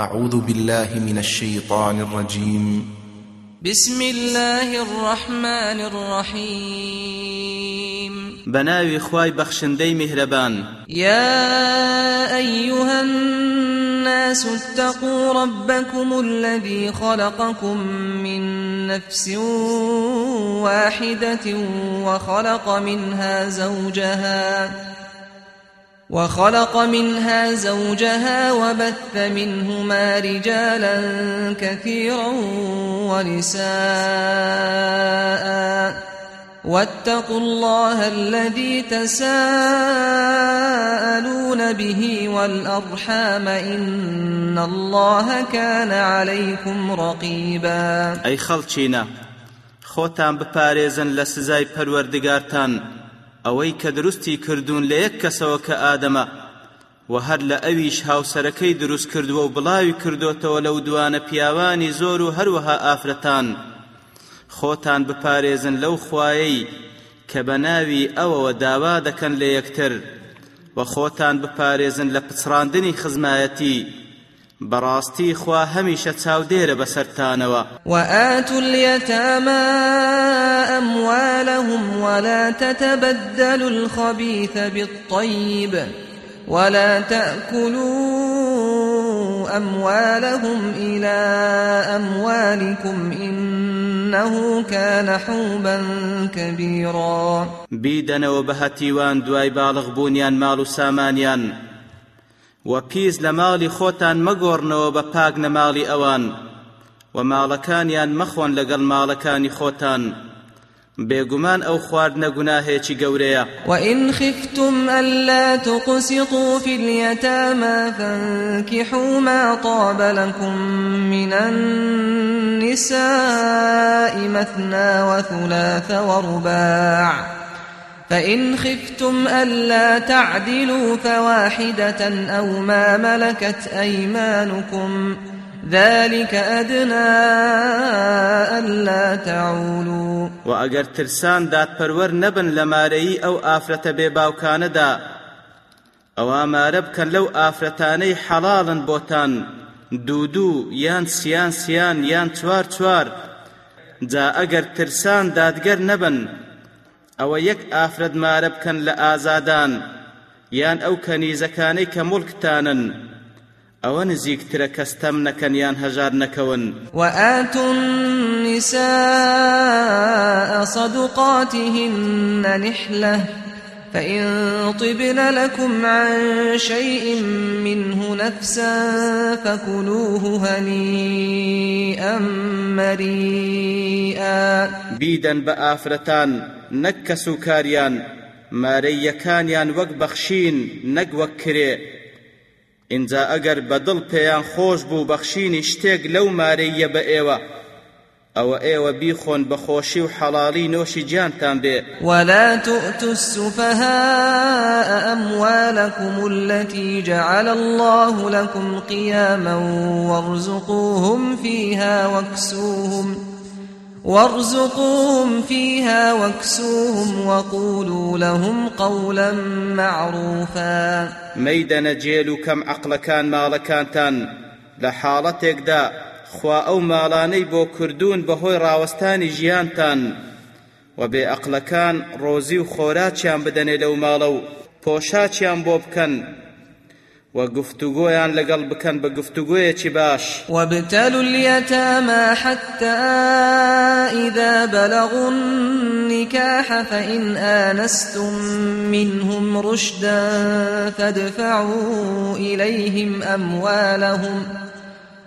أعوذ بالله من الشيطان الرجيم. بسم الله الرحمن الرحيم. بناوي خواي بخشندي مهربان. يا أيها الناس اتقوا ربكم الذي خلقكم من نفس واحدة وخلق منها زوجها. وخلق منها زوجها وبث منهما رجالا كثيرا ونساء. واتقوا الله الذي تساءلون به والأرحام إن الله كان عليكم رقيبا. أي خلچينا خوتان بپارێزن لە سزای پەروەردگارتان. ئەوەی کە دروستی کردوون لە یەک کەسەوە کە ئادەمە و هەر لە ئەویش هاوسەرەکەی دروست کردووە و بڵاوی کردوتەوە لەو دوانە پیاوانی زۆر و هەروەها ئافرەتان. خۆتان بپارێزن لەو خوایەی کە بە ناوی ئەوەوە داوا دەکەن لە یەکتر. و خۆتان بپارێزن لە پچڕاندنی خزمایەتی براستي خوا هميشه چاودێرە بەسەرتانەوە. وآتوا اليتامى أموالهم ولا تتبدلوا الخبيث بالطيب ولا تأكلوا أموالهم إلى أموالكم إنه كان حوبا كبيرا. بیدەن بە هەتیوان دوای باڵغ بوونیان ماڵ سامانیان و پیس لە ماڵی خۆتان مەگۆڕنەوە بە پاک نەماڵی ئەوان و ماڵەکانیان مەخۆن لەگەڵ ماڵەکانی خۆتان. بێگومان ئەو خواردنە گوناهێکی گەورەیە. وإن خفتم ألا تقسطوا في اليتامى فانكحوا ما طاب لكم من النساء مثنى وثلاث ورباع فإن خفتم ألا تعدلوا فواحدة أو ما ملكت أيمانكم ذلك أدنى ألا تعولوا. وە ئەگەر ترسان دادپەروەر نەبن لە مارەی ئەو ئافرەتە بێ باوکاندا. ئەوە مارە بکەن لەو ئافرەتانەی حەڵاڵە بۆتان. دوو دوو یان سیان سیان یان چوار چوار جا ئەگەر ترسان دادگەر نەبن ئەوە یەک ئافرەت مارە بکەن لە ئازادان یان ئەو کەنیزەکانەی کە مڵکتانن ئەوە نزیکترە کەستەم نەکەن یان هەژار نەکەون. وآتوا النساء صدقاتهن نحلة. فإن طبن لكم عن شيء منه نفسا فكلوه هنيئا مريئا. بيدا بآفرتان نەک کەس و کاریان مارەیەکانیان وەک بەخشین نەک وەک کرێ اینجا ئەگەر بەدڵ پێیان خۆش بوو بەخشینی شتێک لەو مارەیە ئەوە ئێوە بیخۆن بەخۆشی و حەڵاڵی نۆشی گیانتان بێ. ولا تؤتوا السفهاء أموالكم التي جعل الله لكم قياما وارزقوهم فيها واكسوهم وارزقوهم فيها واكسوهم وقولوا لهم قولا معروفا. ميدن جيلو كم عقل كان مال كانتان لحالتك دا خوا أو مالاني بو كردون بهوي راوستاني جيانتان وبي عقل كان روزي و خوراتيان بدني لو مالو پۆشاچیان بۆ بکەن وقفتقويان لقل بكن بقفتقوية باش. وابتلوا اليتامى حتى إذا بلغوا النكاح فإن آنستم منهم رشدا فادفعوا إليهم أموالهم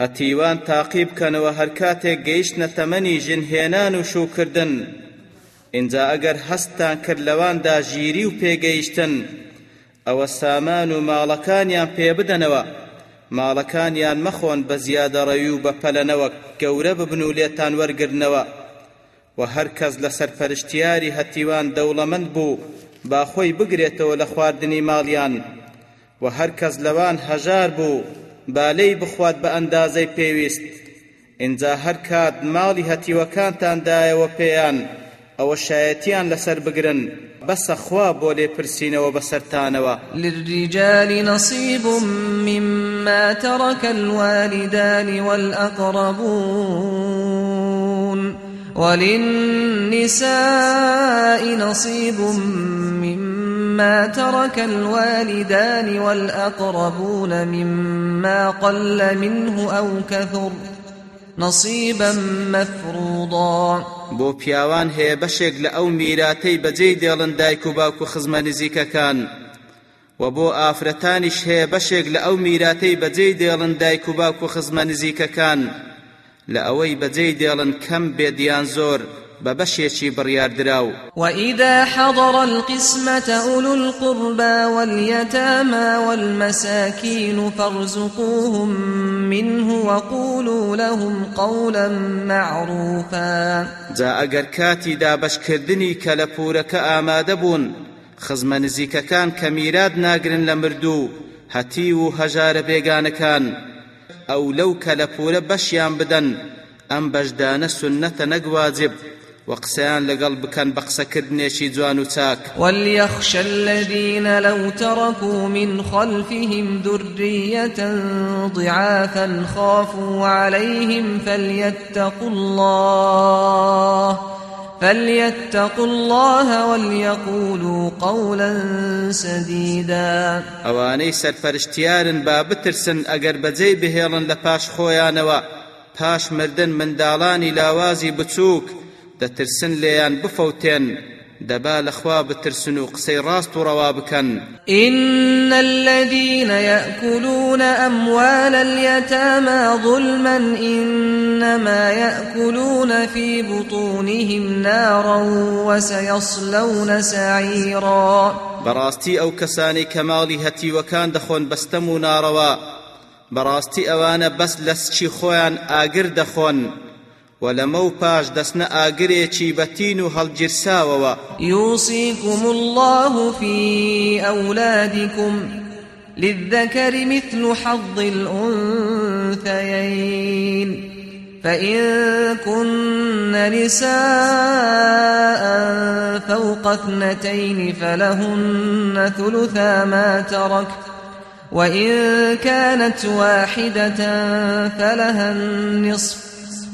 هەتیوان تاقیب بکەنەوە هەر کاتێک گەیشتنە تەمەنی ژنهێنان و شوکردن. اینجا ئەگەر هەستان کرد لەواندا ژیری و پێگەیشتن ئەوە سامان و ماڵەکانیان پێ بدەنەوە. ماڵەکانیان مەخۆن بە زیادەڕەوی و بە پەلەنەوە گەورە ببن و لێتان وەرگرنەوە و هەر کەس لە سەرپەرشتیاری هەتیوان دەوڵەمەند بوو با خۆی بگرێتەوە لە خواردنی ماڵیان. و هەر کەس لەوان هەژار بوو با لێی بخوات بە ئەندازەی پێویست. ئینجا هەر کات ماڵی هەتیوەکانتان دایەوە پێیان ئەوە شایەتیان لەسەر بگرن. بەسە خوا بۆ لێپرسینەوە بەسەرتانەوە للرجال نصيب مما ترك الوالدان والأقربون. وللنساء نصيب مما ترك الوالدان والأقربون مما قل منه أو كثر نصيبا مفروضا. بۆ پیاوان هەیە بەشێک لە ئەو میراتەی بەجێی دێڵن دایک و باوک و خزمە نزیکەکان. و بۆ ئافرەتانیش هەیە بەشێک لە ئەو میراتەی بەجێی دێڵن دایک و باوک و خزمە نزیکەکان. لە ئەوەی بەجێی دێڵن زۆر. بە بەشێکی بڕیار دراو. وإذا حضر القسمة أولو القربى واليتامى والمساكين فارزقوهم منه وقولوا لهم قولا معروفا. جا ئەگەر کاتی دابەشکردنی کەلەپوورەکە ئامادە بوون خزم نزيككان كميراد ناقرن لمردو. هتيو هجار بيغانكان أو لو كالپور بشيان بدن. أم بجدان سنة نقواجب. وقسيان لقل بكن بقس كردنيشي جوان تاك وليخشى الذين لو تركوا من خلفهم ذرية ضعافا خافوا عليهم فليتقوا الله فليتقوا الله وليقولوا قولا سديدا. أواني سرپرشتيارن با بترسن اگر بجي بهيرن خويانوا پاش مردن من دالاني لاوازي بچوك. دەترسن لێیان بفەوتێن. دەبا لەخوا بترسن و قسەی ڕاست و ڕەوا بکەن. إن الذين يأكلون أموال اليتامى ظلما إنما يأكلون في بطونهم نارا وسيصلون سعيرا. براستي أو كساني كمالي هتي وكان دخون بستمو ناروا براستي أوانا بس لسشي خوان آقر دخون ولمو باش دسنا ئاگرێکی بەتین و هەڵگیرساوەوە. يوصيكم الله في أولادكم للذكر مثل حظ الأنثيين. فإن كن نساء فوق اثنتين فلهن ثلثا ما ترك. وإن كانت واحدة فلها النصف.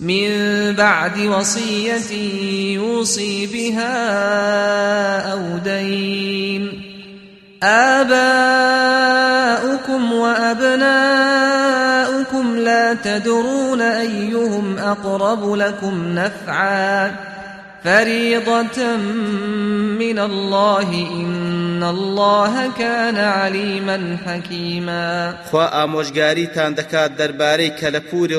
من بعد وصية يوصي بها أو دين. آباؤكم وأبناؤكم لا تدرون أيهم أقرب لكم نفعا. فريضة من الله إن الله كان عليما حكيما. خوا آموشگاری تان دکات دربارەی کە لە پووری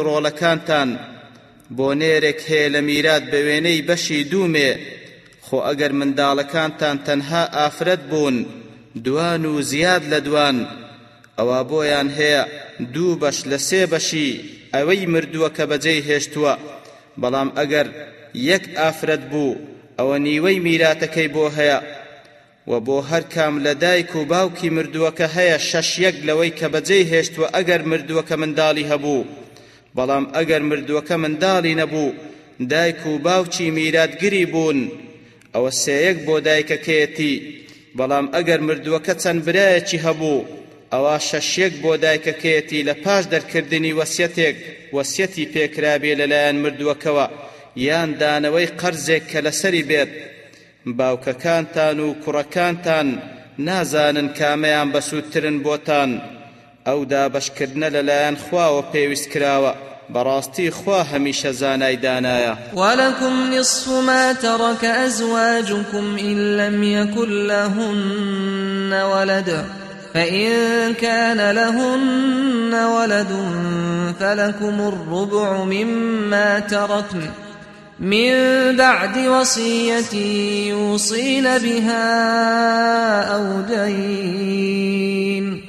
ڕۆڵەکانتان بۆ نێرێک هەیە لە میرات بە وێنەی بەشی دوومێ خۆ ئەگەر منداڵەکانتان تەنها ئافرەت بوون دوان و زیاد لە دوان. ئەوە بۆیان هەیە دوو بەش لە سێ بەشی ئەوەی مردووە کە بەجێی هێشتووە. بەڵام ئەگەر یەک ئافرەت بوو ئەوە نیوەی میراتەکەی بۆ هەیە. و بۆ هەر کام لە دایک و باوکی مردووەکە هەیە شەش یەک لەوەی کە بەجێی هێشتووە ئەگەر مردووەکە منداڵی هەبوو. بەڵام ئەگەر مردووەکە منداڵی نەبوو دایک و باوچی میراتگری بوون. ئەوە سەیەک بۆ دایکەکەیەتی. بەڵام ئەگەر مردووەکە چەند برایەکی هەبوو ئەوە شەشێک بۆ دایکەکەیەتی لە پاش دەرکردنی وەسیەتێک وەسیەتی پێکرابێ لەلایەن مردووەکەوە. یان دانەوەی قەرزێک کە لەسەری بێت. باوکەکانتان و کوڕەکانتان نازانن کامەیان بەسوودترن بۆتان. ئەو دابەشکردنە لەلایەن خواوە پێویست کراوە براستي خوا هەمیشە زانای دانایە. ولكم نصف ما ترك أزواجكم إن لم يكن لهن ولد فإن كان لهن ولد فلكم الربع مما تركن من بعد وصية يوصين بها أو دين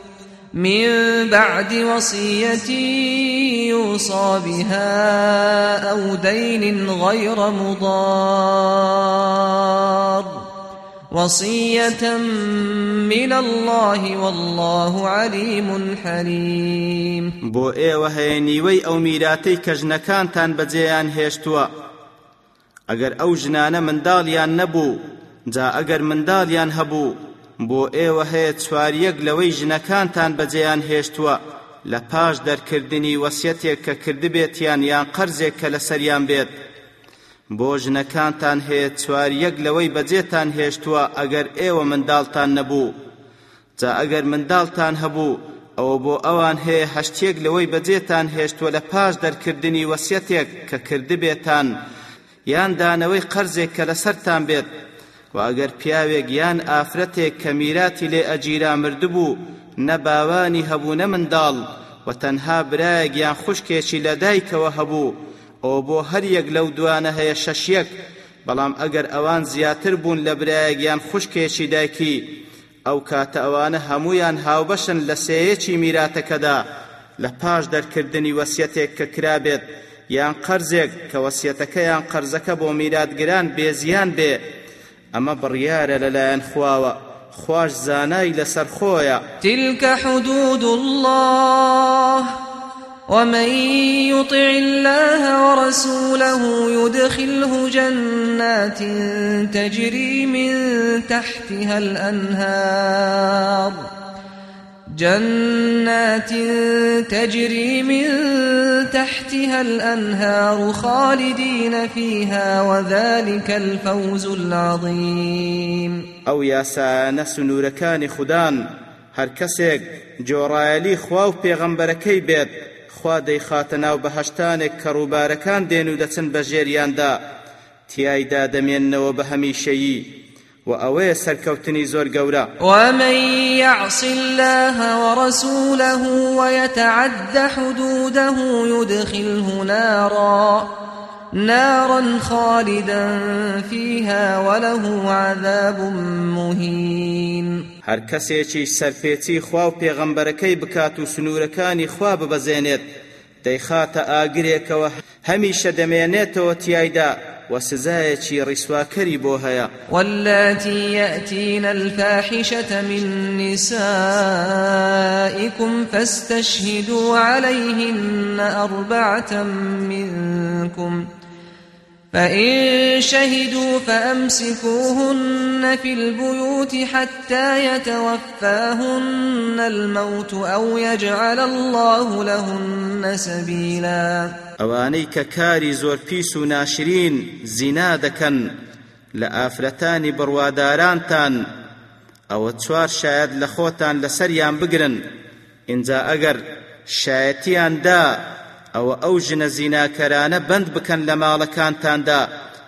من بعد وصية يوصى بها أو دين غير مضار. وصية من الله والله عليم حليم. بۆ ئێوە هەیە نیوەی ئەو میراتەی کە ژنەکانتان بەجێیان هێشتووە. ئەگەر ئەو ژنانە منداڵیان نەبوو جا ئەگەر منداڵیان هەبوو بۆ ئێوە هەیە چواریەک لەوەی ژنەکانتان بەجێیان هێشتووە. لە پاش دەرکردنی وەسیەتێک کە کردبێتیان یان قەرزێک کە لەسەریان بێت. بۆ ژنەکانتان هەیە چواریەک لەوەی بەجێتان هێشتووە ئەگەر ئێوە منداڵتان نەبوو. جا ئەگەر منداڵتان هەبوو ئەوە بۆ ئەوان هەیە هەشتێک لەوەی بەجێتان هێشتووە لە پاش دەرکردنی وەسیەتێک کە کردبێتان. یان دانەوەی قەرزێک کە لەسەرتان بێت. و ئەگەر پیاوێک یان ئافرەتێک کە میراتی لێ ئەجیرا مردبوو نە باوانی هەبوو نە منداڵ و تەنها برایەک یان خوشکێکی لە دایکەوە هەبوو ئەو بۆ هەر یەک لەو دوانە هەیە شەشیەک بەڵام ئەگەر ئەوان زیاتر بوون لە برایەک یان خوشکێکی دایکی ئەو کاتە ئەوانە هەمویان هاوبەشن لە سەیەکی میراتەکەدا لە پاش دەرکردنی وەسیەتێک کە کرابێت یان قەرزێک کە وەسیەتەکە یان قەرزەکە بۆ میراتگران بێزیان بێ ئەمە بڕیارە لەلایەن خواوە خوش زانای لەسەر خۆیە تلك حدود الله ومن يطع الله ورسوله يدخله جنات تجري من تحتها الأنهار. جنات تجري من تحتها الأنهار خالدين فيها وذلك الفوز العظيم. أو ياسانە سنوورەکانی خوددان هەر کەسێک جۆڕایەلی خوا و پێغەمبەرەکەی خوا دەیخاتە ناو بەهشتانێک کە ڕووبارەکان دێن و دەچن بە ژێریاندا. تیایدا دەمێننەوە بە وأوي سركوتني زور قورا ومن يعص الله ورسوله ويتعد حدوده يدخله نارا نارا خالدا فيها وله عذاب مهين. هر کەسێکی سەرپێچی خوا و پێغەمبەرەکەی بکات و سنوورەکانی خوا ببەزێنێت دەیخاتە ئاگرێکەوە هەمیشە دەمێنێتەوە تیایدا. وسزايتي رسواكري بوهيا واللاتي يأتين الفاحشة من نسائكم فاستشهدوا عليهن أربعة منكم. فإن شهدوا فأمسكوهن في البيوت حتى يتوفاهن الموت أو يجعل الله لهن سبيلا. ئەوانەی کە کاری زۆر پیس و ناشرین زینا دەکەن لە ئافرەتانی بڕوادارانتان ئەوە چوار شاید لە خۆتان شایەتیاندا ئەوە ئەو ژنە زیناکەرانە بند بکەن لە ماڵەکانتاندا.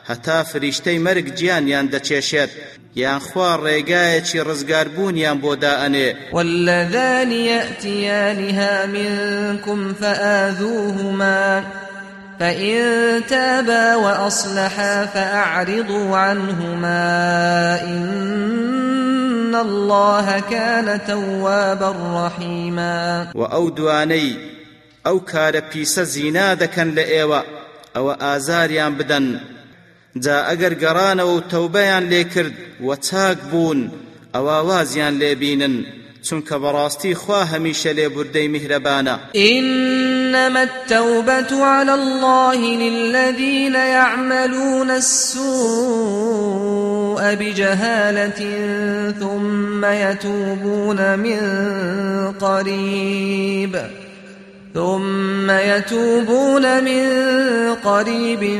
هەتا فریشتەی مەرگ گیانیان دەچێشێت. یان خوا ڕێگایەکی ڕزگاربوونیان بۆ دائەنێ واللذان يأتيانها منكم فآذوهما فإن تابا وأصلحا فأعرضوا عنهما إن الله كان توابا رحيما. وأودواني ئەو کارە پیسە زینا دەکەن لە ئێوە ئەوە ئازاریان بدەن. جا ئەگەر گەڕانەوە و تەوبەیان لێ کرد وە چاک بوون ئەوە وازیان لێبینن چونکە بەڕاستی خوا هەمیشە لێبوردەی میهرەبانە. إنما التوبة على الله للذين يعملون السوء بجهالة ثم يتوبون من قريب. ثم يتوبون من قريب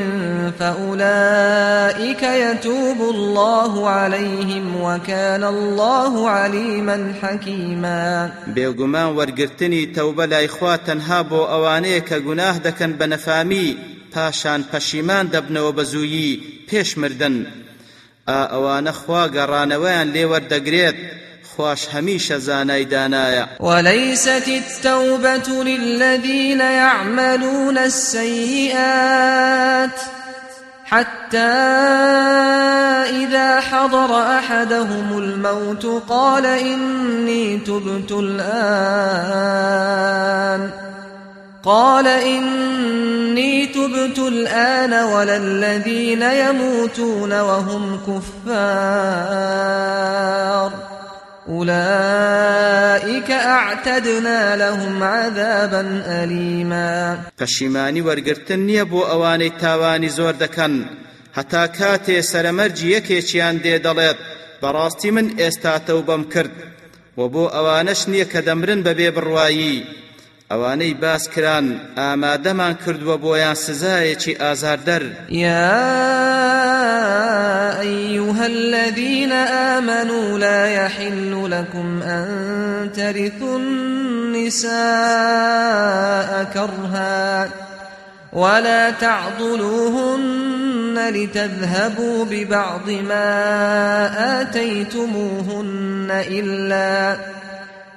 فأولئك يتوب الله عليهم وكان الله عليما حكيما. خوا تەنها بۆ ئەوانەیە کە گوناه دەکەن بە نەفامی پاشان پەشیمان دەبنەوە بە زوویی پێش مردن. ئا ئەوانە خوا گەڕانەوەیان لێوەردەگرێت خواش هەمیشە زانای دانایە. وليست التوبة للذين يعملون السيئات حتى إذا حضر أحدهم الموت قال إني تبت الآن. قال إني تبت الآن ولا الذين يموتون وهم كفار. أولئك أعتدنا لهم عذابا أليما. پەشیمانی وەرگرتن نییە بۆ ئەوانەی تاوانی زۆر دەکەن. هەتا کاتێ سەرەمەرجی یەکێکیان دێ دەڵێت بەڕاستی من ئێستا تەوبەم کرد. و بۆ ئەوانەش نییە کە دەمرن بەبێ بڕوایی ئەوانەی باس کران ئامادەمان کردووە بۆیان سزایەکی ئازاردەر. يا أيها الذين آمنوا لا يحل لكم أن ترثوا النساء كرها ولا تعضلوهن لتذهبوا ببعض ما آتيتموهن إلا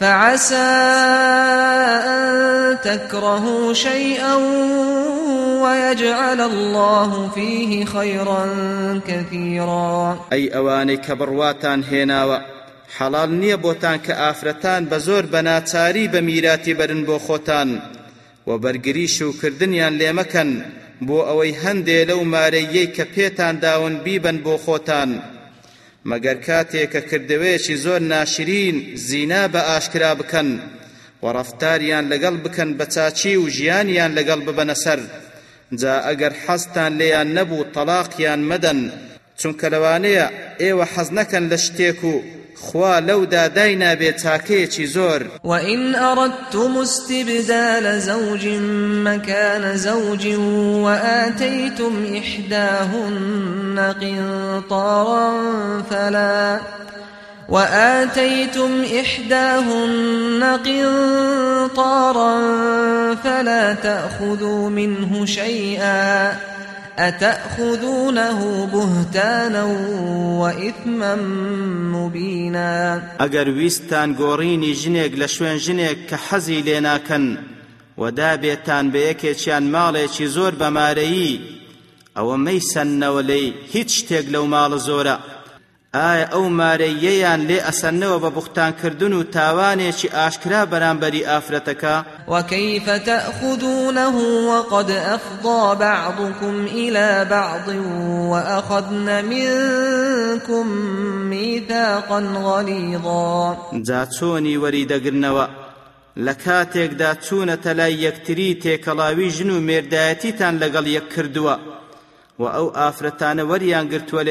فعسى أن تكرهوا شيئا ويجعل الله فيه خيرا كثيرا. ئەی ئەوانەی کە بڕواتان هێناوە حەڵال نییە بۆتان کە ئافرەتان بە زۆر بە ناچاری بە میراتی بەرن بۆ خۆتان و بەرگریش و کردنیان لێمەکەن داون بیبن بۆ خۆتان مەگەر کاتێک کە کردەوەیەکی زۆر ناشرین زینا بە ئاشکرا بکەن. و ڕەفتاریان لەگەڵ بکەن بە چاچی و ژیانیان لەگەڵ ببەنە سەر. جا ئەگەر حەزتان لێیان نەبوو تەلاقیان مەدەن. چونکە لەوانەیە ئێوە حەز نەکەن لە شتێک و خوا لەودا داینا بێت چاکەیەکی زۆر. وإن أردتم استبدال زوج مكان زوج وآتيتم إحداهن قنطارا فلا وآتيتم إحداهن قنطارا فلا تأخذوا منه شيئا أتأخذونه بهتانا وإثما مبينا؟ ئەگەر ویستان گۆڕینی ژنێک لە شوێن ژنێک کە حەزی لێ ناکەن و دابێتان بە یەکێکیان ماڵێکی زۆر بەمارەیی ئەوە مەیسەنەوە لەی هیچ شتێک لەو ماڵە زۆرە. ئایا ئەو مارەیەیان لێ ئەسەنەوە بە بوختانکردن و تاوانێکی ئاشکرا بەرامبەری ئافرەتەکە؟ وكيف تأخذونه وقد أفضى بعضكم إلى بعض وأخذن منكم ميثاقا غليظا. جا چۆنی وەریدەگرنەوە لە کاتێکدا چوونەتە لای یەکتری تێکەڵاوی ژن و مێردایەتیتان لەگەڵ یەک کردووە و ئەو ئافرەتانە وەریان گرتووە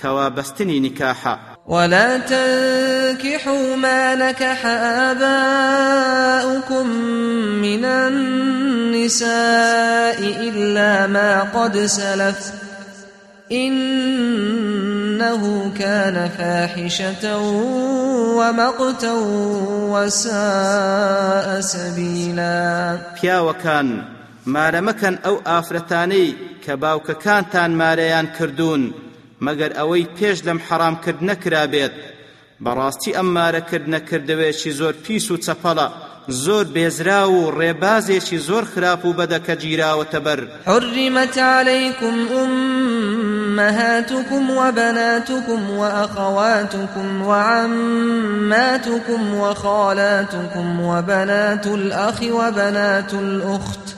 کەوا بەستنی نیکاحە ولا تنكحوا ما نكح آباؤكم من النساء إلا ما قد سلف إنه كان فاحشة ومقتا وساء سبيلا۔ پیاوەکان مارەمەکەن ئەو ئافرەتانەی کە باوکەکانتان مارەیان کردوون مەگەر ئەوەی پێش لەم حەرامکرد نەکرا بێت بەڕاستی ئەم مارەکردنەکردەوێکی زۆر پیس و چەپەڵە زۆر بێزرا و ڕێبازێکی زۆر خراپ و بەدەکە گیراوەتە بەر. حرمت عليكم أمهاتكم وبناتكم وأخواتكم وعماتكم وخالاتكم وبنات الأخ وبنات الأخت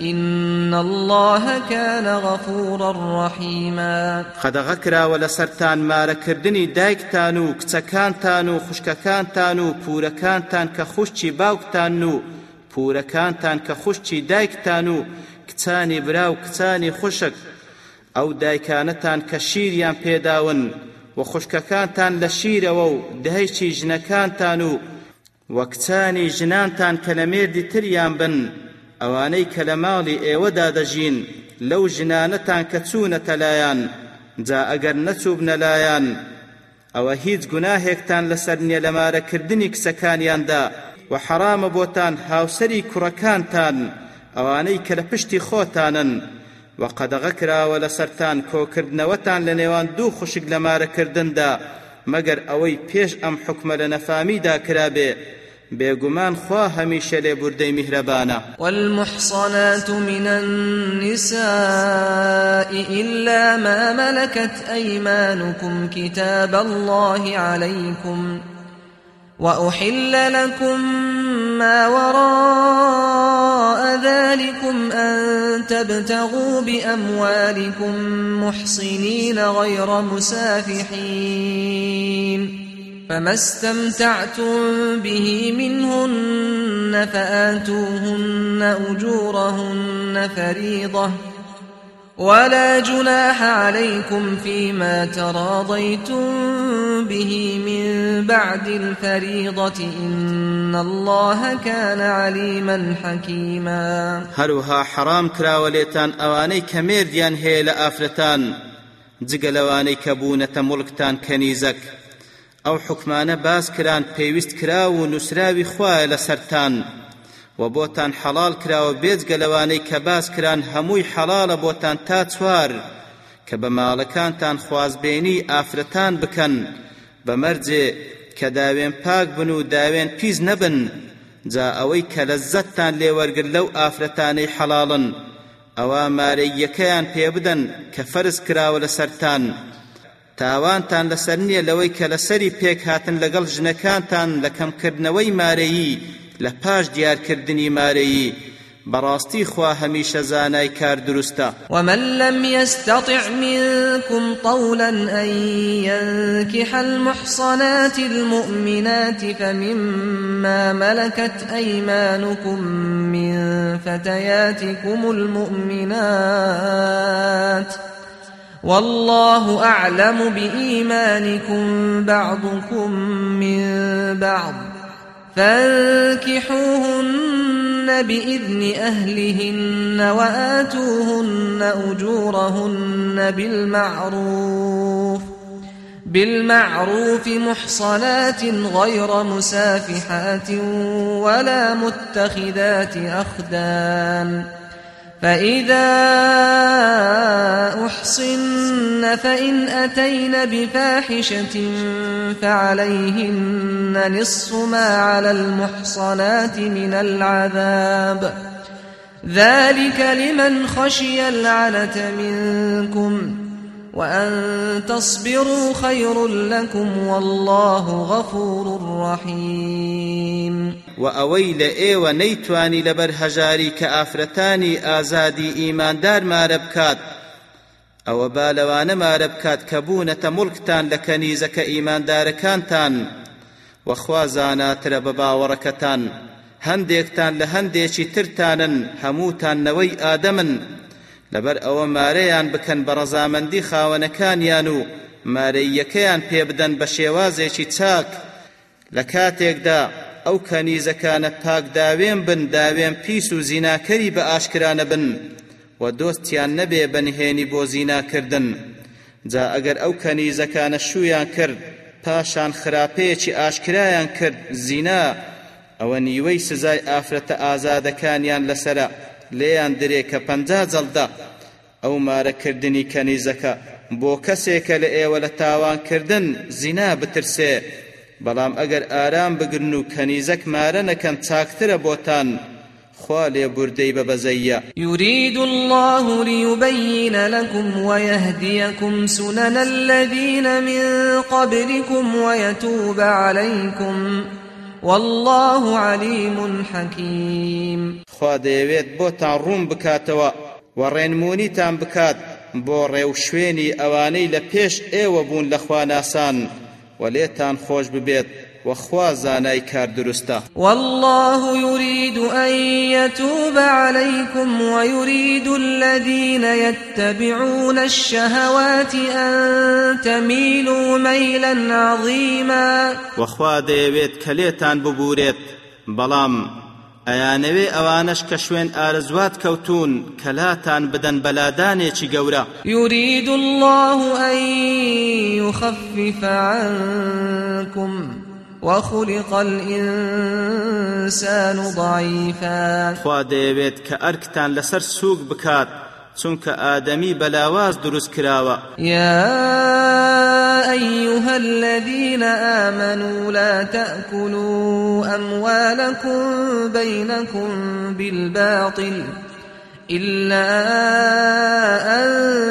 إن الله كان غفورا رحيما. خدغە کراوە لە سەران مارەکردنی دایکتان و کچەکانتان و خوشکەکانتان و پورەکانتان کە خوشتی باوکتان و پورەکانتان کە خوشتی دایکتان و کچانی برا و کچانی خوشک ئەو دایکانەتان کە شیریان پێداون و خوشکەکانتان لە شیرەوە و دایکی ژنەکانتان و وە کچانی ژنانتان کە لە مێردی تریان بن. ئەوانەی کە لە ماڵی ئێوەدا دەژین لەو ژنانەتان کە چوونەتە لایەن جا ئەگەر نەچوو بنەلایەن ئەوە هیچ گوناهێکتان لەسەر نییە لە مارەکردنی کسەکانیاندا و حرامە بۆتان هاوسەری کوڕەکانتان. ئەوانەی کە لە پشتی خۆتانن. و قەدەغە کراوە لە سەرتان کۆکردنەوەتان لە نێوان دوو خوشک لە مارەکردندا مەگەر ئەوەی پێش ئەم حکمە لە نەفامیدا کرابێ. بێگومان خوا هەمیشە لێ بوردەی میهرەبانە. والمحصنات من النساء إلا ما ملكت أيمانكم كتاب الله عليكم وأحل لكم ما وراء ذلكم أن تبتغوا بأموالكم محصنين غير مسافحين. فما استمتعتم به منهن فآتوهن أجورهن فريضة ولا جناح عليكم فيما تراضيتم به من بعد الفريضة إن الله كان عليما حكيما. هەروەها حەرام کراوە لێتان ئەوانەی کە مێردیان هەیە لە ئافرەتان جگەلەوانەی کە بوونەتە مڵکتان کەنیزەک. ئەو حکمانە باس کران پێویست کرا و نووسراوی خوایە لە سەرتان. و بۆتان حەڵال کراوە بێجگە لەوانەی کە باس کران هەمووی حەڵالە بۆتان تا چوار. کە بە ماڵەکانتان خوازبێنی ئافرەتان بکەن. بە مەرجێ کە داوێن پاک بن و داوێن پیس نەبن. جا ئەوەی کە لەزەتتان لێوەرگر لەو ئافرەتانەی حەڵاڵن ئەوە مارەی یەکەیان پێ بدەن کە فەرز کراوە لە سەرتان. تاوانتان لەسەر نییە لەوەی کە لەسەری پێک هاتن لەگەڵ ژنەکانتان لە کەمکردنەوەی مارەیی لە پاش دیارکردنی مارەیی بەڕاستی خوا هەمیشە زانای کار دروستە ومن لم يستطع منكم طولا أن ينكح المحصنات المؤمنات فمما ملكت أيمانكم من فتياتكم المؤمنات ۖ. والله أعلم بإيمانكم بعضكم من بعض. فانكحوهن بإذن أهلهن وآتوهن أجورهن بالمعروف. بالمعروف محصنات غير مسافحات ولا متخذات أخدان. فإذا أحصن فإن أتين بفاحشة فعليهن نصف ما على المحصنات من العذاب. ذلك لمن خشي العنة منكم. وأن تصبروا خير لكم والله غفور رحيم. وأويل إيوة نيتواني لبر هجاري كآفرتاني آزادي إيمان دار ما ربكات. ئەوە با لەوانەمارە بکات کە بوونەتە مڵکتان لە کەنیزەکە ئیماندارەکانتان وەخوا زاناترە بە باوەڕەکەتان هەندێکتان لە هەندێکی ترتانن هەمووتاننەوەی ئادەمن لەبەر ئەوە مارەیان بکەن بە ڕەزامەندی خاوەنەکانیان و مارەیەکەیان پێ بدەن بە شێوازێکی چاک. لە کاتێکدا ئەو کەنیزەکانە پاک داوێن بن داوێن پیس و زیناکەری بە ئاشکرانە بن و دۆستیان نەبێ بەنهێنی بۆ زیناکردن. جا ئەگەر ئەو کەنیزەکانە شویان کرد پاشان خراپەیەکی ئاشکرایان کرد زینا ئەوە نیوەی سزای ئافرەتە ئازادەکانیان لەسرە. لێیان درێ کە پەنجا جەڵدا ئەو مارەکردنی کەنیزەکە. بۆ کەسێکە لە ئێوە لە تاوانکردن زینا بترسێ بەڵام ئەگەر ئارام بگرن و کەنیزەک مارە نەکەن چاکترە بۆتان خوالي بردي ببزيا يريد الله ليبين لكم ويهديكم سنن الذين من قبلكم ويتوب عليكم. والله عليم حكيم. خوا دەیەوێت بۆتان ڕوون بکاتەوە و ڕێنمونیتان بکات بۆ ڕێو شوێنی ئەوانەی لە پێش ئێوە بوون لە خوا ناسان و لێتان خۆش ببێت وخوا زانای کار درسته والله يريد أن يتوب عليكم ويريد الذين يتبعون الشهوات أن تميلوا ميلا عظيما. وخوا دەیەوێت کەلێتان ببورێت بەڵام ئەیانەوێ ئەوانش کە شوێن ئارزوات کەوتون کەلاتان بدەن بەلادانێکی گەورە. يريد الله أن يخفف عنكم وخلق الإنسان ضعيفا خوا دەیەوێت کە ئەرکتان لەسەر سووک بکات. چونکە ئادەمی بەلاواز دروست کراوە. يا أيها الذين آمنوا لا تأكلوا أموالكم بينكم بالباطل إلا أن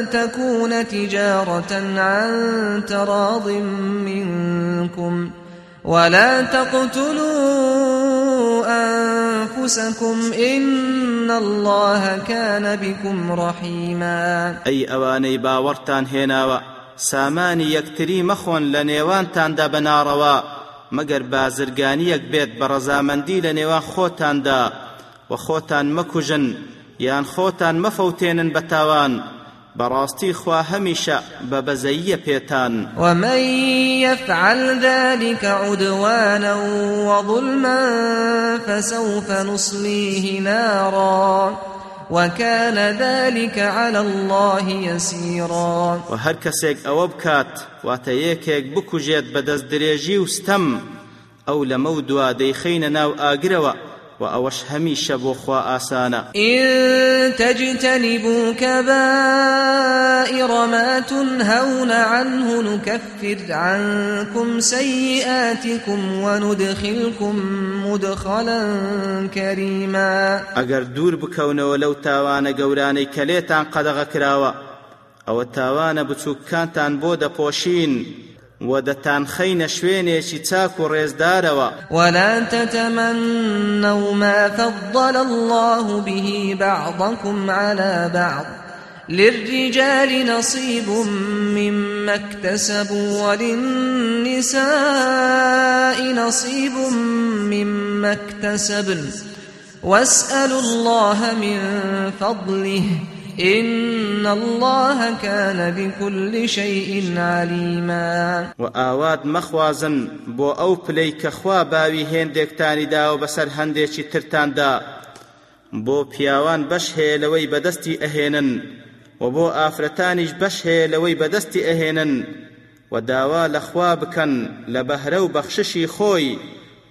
تكون تجارة عن تراض منكم. ولا تقتلوا أنفسكم إن الله كان بكم رحيما. أي أواني باورتان هێناوە سامانی یەکتری مەخۆن لە نێوانتاندا بەناڕەوە مەگەر بازرگانیەک بێت بە ڕەزامەندی لە نێوان خۆتاندا و خۆتان مەکوژن یان خۆتان مەفەوتێنن براستي خوا هميشا ببزي بيتان ومن يفعل ذلك عدوانا وظلما فسوف نصليه نارا وكان ذلك على الله يسيرا. وهر كسيك أو بكات واتيكيك بكجيت بدز دريجي وستم أو لمودوا ديخين ناو وأوش هميش بوخوا آسانا إن تجتنبوا كبائر ما تنهون عنه نكفر عنكم سيئاتكم وندخلكم مدخلا كريما. أجر دور بكون ولو تاوان قوراني كليتان قد غكراوا أو تاوان بچوكانتان ودتان خين شوينيشي تاكو ريزداروا ولا تتمنوا ما فضل الله به بعضكم على بعض للرجال نصيب مما اكتسبوا وللنساء نصيب مما اكتسبن واسألوا الله من فضله إن الله كان بكل شيء عليما. وآوات مخوازن بو أو بليك خوا باوي هندك تاني داو بسر هندك ترتان دا. بو پیاوان بش هي لوي بدستي أهينن وبو آفرتانيش بش هي لوي بدستي أهينن وداوا لخوا بكن لبهرو بخششي خوي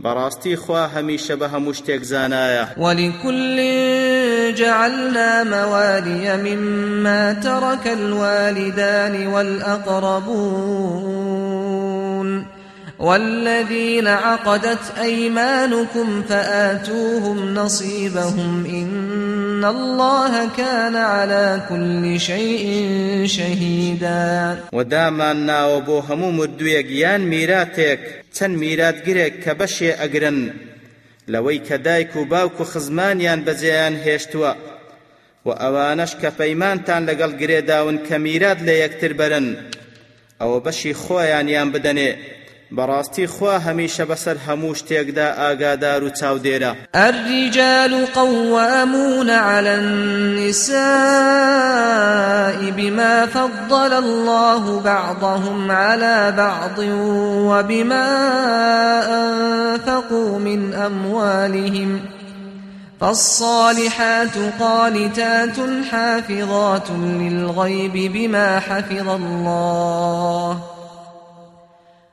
براستي خوا هميشه بها مشتك زانايا ولكل جعلنا موالي مما ترك الوالدان والأقربون. والذين عقدت أيمانكم فآتوهم نصيبهم إن الله كان على كل شيء شهيدا. ودامان ناوە بۆ هەموو مردوویەک یان میراتێک چەند میراتگرێک کە بەشێ ئەگرن لەوەی کە دایک و باوک و خزمانیان بەجێیان هێشتووە و ئەوانەش کە پەیمانتان لەگەڵ گرێداون کە میرات لە یەکتر بەرن بەڕاستی خوا هەمیشە بەسەر هەموو شتێکدا ئاگادار و چاودێرە. الرجال قوامون على النساء بما فضل الله بعضهم على بعض وبما أنفقوا من أموالهم. فالصالحات قانتات حافظات للغيب بما حفظ الله.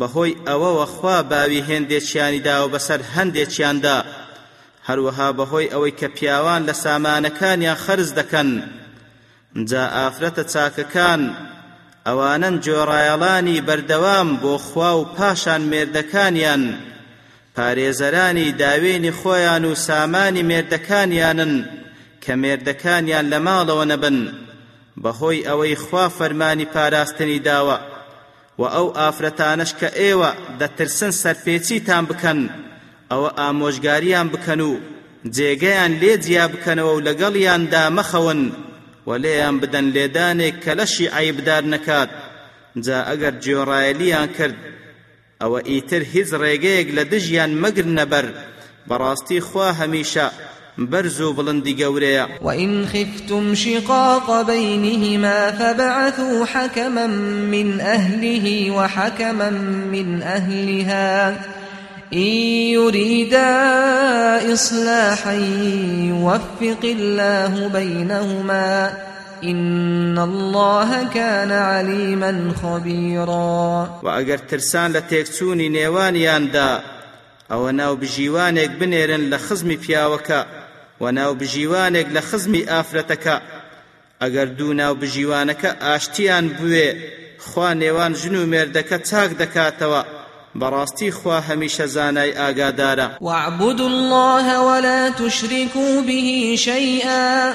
بەهۆی ئەوەوە خوا باوی هێندێکیانیدا و بەسەر هەندێکیاندا. هەروەها بەهۆی ئەوەی کە پیاوان لە سامانەکانیان خەرز دەکەن. جا ئافرەتە چاکەکان. ئەوانن جۆڕایەڵانی بەردەوام بۆ خوا و پاشان مێردەکانیان. پارێزەرانی داوێنی خۆیان و سامانی مێردەکانیانن کە مێردەکانیان لە ماڵەوە نەبن. بەهۆی ئەوەی خوا فەرمانی پاراستنی داوە. و ئەو ئافرەتانش کە ئێوە دەترسن سەرپێچیتان بکەن ئەوە ئامۆژگاریان بکەن و جێگەیان لێ جیا بکەنەوە و لەگەڵیاندا مەخەون و لێیان بدەن لێدانێک کە لەشی عیبدار نەکات جا ئەگەر جێڕایەلیان کرد ئەوە ئیتر هیچ ڕێگەیەک لە دژیان مەگر نەبەر. بەڕاستی خوا هەمیشە برزو بلندي قوريا. وإن خفتم شقاق بينهما فبعثوا حكما من أهله وحكما من أهلها. إن يريدا إصلاحا يوفق الله بينهما. إن الله كان عليما خبيرا. وأجر ترسان لتكسوني نيوان ياندا أو ناو بجيوانك بنيرن لخزمي فياوكا و ناو بژیوانێک لە خزمی ئافرەتەکە. ئەگەر دوو ناو بژیوانەکە ئاشتیان بوێ خوا نێوان ژن و مێردەکە چاک دەکاتەوە. براستي خوا هميشه زاناي آقادارا واعبدوا الله ولا تشركوا به شيئا.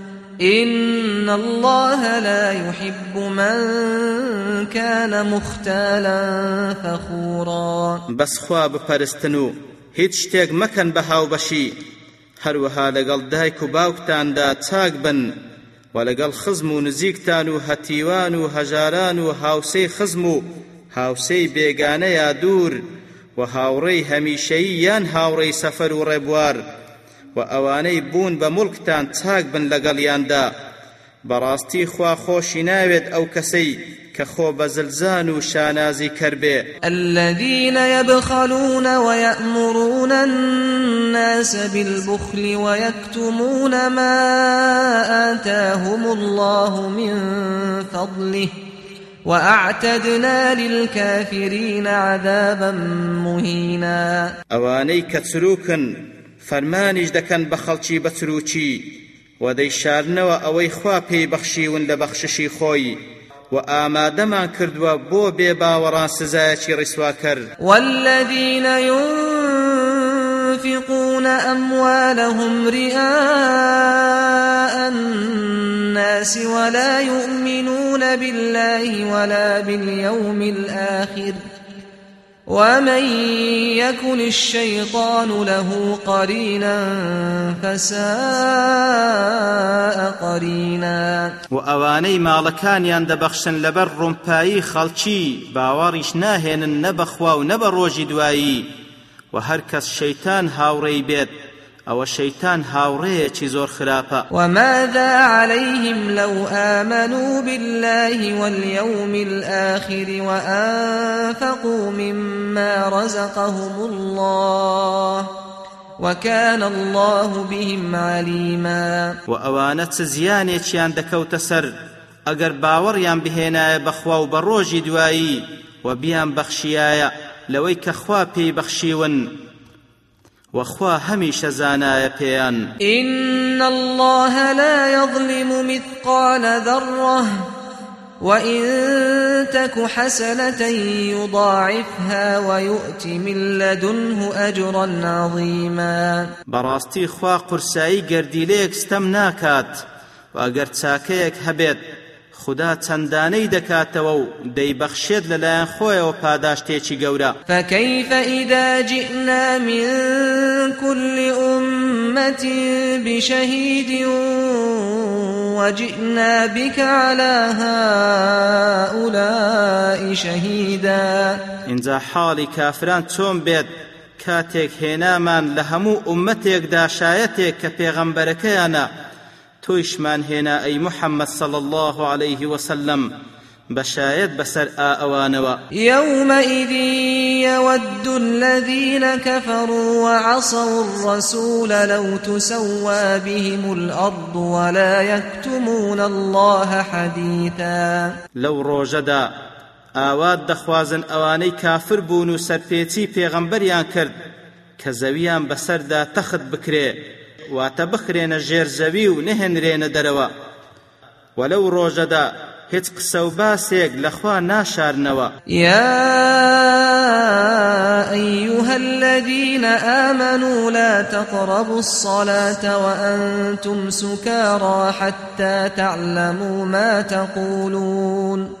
إن الله لا يحب من كان مختالا فخورا. بس خواب پرستنو هیچ شتێک مەکەن بە هاوبەشی. هەروەها لەگەڵ دایک و باوکتاندا چاک بن و لەگەڵ خزم و نزیکتان و هەتیوان و هەژاران و هاوسەی خزم و هاوسەی بێگانەیە دوور و هاوڕێی هەمیشەیی یان هاوڕێی سەفەر و ڕێبوار. و ئەوانەی بوون بە مڵکتان چاک بن لەگەڵیاندا. بەڕاستی خوا خۆشی ناوێت ئەو کەسەی کە خۆ بەزلزان و شانازی کەر بێ الذين يبخلون ويأمرون الناس بالبخل ويكتمون ما آتاهم الله من فضله وأعتدنا للكافرين عذابا مهينا. أواني كتسروكن فەرمانیش دەکەن بە خەڵکی بەچروچی و دەیشارنەوە ئەوەی خوا پێی بەخشیون لە بەخششی خۆی و ئامادەمان کردووە بۆ بێ باوەڕان سزایەکی ڕیسواکرد والذين ينفقون أموالهم رئاء الناس ولا يؤمنون بالله ولا باليوم الآخر ۖ ومن يكن الشيطان له قرينا فساء قرينا وأواني مالكانيان دەبەخشن لەبەر ڕوومپایی خەڵکی باوەڕیش ناهێنن نەبەخوا و نەبە ڕۆژی دوایی و هەر بێت ئەوە شەیتان هاوڕێیەکی زۆر خراپە. وماذا عليهم لو آمنوا بالله واليوم الآخر وأنفقوا مما رزقهم الله وكان الله بهم عليما. وأوانت زیانێکیان دەکەوتە سەر؟ ئەگەر باوەڕیان بهێنایە بەخوا و بە ڕۆژی دوایی و بیان بەخشیایە لەوەی کە خوا پێی بەخشیون. وخوا هەمیشە زانایە پێیان. إن الله لا يظلم مثقال ذرة وإن تك حسنة يضاعفها ويؤت من لدنه أجرا عظيما. براستي خوا قرسایی گردیلەیەک ستەم ناکات و ئەگەر چاکەیەک هەبێت خدا چەندانەی دەکاتەوە و دەیبەخشێت لەلایەن خۆیەوە پاداشتێکی گەورە. فكيف إذا جئنا من كل أمة بشهيد وجئنا بك على هؤلاء شهيدا. اینجا حاڵی کافران چۆن بێت؟ کاتێک هێنامان لە هەموو ئومەتێکدا شایەتێک کە پێغەمبەرەکەیانە تۆیشمان هێنا ئەی محەممەد صلى الله عليه وسلم بشايد بسر آوانوا. يومئذ يود الذين كفروا وعصوا الرسول لو تسوى بهم الأرض ولا يكتمون الله حديثا. لو روجدا ئاوات دەخوازن ئەوانەی کافر بوون و سەرپێچی پێغەمبەریان کرد کە زەویان بەسەردا تەخت بکرێ. واتە بخرێنە ژێر زەوی و نەهێنرێنە دەرەوە. وەلەو ڕۆژەدا هیچ قسە و باسێک لەخوا ناشارنەوە. يا أيها الذين آمنوا لا تقربوا الصلاة وأنتم سكارى حتى تعلموا ما تقولون.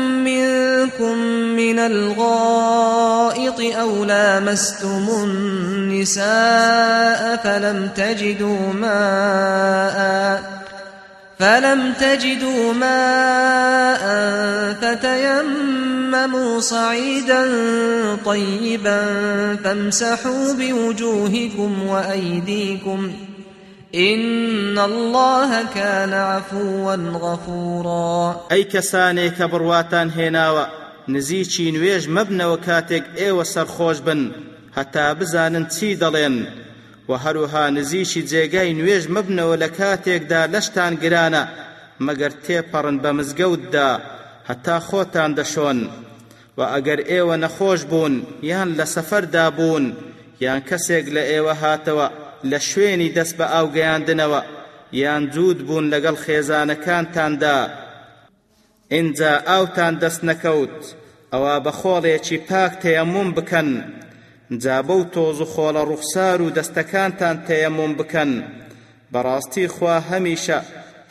من الغائط أو لامستم النساء فلم تجدوا ماءً فلم تجدوا ماء فتيمموا صعيدا طيبا فامسحوا بوجوهكم وأيديكم إن الله كان عفوا غفورا. أي كساني كبرواتان هناوە نزیکی نوێژ مەبنەوە کاتێک ئێوە سەرخۆش بن هەتا بزانن چی دەڵێن. و هەروها نزیشی جێگای نوێژ مبنەوە لە کاتێکدا لەشتان گرانە مەگەر تێپەڕن بە مزگەوتدا هەتا خۆتان دەشۆن. و ئەگەر ئێوە نەخۆش بوون یان لە سەفەردا بوون یان کەسێک لە ئێوە هاتەوە لە شوێنی دەست بە ئاوگەیاندنەوە یان جوود بوون لەگەڵ خێزانەکانتاندا. ئینجا ئاوتان دەست نەکەوت. ئەوە بە خۆڵێکی پاک تەیەموم بکەن. جا بەو تۆز و خۆڵە ڕوخسار و دەستەکانتان تەیەمم بکەن. بەڕاستی خوا هەمیشە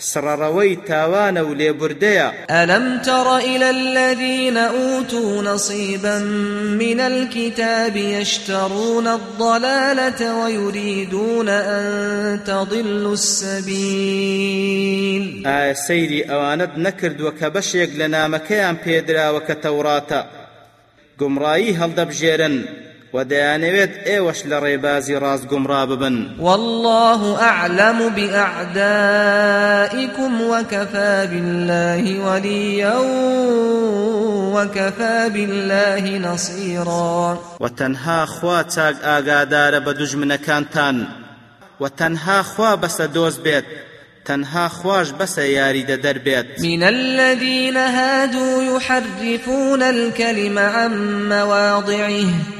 سرروي تاوان وليبرديا ألم تر إلى الذين أوتوا نصيبا من الكتاب يشترون الضلالة ويريدون أن تضلوا السبيل؟ آية سيري أواند نكرد وكبشيق لنا مكيان بيدرا وكتوراتا قمرائي هل دبجيرن ودەیانەوێت ئێوەش لە ڕێبازی ڕاست گومڕا ببن والله أعلم بأعدائكم وكفى بالله وليا وكفى بالله نصيرا. وە تەنها خوا تاک ئاگادارە بە دوژمنەکانتان وتنها خوا بس دوز بيت. تنها خواش بس ياري دربيت من الذين هادوا يحرفون الكلم عن مواضعه.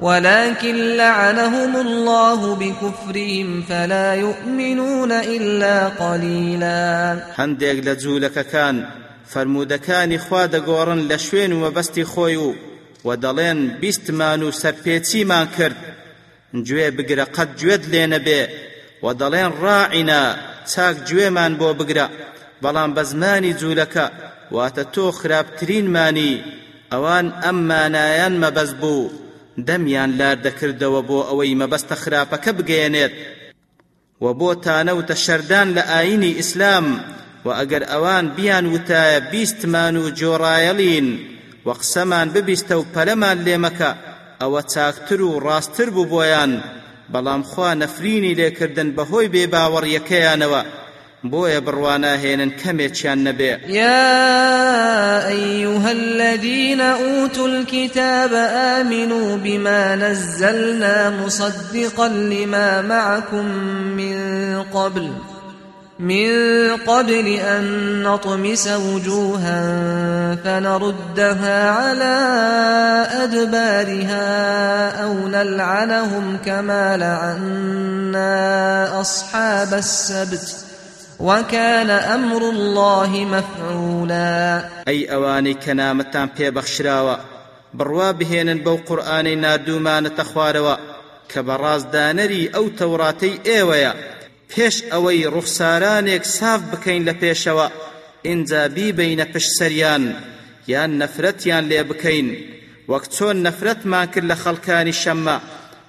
ولكن لعنهم الله بكفرهم فلا يؤمنون إلا قليلا. هەندێک لە جوولەکەکان فرموودەکانی خوا دەگۆڕن لە شوێن و مەبەستی خۆی و و دەڵێن بیستمان و سەرپێچیمان کرد. گوێ بگرە قەت گوێت لێ نەبێ و دەڵێن ڕاعینا چاک گوێمان بۆ بگرە. بەڵام بە زمانی جوولەکە واتە تۆ خراپترینمانی ئەوان ئەم دەمیان لار دەکردەوە بۆ ئەوەی مەبەستە خراپەکە بگەێنێت و بۆ تانەوتە شەردان لە ئاینی ئیسلام و ئەگەر ئەوان بیان وتایە بیستمان و جۆڕایەڵین و قسەمان ببیستە و پەلەمان لێمەکە ئەوە چاکتر و ڕاستتر بوو بۆیان. بەڵام خوا نەفرینی لێکردن بەهۆی بێ باوەڕیەکەیانەوە بۆیە بڕواناهێنن کەمێکیان نەبێ. يا أيها الذين أوتوا الكتاب آمنوا بما نزلنا مصدقا لما معكم من قبل من قبل أن نطمس وجوها فنردها على أدبارها أو نلعنهم كما لعنا أصحاب السبت. وكان أمر الله مفعولا. ئەی ئەوانەی کە نامەتان پێبەخشراوە بڕوا بهێنن بەو قورآانەی نردومانەتە خوارەوە کە بەڕازدانەری ئەو تەوراتەی ئێوەیە. پێش ئەوەی ڕوخسارانێک ساف بکەین لە پێشەوە ئینجا بیبەینە پشت سەریان یان نەفرەتیان لێ بکەین. وەک چۆن نەفرەتمان کرد لە خەڵکانی شەممە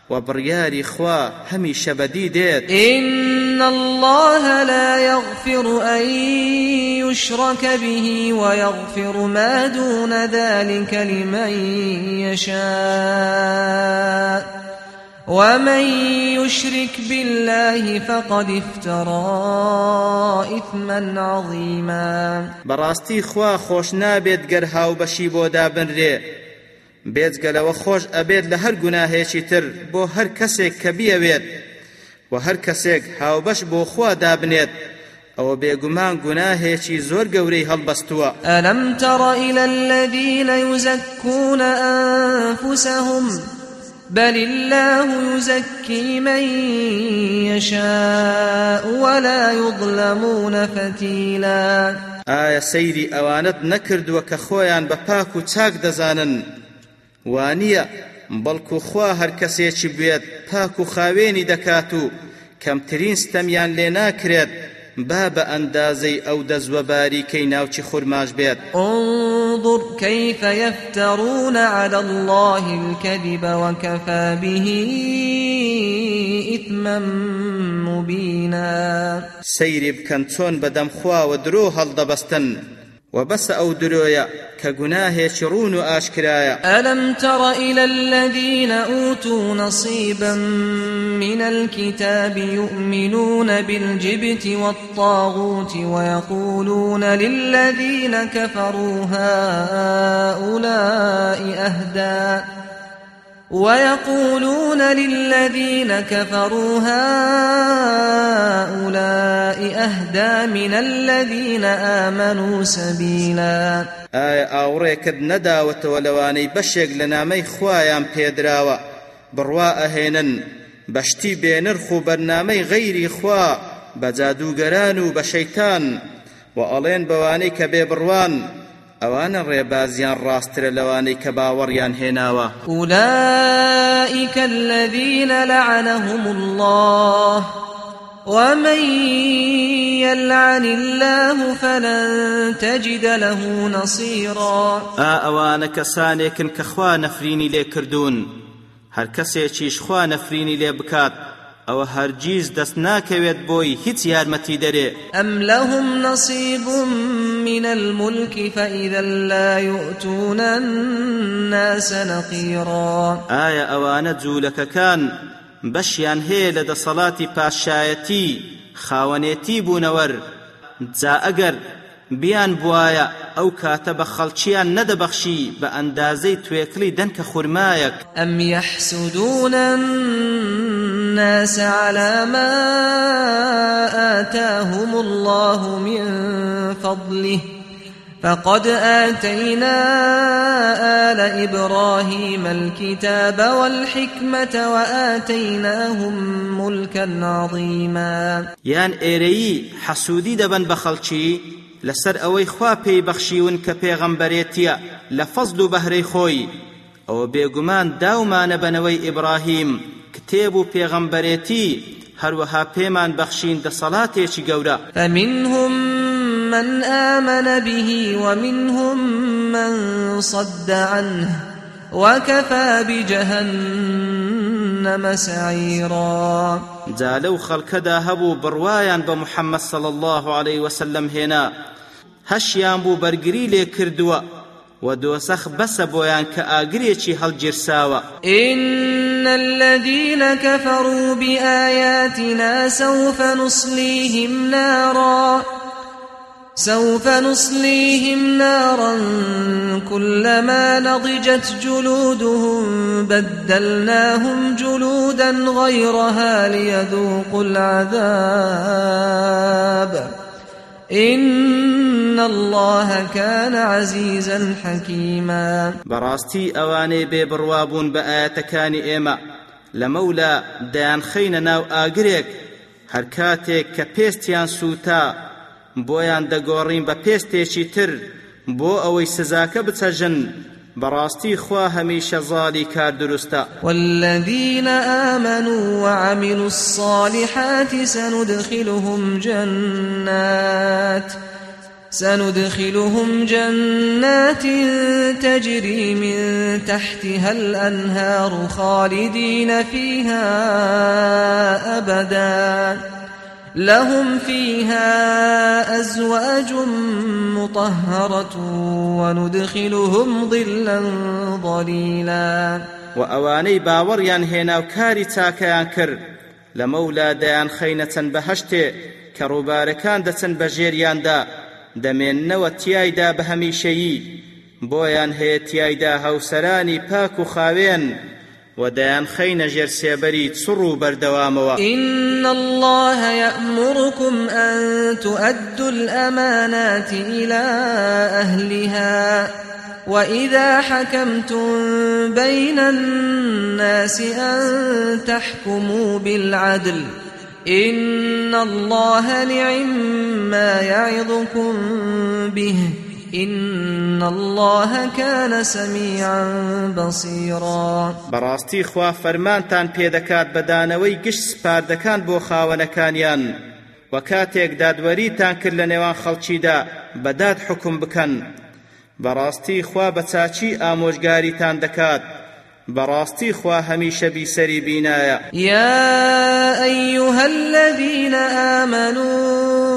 وبرياري خوا هميشه بديدت إن الله لا يغفر أن يشرك به ويغفر ما دون ذلك لمن يشاء. ومن يشرك بالله فقد افترى إثما عظيما. براستي خوا خوش نابد گەر هاوبەشی بۆ دابنرێ. بێجگەلەوە خۆش ئەبێت لە هەر گوناهێکی تر بۆ هەر کەسێک کە بیەوێت و هەر کەسێک هاوبەش بۆ خوا دابنێت ئەوە بێگومان گوناهێکی زۆر گەورەی هەڵبەستووە. ئەلم إلى الذين يزكون أنفسهم؟ بل الله يزكي من يشاء ولا يظلمون فتيلا. ئایا سەیری ئەوانت نەکردووە کە خۆیان بە پاک و چاک دەزانن؟ وانیە بەڵکو خوا هەر کەسێکی بێت پاک و خاوێنی دەکات و کەمترین ستەمیان لێ ناکرێت با بە ئەندازەی ئەو دەزوە باریکەی ناوچی خورماش بێت. انظر كيف يفترون على الله الكذب وكفى به إثما مبينا. سەیری بکەن چۆن بەدەم خواوە درۆ هەڵدەبەستن. وبس أو درويا كجناه شرون آشكرايا ألم تر إلى الذين أوتوا نصيبا من الكتاب يؤمنون بالجبت والطاغوت ويقولون للذين كفروا هؤلاء أهدى؟ ويقولون للذين كفروا هؤلاء أهدى من الذين آمنوا سبيلا. آية ئاوڕێکت نەداوەتەوە لەوانەی بەشێک لە نامەی خوایان پێدراوە؟ بڕوا ئەهێنن بەشتی بێنرخ و بەرنامەی غەیری خوا بە جادوگەران و بە شەیتان و ئەوانە ڕێبازیان ڕاسترە لەوانەی کە باوەڕیان هێناوە أولئك الذين لعنهم الله. ومن يلعن الله فلن تجد له نصيرا. ئەوانە کەسانێکن کە خوا نەفرینی لێ کردوون هەر کەسێکیش خوا نەفرینی لێ بکات ئەوە هەرگیز دەست ناکەوێت بۆی هیچ یارمەتی دەرێ. ئەم لەهم نصیب من الملك فإذا لا يؤتون الناس نقيرا. ئایا ئەوانە جوولەکەکان بەشیان هەیە لە دەسەڵاتی پاشایەتی خاوەنێتی بوونەوەر؟ جا ئەگەر بیان بواە ئەو کاتە بە خەڵکییان نەدەبەخشی بە ئەندازەی توێکلی دەنکە خورمایەک. ئەم يحسدون الناس على ما آتاهم الله من فضله؟ فقد آتينا آل إبراهيم الكتاب والحكمة وآتيناهم ملكا عظيما. يان إيري حسودي دبن بخلشي لسر أوي خوا پێی بەخشیون کە پێغەمبەرێتیە لە فەزل و بەهرەی خۆی ئەوە بێگومان داومانە بنەوەی ئیبراهیم کتێب و پێغەمبەرێتی هەروەها پێمان بەخشین دەسەڵاتێکی گەورە فمنهم من آمن به ومنهم من صد عنه وكفى بجهنم. سعيرا. جالو خلقدا هبو بروايان بمحمد صلى الله عليه وسلم هنا هشيان بو برگري لي كردوا ودوسخ بس بويان كآقريشي هل جرساوا إن الذين كفروا بآياتنا سوف نصليهم نارا. سوف نصليهم نارا كلما نضجت جلودهم بدلناهم جلودا غيرها ليذوقوا العذاب. إن الله كان عزيزا حكيما. براستي أواني ببروابون بآياتكاني إيما. لمولا دان خين ناو آقريك هركاتك كبيستيان سوتا. بۆیان دەگۆڕین بە پێستێکی تر بۆ ئەوەی سزاکە بچەژن. براستي خوا هميشه ظالي كار درستا والذين آمنوا وعملوا الصالحات سندخلهم جنات سندخلهم جنات تجري من تحتها الأنهار خالدين فيها أبداً. لهم فيها أزواج مطهرة وندخلهم ظلا ظليلا. وأواني باوريان هنا وكاري تاكيان كر. لمولا ديان خينة بهشتي کە ڕووبارەکان دەچن بەژێریاندا. ئەوە تیایدا بە هەمیشەیی بۆیان هەیە تیایدا هاوسەرانی پاک و خاوێن. وە دەیانخەینە ژێر سێبەری چڕ و بەردەوامەوە. إن الله يأمركم أن تؤدوا الأمانات إلى أهلها. وإذا حكمتم بين الناس أن تحكموا بالعدل إن الله نعم ما يعظكم به. إن الله كان سميعا بصيرا. براستي خوا فرمانتان پێدەکات بەدانەوەی گشت سپاردەکان بۆ خاوەنەکانیان. و کاتێک دادوەریتان کرد لە نێوان خەڵکیدا بەداد حکم بکەن. بەڕاستی خوا بە چاچی ئامۆژگاریتان دەکات. براستي خوا هميشه بيسري بينايا يا أيها الذين آمنوا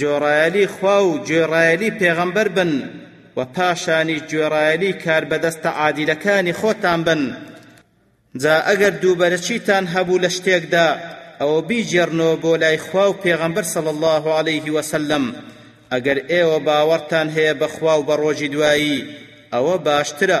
جۆڕایەلی خوا و گوێڕایەلی پێغەمبەر بن و پاشانی گوێڕایەلی کار بەدەستە عادیلەکانی خۆتان بن. جا ئەگەر دووبەرەچیتان هەبوو لە شتێکدا ئەوە بیجێڕنەوە بۆ لای خوا و پێغەمبەر صلی الله عليه وسلم ئەگەر ئێوە باوەڕتان هەیە بەخوا و بە ڕۆژی دوایی ئەوە باشترە.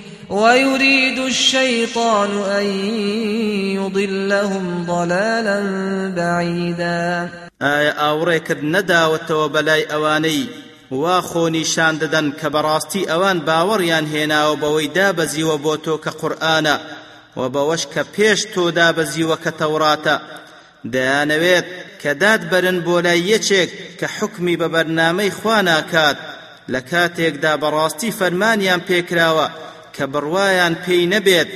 ويريد الشيطان أن يضلهم ضلالا بعيدا. ئایا ئاوڕێکت نەداوەتەوە بەلای ئەوانەی وا خۆنیشان دەدەن کە بەڕاستی ئەوان باوەڕیان هێناوە بەوەی دابەزیوە بۆ تۆ کە قورئانە و بەوەش کە پێش تۆ دابەزیوە کە تەوراتە. دەیانەوێت کە داد بەرن بۆ لای یەکێک کە حکمی بە بەرنامەی خوا ناکات لە کاتێکدا بەڕاستی فەرمانیان پێکراوە کە بڕوایان پێی نەبێت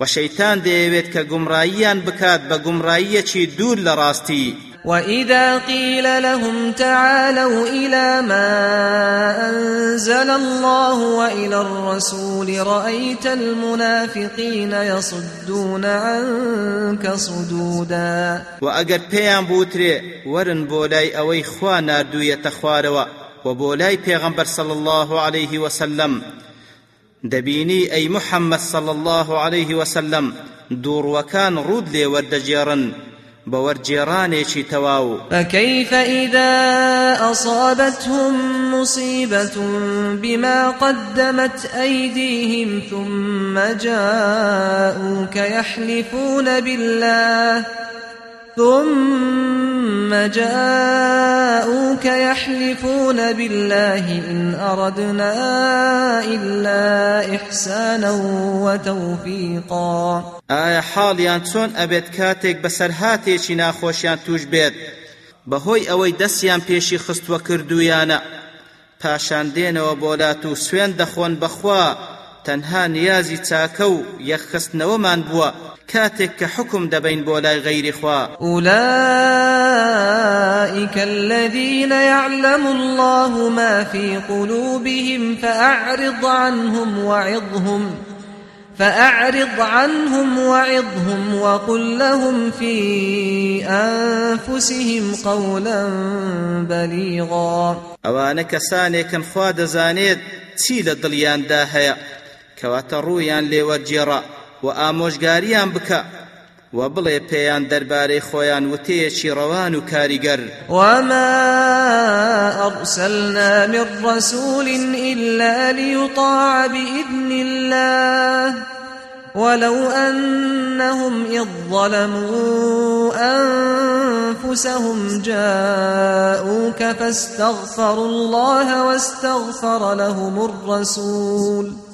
و شەیتان دەیەوێت کە گومڕاییان بکات بە گومڕاییەکی دوور لە ڕاستی. وإذا قيل لهم تعالوا إلى ما أنزل الله وإلى الرسول رأيت المنافقين يصدون عنك صدودا. وە ئەگەر پێیان بوترێ وەرن بۆلای ئەوەی خوا ناردوویەتە خوارەوە وبولاي پیغمبر صلى الله عليه وسلم دبيني أي محمد صلى الله عليه وسلم دور وكان رود لي وردجيرن بورجيراني تواو. فكيف إذا أصابتهم مصيبة بما قدمت أيديهم ثم جاءوك يحلفون بالله؟ ثم جاءوك يحلفون بالله إن أردنا إلا إحسانا وتوفيقا. حاڵیان چۆن ئەبێت کاتێک بەسەر هاتێکی ناخۆشیان توش بێت؟ بەهۆی ئەوەی دەستیان پێشی خستووە کردویانە پاشان دێنەوە بۆلات و سوێن دەخۆن بەخوا تەنها نیازی چاکە و یەخستنەوەمان بووە. كاتك كحكم دبين بولاي غير خوا. أولئك الذين يعلم الله ما في قلوبهم فأعرض عنهم وعظهم فأعرض عنهم وعظهم وقل لهم في أنفسهم قولا بليغا. أوانا كساني كان خوا دزانيت تيل دليان داهيا كواتا رويان ليورجيرا و ئامۆژگاریان بکە و بڵێ پێیان دەربارەی خۆیان وتەیەکی ڕەوان و وما أرسلنا من رسول إلا ليطاع بإذن الله. ولو أنهم إذ ظلموا أنفسهم جاءوك فاستغفروا الله واستغفر لهم الرسول.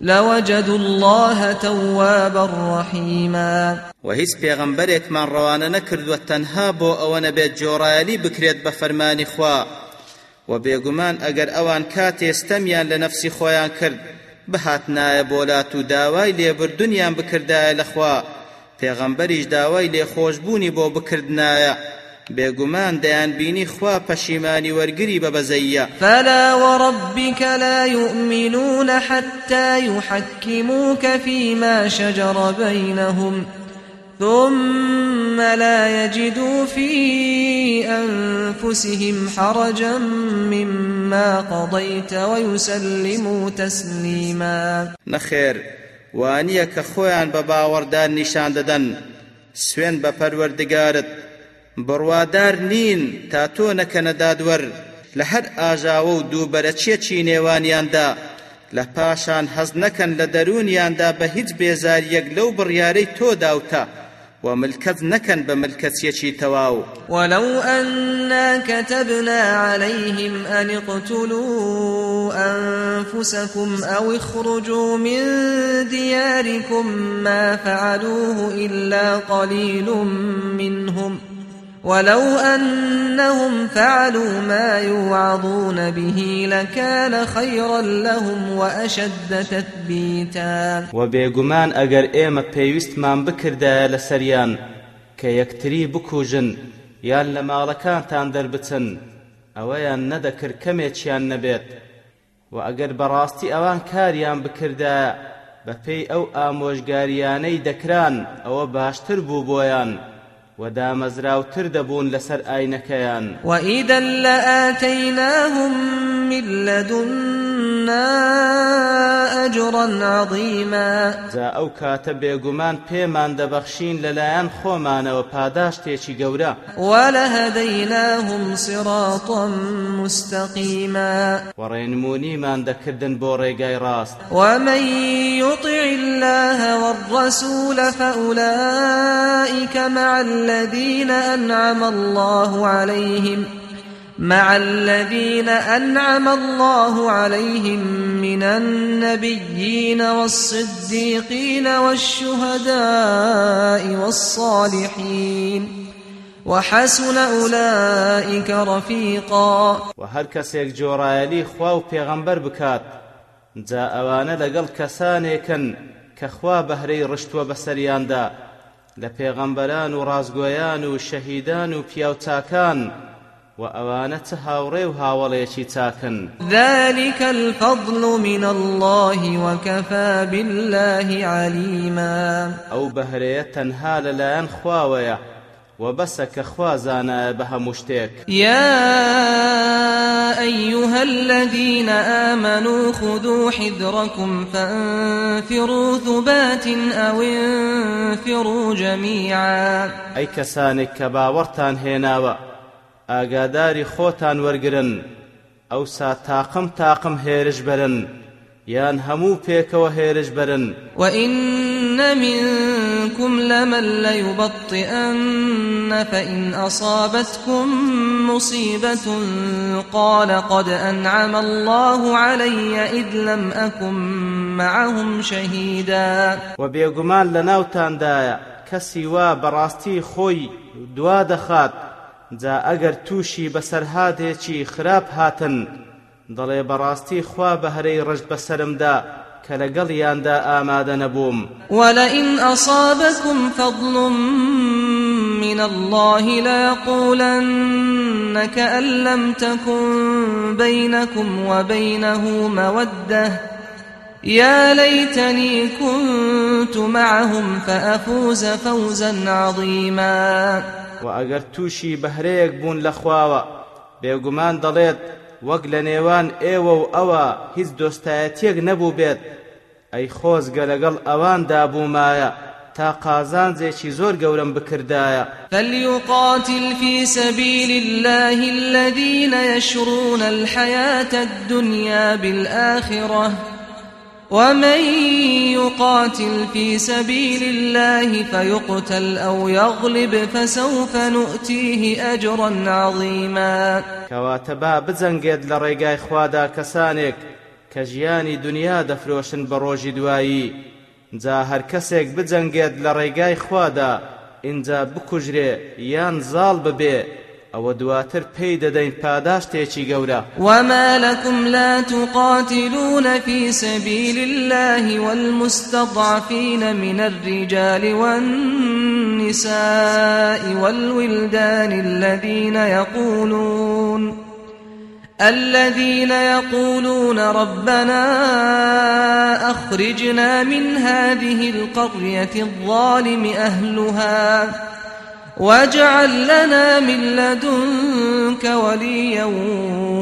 لوجدوا الله توابا رحيما. وهیچ پێغەمبەرێکمان ڕەوانە نەکردووە تەنها بۆ ئەوە نەبێت جۆڕایەلی بکرێت بە فەرمانی خوا. و بێگومان ئەگەر ئەوان کاتێستەمیان لە نەفسی خۆیان کرد بەهاتنایە بۆلات و داوای لێبردونیان بکردایە لەخوا پێغەمبەریش داوای لێخۆشببوونی بۆ بکردنایە. بێگومان بینی خوا پەشیمانی وەرگری بە بەزەیە. فلا وربك لا يؤمنون حتى يحكموك فيما شجر بينهم ثم لا يجدوا في أنفسهم حرجا مما قضيت ويسلموا تسليما. نخير وانيا كخوان بباوردان نشان ددن سوێند بە پەروەردگارت بڕوادار نین تا تۆ نەکەنە دادوەر لە هەر ئاژاوە و دووبەرەچێکی نێوانیاندا؟ لە پاشان حەز نەکەن لە دەرونیاندا بە هیچ بێزاریەک لەو بڕیارەی تۆ داوتە وملكت نكن بملكت تواو ولو أنا كتبنا عليهم أن اقتلوا أنفسكم أو اخرجوا من دياركم ما فعلوه إلا قليل منهم ۖ ولو أنهم فعلوا ما يوعظون به لكان خيرا لهم وأشد تثبيتا. وە بێگومان ئەگەر ئێمە پێویستمان بکردایە لەسەریان کە یەکتری بکوژن یان لە ماڵەکانتان دەربچن ئەوەیان نەدەکرد کەمێکیان نەبێت وە ئەگەر بەڕاستی ئەوان کاریان بکردایە بەپێی ئەو ئامۆژگاریانەی دەکران ئەوە باشتر بوو بۆیان. ودامزراوتر دەبوون لەسەر ئاینەکەیان وئیدە لآتيناهم من لدنا أجرا عظيما. جا ئەو کاتە بێگومان پێمان دەبەخشین لەلایەن خۆمانەوە پاداشتێکی گەورە. ولهديناهم صراطا مستقيما. وڕێنمونیمان دەکردن بۆ ڕێگای ڕاست. ومن يطع الله والرسول فأولئك مع الذين أنعم الله عليهم. مع الذين أنعم الله عليهم من النبيين والصديقين والشهداء والصالحين. وحسن أولئك رفيقا. وهر كسيك جورايلي خواو پیغمبر بكات جا ئەوانە لەگەڵ کەسانێکن کە خوا بەهرەی ڕشتووە بەسەریاندا لە پێغەمبەران و ڕازگۆیان و و ئەوانە چه هاوڕێ و هاوڵێکی چاکن ذلك الفضل من الله وكفى بالله عليما. ئەو بەهرەیە تەنها لەلایەن خواوەیە وبسك خوازانا بها مشتيك. يا أيها الذين آمنوا خذوا حذركم فانفروا ثبات أو انفروا جميعا. ئەی کەسانێک کە باوەڕتان هێناوە. ئاگاداری خۆتان وەرگرن ئەوسا تاقم تاقم هێرش برن یان هەموو بەیەکەوە هێرش برن وإن منكم لمن ليبطئن فإن أصابتكم مصيبة قال قد أنعم الله علي إذ لم أكن معهم شهيدا. وبيقمان لناوتان دايا كسي وا براستي خوي دوا دخات جا ئەگەر تووشی بەسەرهادێکی خراپ هاتن دەڵێ بەڕاستی خوا بەهرەی ڕژ بەسرمدا کە لەگەڵیاندا ئامادە نەبووم. ولئن أصابكم فضل من الله ليقولن كأن لم تكن بينكم وبينه مودة. يا ليتني كنت معهم فأفوز فوزا عظيما. وأجر توشي بهريك بون لخواوة بيقمان ضليت وەک لە نێوان ئێوە و ئەوە هیچ دۆستایەتیەک نەبوو بێت. ئەی خۆزگە لەگەڵ ئەواندا بوومایە تا قازانجێکی زۆر گەورم بکردایە. فليقاتل في سبيل الله الذين يشرون الحياة الدنيا بالآخرة ومن يقاتل في سبيل الله فيقتل أو يغلب فسوف نؤتيه أجرا عظيما. كواتبا بزنگید لرقاي خوادا كسانك كجياني دنيا دفروشن بروج دوایی جا هر کسێک بجەنگێت لە خوادا اینجا بکوژرێ یان زاڵ ببێ ئەوە دواتر پێی دەدەین پاداشتێکی گەورە. وما لكم لا تقاتلون في سبيل الله والمستضعفين من الرجال والنساء والولدان الذين يقولون الذين يقولون ربنا أخرجنا من هذه القرية الظالم أهلها واجعل لنا من لدنك وليا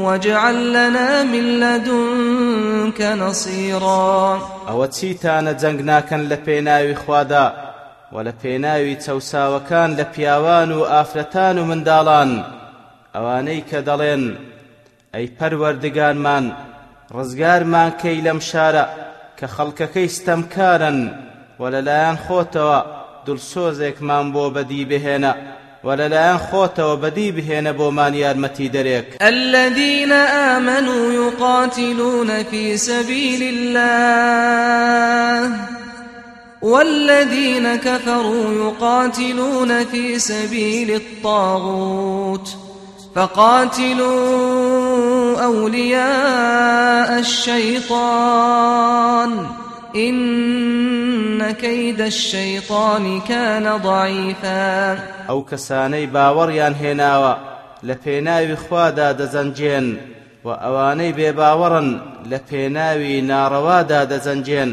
واجعل لنا من لدنك نصيرا. أو تسيتان جنگناكن لپێناوی خوادا و لە پێناوی چەساوەکان لە پیاوان و ئافرەتان و منداڵان. ئەوانەی کە دەڵێن ئەی پەروەردگارمان ڕزگارمان کەی لەم شارە کە خەڵکەکەی ستەمکارن دڵسۆزێکمان بۆ بەدی بهێنە وللان خوت وبدي بهنا بومان يارمتي دريك الذين آمنوا يقاتلون في سبيل الله والذين كفروا يقاتلون في سبيل الطاغوت فقاتلوا أولياء الشيطان. إن كيد الشيطان كان ضعيفا. أو كساني باوريان هناوا لپێناوی خوادا دەزەنجێن و ئەوانەی بێباوەڕن لە پێناوی ناڕەوادا دەزەنجێن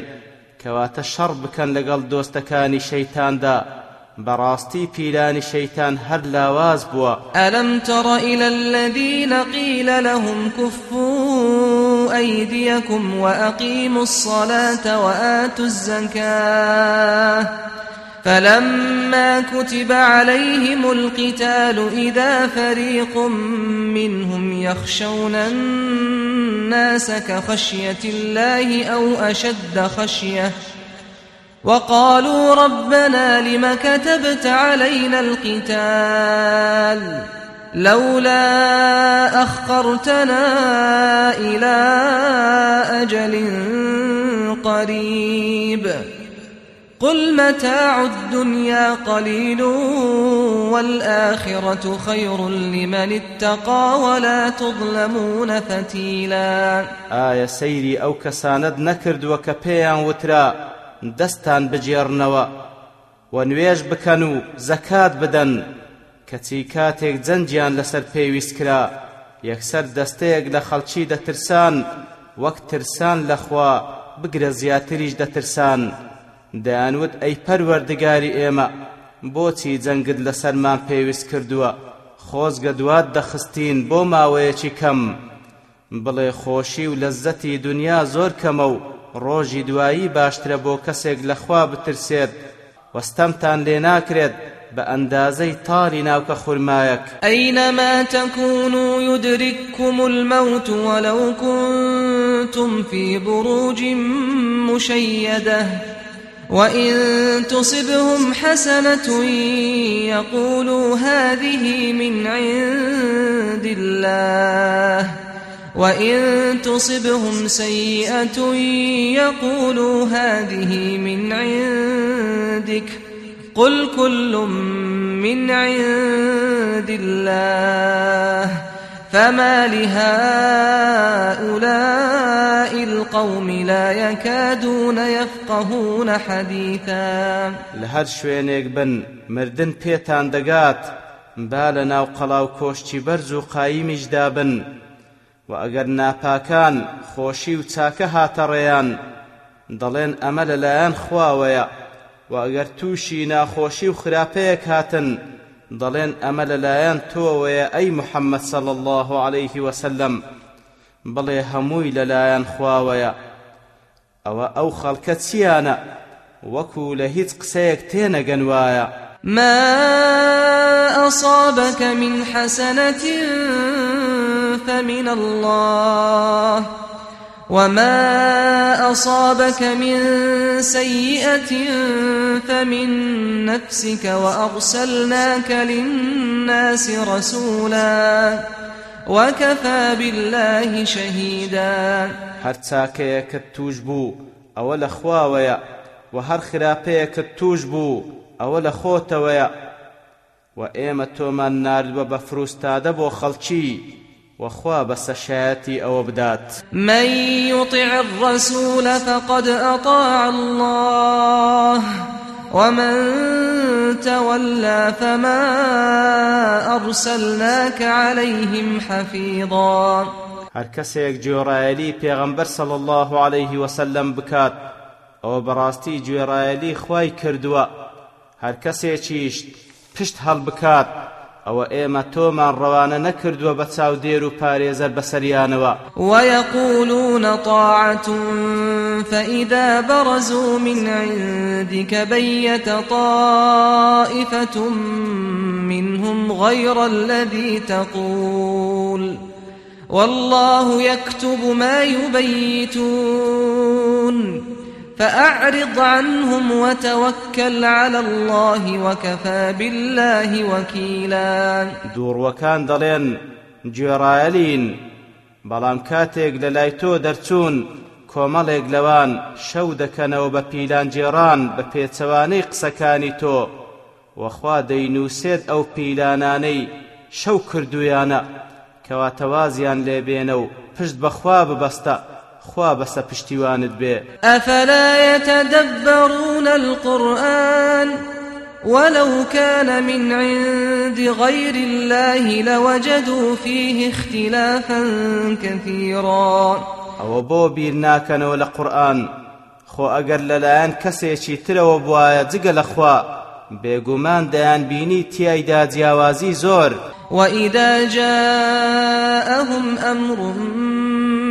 کەواتە شەڕ بکەن لەگەڵ دۆستەکانی شەیتاندا براستي بيلان شيطان هر لاواز بوا. ألم تر إلى الذين قيل لهم كفوا أيديكم وأقيموا الصلاة وآتوا الزكاة فلما كتب عليهم القتال إذا فريق منهم يخشون الناس كخشية الله أو أشد خشيةً وقالوا ربنا لم كتبت علينا القتال لولا أخرتنا إلى أجل قريب. قل متاع الدنيا قليل والآخرة خير لمن اتقى ولا تظلمون فتيلا. ئایا سەیری ئەو کەسانەت نەکردووە کە پێیان وترا دەستان بگرنەوە و نوێژ بکەن و زەکات بدەن. کەچی کاتێک جەنگیان لەسەر پێویست کرا. یەکسەر دەستەیەک لە خەڵکی دەترسان وەک ترسان لەخوا بگرە زیاتریش دەترسان. دەیانوت ئەی پەروەردگاری ئێمە بۆچی جەنگت لەسەرمان پێویست کردووە؟ خۆزگە دوات دەخستین بۆ ماوەیەکی کەم. بڵێ خۆشی و لەزەتی دنیا زۆر کەمە و ڕۆژی دوایی باشترە بۆ کەسێک لەخوا بترسێت. وەستەمتان لێ ناکرێت. بأندازي طالي ناوك خرمايك أينما تكونوا يدرككم الموت ولو كنتم في بروج مشيدة وإن تصبهم حسنة يقولوا هذه من عند الله وإن تصبهم سيئة يقولوا هذه من عندك. قل كل من عند الله فما لهؤلاء القوم لا يكادون يفقهون حديثا لهر شوينيك بن مردن بيتان دقات با ناو قەڵاو کۆشتی بەرز و قایمیش دابن. و ئەگەر ناپاکان خۆشی و چاکە هاتەڕێیان دەڵێن ئەمە لەلایەن و ئەگەر تووشی ناخۆشی و خراپەیەک هاتن دەڵێن ئەمە لەلایەن تۆوەیە ئەی محەممەد صل الله عليه وسلم بڵێ هەمووی لەلایەن خواوەیە. ئەوە ئەو خەڵکە چیانە؟ وەکو لە هیچ قسەیەک تێنەگەن وایە. ما أصابك من حسنة فمن الله وما أصابك من سيئة فمن نفسك وأرسلناك للناس رسولا وكفى بالله شهيدا هر تاكيك توجبو أول خواويا وهر خرابيك توجبو أول خوتويا وإيمتو من نارد وبفروستاد بو خلچي وخوا بس شاتي أو بدات. من يطع الرسول فقد أطاع الله ومن تولى فما أرسلناك عليهم حفيظا. هر کەسێک گوێڕایەلی پێغەمبەر صلى الله عليه وسلم بکات ئەوە بەڕاستی گوێڕایەلی خوای کردووە هەر کەسێکیش پشت هەڵبکات ئەوە ئێمە تۆمان ڕەوانە نەکردووە بە چاودێر و پارێزەر بەسەریانەوە. ويقولون طاعة فإذا برزوا من عندك بيت طائفة منهم غير الذي تقول والله يكتب ما يبيتون فأعرض عنهم وتوكل على الله وكفى بالله وكيلا. دور وكان دلين کاتێک لە لای تۆ دەرچوون کۆمەڵێک لەوان شەو دەکەنەوە بە پیلان جێران بە پێچەوانەی قسەکانی تۆ وەخوا دەینووسێت ئەو پیلانانەی شەو کردویانە کەواتەوازیان لێبێنە و پشت بەخوا ببەستە. خوا بس پشتیوانت بێ. أفلا يتدبرون القرآن ولو كان من عند غير الله لوجدوا فيه اختلافا كثيرا. أو بو بیر ناکەنەوە لە قورآن. خۆ ئەگەر لەلایەن کەسێکی ترەوە بواە جگە لەخوا بێگومان دەیان بینی تیایدا جیاوازی زۆر. وإذا جاءهم أمر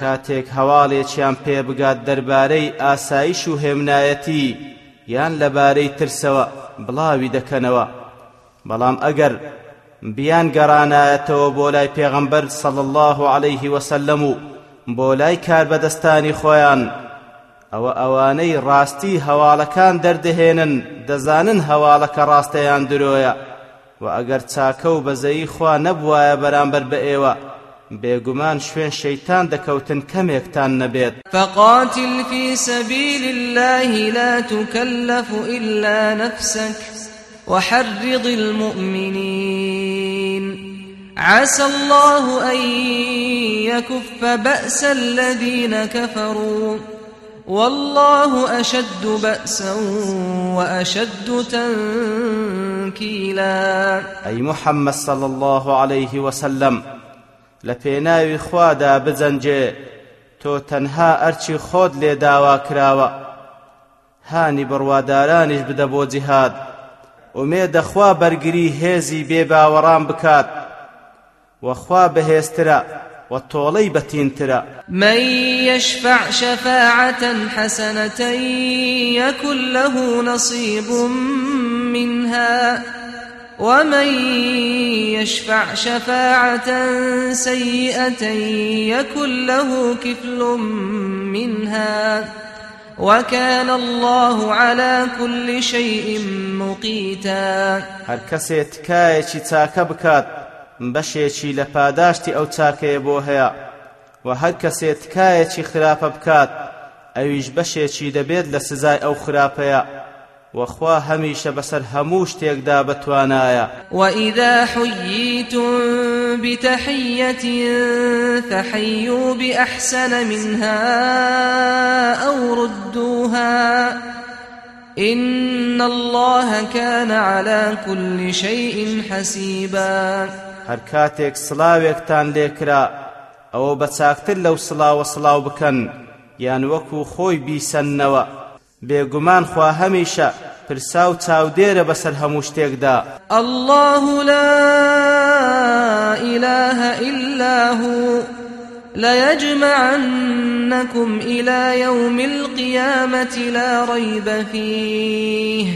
کاتێک هەواڵێکیان پێ بگات دەربارەی ئاسایش و هێمنایەتی یان لەبارەی ترسەوە بڵاوی دەکەنەوە. بەڵام ئەگەر بیان گەڕانایەتەوە بۆ لای پێغەمبەر صەڵ الله عليه وسلم و بۆ لای کاربەدەستانی خۆیان ئەوە ئەوانەی ڕاستی هەواڵەکان دەردەهێنن دەزانن هەواڵەکە ڕاستەیان درۆیە. و ئەگەر چاکە و بەزەیی خوا نەبوایە بەرامبەر بە ئێوە بێگومان شوێن شەیتان دەکەوتن کەمێکتان نەبێت. فقاتل في سبيل الله لا تكلف إلا نفسك وحرض المؤمنين. عسى الله أن يكف بأس الذين كفروا. والله أشد بأسا وأشد تنكيلا. أي محمد صلى الله عليه وسلم لپێناوی خوادا بجەنجێ تۆ تەنها ئەرچی خۆت لێ داوا کراوە. هانی بڕوادارانیش بدە بۆ جیهاد. ئومێدە خوا بەرگری هێزی بێ باوەڕان بکات. وخوا بەهێزترە وطولي بتينترا من يشفع شفاعة حسنة يكن له نصيب منها. ومن يشفع شفاعة سيئة يكن له كفل منها وكان الله على كل شيء مقيتا هر کەسێ تکایەکی چاکە بکات بەشێکی لە پاداشتی ئەو چاکەیە بۆ هەیە. و هەر کەسێ تکایەکی خراپە بکات ئەویش بەشێکی دەبێت لە سزای ئەو خراپەیە. وخوا هميشه بسر هموش تيقدا بتوانايا وإذا حييتم بتحية فحيوا بأحسن منها أو ردوها إن الله كان على كل شيء حسيبا. هر کاتێک سڵاوێکتان لێکرا ئەوە بە چاکتر لەو سڵاوە سڵاو بکەن یان وەکو خۆی بیسەنەوە بێگومان خوا هەمیشە پرسا و چاودێرە بەسەر هەموو شتێکدا. الله لا إله إلا هو ليجمعنكم إلى يوم القيامة لا ريب فيه.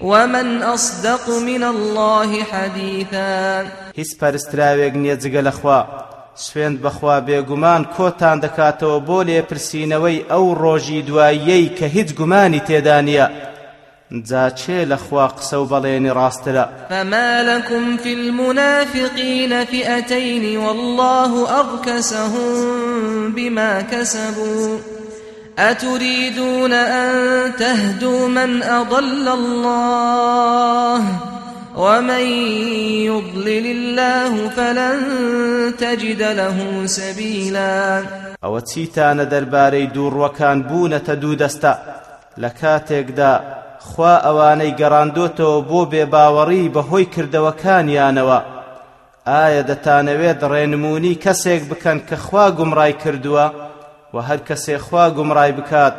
ومن أصدق من الله حديثا. هیچ پەرستراوێک نییە جگە لەخوا سوێند بەخوا بێگومان کۆتان دەکاتەوە بۆ لێپرسینەوەی ئەو ڕۆژی دواییەی کە هیچ گومانی تێدا نییە. جا چێ لەخوا قسە و بەڵێنی ڕاسترە فما لكم في المنافقين فئتين والله أركسهم بما كسبوا. أتريدون أن تهدوا من أضل الله ومن يضلل الله فلن تجد له سبيلا. ئەوە چیتانە دەربارەی دووڕوەکان بوونەتە دوو دەستە؟ لە کاتێکدا خوا ئەوانەی گەڕاندۆتەوە بۆ بێباوەڕی بەهۆی کردەوەکانیانەوە. ئایا دەتانەوێت ڕێنمونی کەسێک بکەن کە خوا گومڕای کردووە؟ و هەر کەسێ خوا گومڕای بکات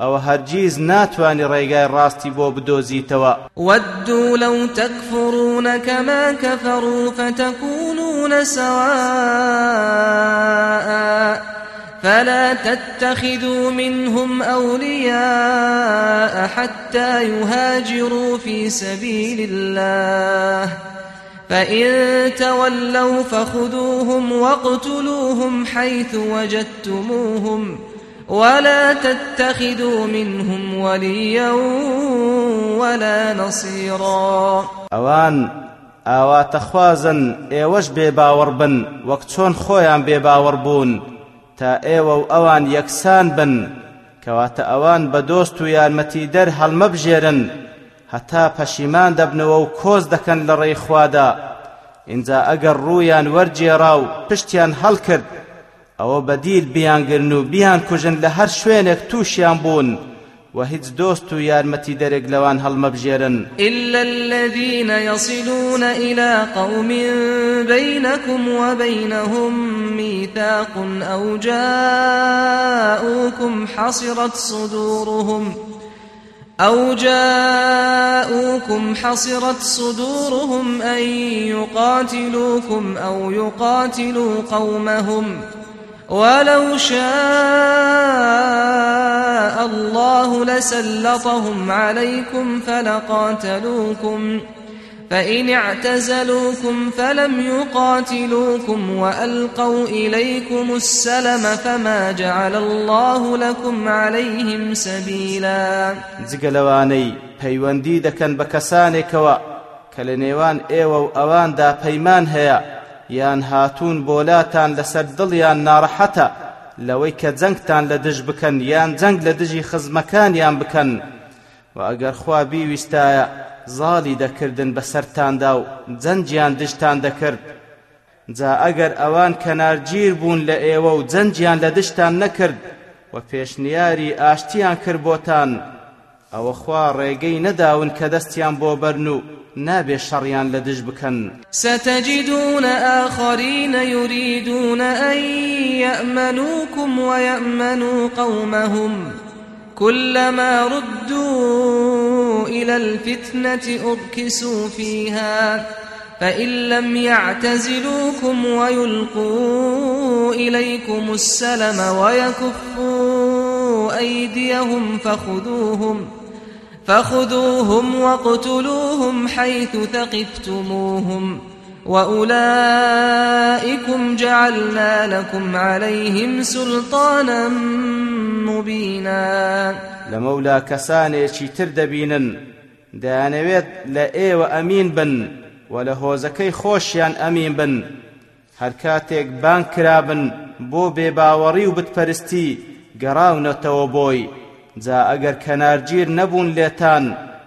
ئەوە هەرگیز ناتوانانی ڕێگای ڕاستی بۆ بدۆزیتەوە. ودوا لو تكفرون كما كفروا فتكونون سواء فلا تتخذوا منهم أولياء حتى يهاجروا في سبيل الله. فإن تولوا فخذوهم واقتلوهم حيث وجدتموهم ولا تتخذوا منهم وليا ولا نصيرا. ئەوان ئاواتە خوازن ئێوەش بێباوەڕ بن وەک چۆن خۆیان بێباوەڕ تا ئێوە و ئەوان یەکسان بن کەواتە ئەوان بە دۆست و یارمەتی دەر هەڵمەبژێرن هەتا پەشیمان دەبنەوە و کۆچ دەکەن لە ڕێی خوادا اینجا ئەگەر ڕوویان وەرگێڕا و پشتیان هەڵکرد ئەوە بەدیل بیانگرن و بیان کوژن لە هەر شوێنێک تووشیان بوون. وە هیچ دۆست یارمەتی دەرێک لەوان مەبژێرن إلا الذين يصلون إلى قوم بينكم وبينهم ميثاق أو جاءوكم حصرت صدورهم أو جاءوكم حصرت صدورهم أن يقاتلوكم أو يقاتلوا قومهم ۖ ولو شاء الله لسلطهم عليكم فلقاتلوكم فإن اعتزلوكم فلم يقاتلوكم وألقوا إليكم السلم فما جعل الله لكم عليهم سبيلا جگەلەوانەی پەیوەندی دەکەن بە کەسانێکەوە کە لە نێوان ئێوە و ئەواندا پەیمان هەیە یان هاتوون بۆلاتان لەسەر دڵیان لەوەی کە جەنگتان لە دژ بکەن یان جەنگ لە دژی خزمەکانیان بکەن. و ئەگەر خوا بیویستایە زاڵی دەکردن بەسەرتاندا و جەنجیان دشتان دەکرد. جا ئەگەر ئەوان کەنارگیر بوون لە ئێوە و جەنجیان لە دشتان نەکرد و پێشنیاری ئاشتیان کرد بۆتان ئەوە خوا ڕێگەی نەداون کە دەستیان بۆ بەرن و شەڕیان لە دژ بکەن ستجدون آخرين يريدون أن يأمنوكم ويأمنوا قومهم. كلما ردوا إلى الفتنة أركسوا فيها. فإن لم يعتزلوكم ويلقوا إليكم السلم ويكفوا أيديهم فخذوهم. فخذوهم واقتلوهم حيث ثقفتموهم وأولئكم جعلنا لكم عليهم سلطانا مبينا. لمولا كسانێکی تر دەبینن دەیانەوێت لە ئێوە ئەمین بن و لە هۆزەکەی خۆشیان ئەمین بن. هەر کاتێک بان کرابن بۆ بێباوەڕی و بتپەرستی بۆی جا ئەگەر کەنارگیر نەبوون لێتان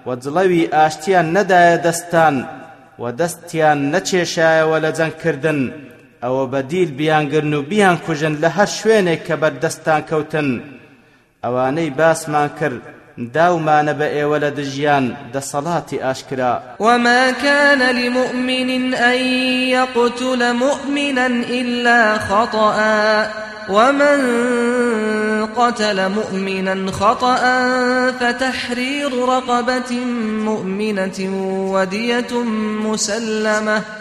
و جڵەوی ئاشتیان نەدایە دەستان و دەستیان نەچێشایەوە لە جەنگکردن ئەوە بەدیل بیانگرن و بیان کوژن لە هەر شوێنێک کە بەردەستان کەوتن. ئەوانەی باسمان کرد داومانە بە ئێوە لە دژیان دەسەڵاتی ئاشکرا. وما كان لمؤمن أن يقتل مؤمنا إلا خطأ ومن قتل مؤمنا خطأ فتحرير رقبة مؤمنة ودية مسلمة.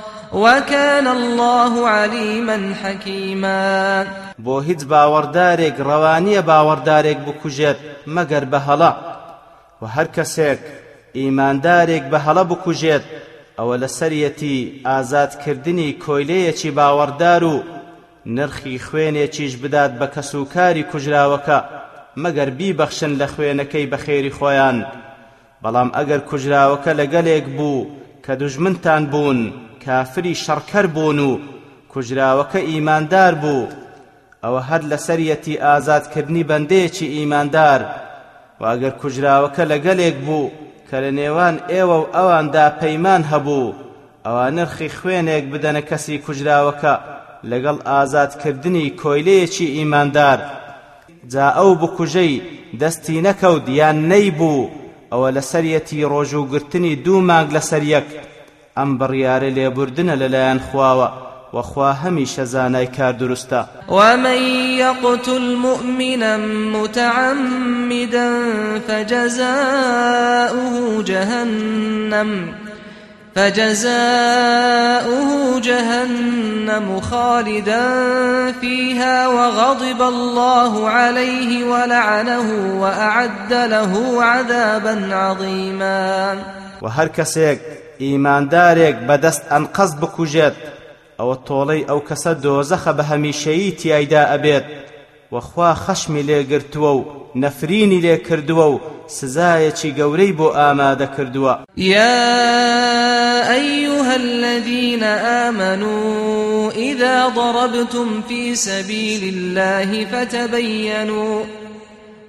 وكان الله عليما حكيما. بۆ هیچ باوەڕدارێک ڕەوانیە باوەڕدارێک بکوژێت مەگەر بە هەڵە و هەر کەسێک ئیماندارێک بە هەڵە بکوژێت ئەوە لە سەرەتی ئازادکردنی کۆیلەیەکی باوەڕدار و نرخی خوێنێکیش بدات بە کەسوکاری کوژراوەکە مەگەر بیبەخشن لە خوێنەکەی بە خێری خۆیان. بەڵام ئەگەر کوژراوەکە لەگەلێک بوو کە دوژمنتان بوون کافری شەڕکەر بوون و کوژراوەکە ئیماندار بوو. ئەوە هەر لە سەرەتی ئازادکردنی بەندەیەکی ئیماندار. و ئەگەر کوژراوەکە لەگەلێک بوو کە لە نێوان ئێوە و ئەواندا پەیمان هەبوو. ئەوە نرخی خوێنێک بدەنە کەسی کوژراوەکە لەگەڵ ئازادکردنی کۆیلەیەکی ئیماندار. جا ئەو بکوژەی دەستی نەکەوت یان نەیبوو ئەوە لە سەرەتی ڕۆژوگرتنی دوو مانگ لەسەر یەک ئەم بڕیارە لێبوردنە لەلایەن خواوە وخوا هەمیشە زانای کار دروستە. ومن يقتل مؤمنا متعمدا فجزاؤه جهنم فجزاؤه جهنم خالدا فيها وغضب الله عليه ولعنه وأعد له عذابا عظيما. وهر كسيك بدست أن قصد بكوجت ئەوە تۆڵەی ئەو کەسە دۆزەخە بە هەمیشەیی تیایدا ئەبێت وەخوا خەشمی لێگرتووە و نەفرینی لێ کردووە و سزایەکی گەورەی بۆ ئامادە کردووە. يا أيها الذين آمنوا إذا ضربتم في سبيل الله فتبينوا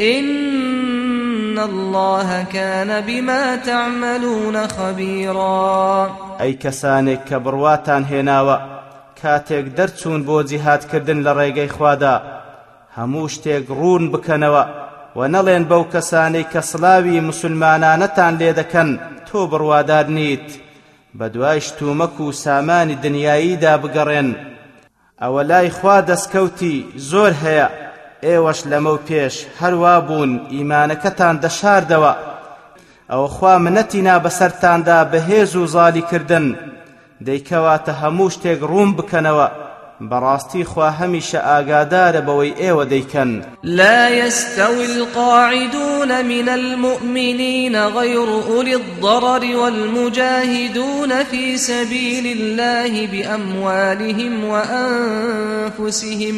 إن الله كان بما تعملون خبيرا. أي كسانك كبرواتان هناوة كاتك درتون بو جهاد كردن لرأيقي خوادا هموش تيك رون بكنوا ونلين بو كساني كسلاوي مسلمانانتان ليدكن تۆ بڕوادار نیت بەدوای شتومەک و سامانی دنیایدا بگەڕێن ئەو لای خوا دەستکەوتی زۆر هەیە. ئێوەش لەمە و پێش هەروە بوون ئیمانەکەتان دەشاردەوە. ئەوە خوا منەتی نا بەسەرتاندا بەهێز و زالیکردن. دەی کەواتە هەموو شتێک ڕوون بکەنەوە. بەڕاستی خوا هەمیشە ئاگادارە بەوەی ئێوە دەیکەن. لا يستوي القاعدون من المؤمنين غير أولي الضرر والمجاهدون في سبيل الله بأموالهم وأنفسهم.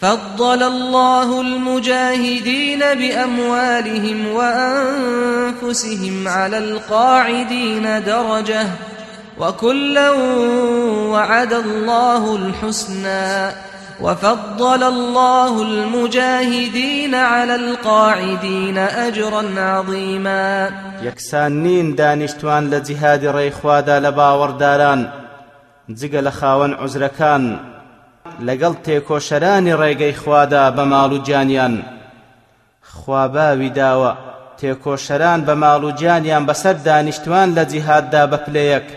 فضل الله المجاهدين بأموالهم وأنفسهم على القاعدين درجة وكلا وعد الله الحسنى وفضل الله المجاهدين على القاعدين أجرا عظيما. یەکسان دانشتوان ڕێیخوادا لە باوەڕداران جگە لە خاوەن عوزرەکان لەگەڵ تێکۆشەرانی ڕێگەی خوادا بە ماڵ و جانیان. خوا باوی داوە تێکۆشەران بە ماڵ و جانیان بەسەر دانیشتوان لە جیهاددا بەپلەیەک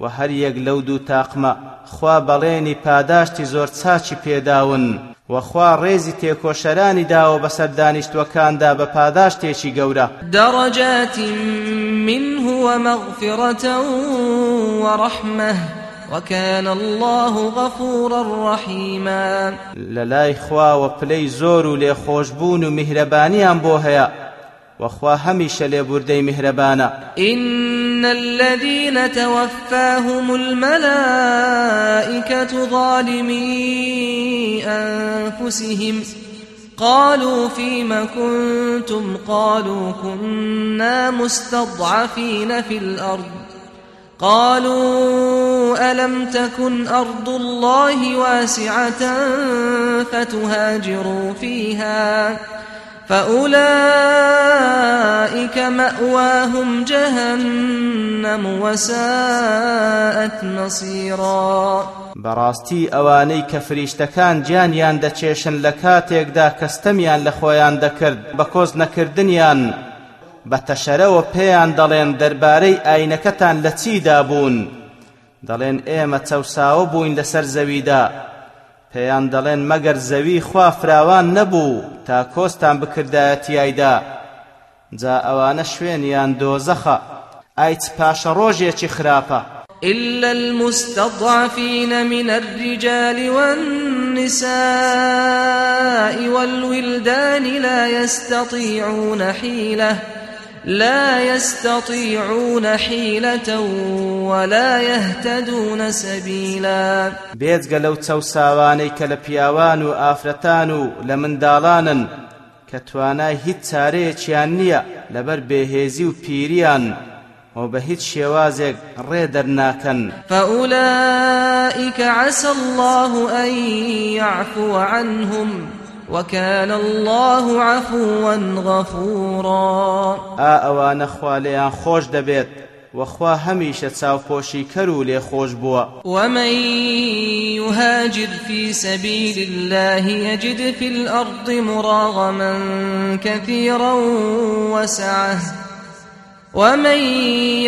و هەر یەک لەو دوو تاقمە خوا بەڵێنی پاداشتی زۆر چاچی پێداون. وخوا ڕێزی تێکۆشەرانی داوە بەسەر دانیشتوەکاندا بە پاداشتێکی گەورە. دەڕەجات منه ومغفرة ورحمة وكان الله غفورا رحيما. للاي خوا وبلي زور لخوشبون مهربانيان بوهيا وخوا هەمیشە لێبوردەی میهرەبانە. إن الذين توفاهم الملائكة ظالمي أنفسهم قالوا فيم كنتم؟ قالوا كنا مستضعفين في الأرض. قالوا ألم تكن أرض الله واسعة فتهاجروا فيها فأولئك مأواهم جهنم وساءت مصيرا. بەڕاستی ئەوانەی کە فریشتەکان گیانیان دەچێشن لە کاتێکدا کەستەمیان لە خۆیان دەکرد بە تەشەرەوە پێیان دەڵێن دەربارەی ئاینەکەتان لە چیدا بوون. دەڵێن ئێمە چەوساوە بووین لەسەر زەویدا. پێیان دەڵێن مەگەر زەوی خوا فراوان نەبوو تا کۆستان بکردایەتیایدا جا ئەوانە شوێنیان دۆزەخە. ئایچ پاشە ڕۆژێکی خراپە. إلا المستضعفين من الرجال والنساء والولدان لا يستطيعون حيله لا يستطيعون حيلة ولا يهتدون سبيلا. بێجگە لەو چەوساوانەی کە لە پیاوان و ئافرەتان و لە منداڵانن کە توانای هیچ چارەیەکیان نییە لەبەر بێهێزی و پیریان و بە هیچ شێوازێک ڕێدەرناکەن فأولئك عسى الله أن يعفو عنهم. وكان الله عفوا غفورا. ئا ئەوانە خوا لێیان خۆش دەبێت وخوا هەمیشە چاوپۆشی کەر و لێ خۆش بووە. ومن يهاجر في سبيل الله يجد في الأرض مراغما كثيرا وسعه. ومن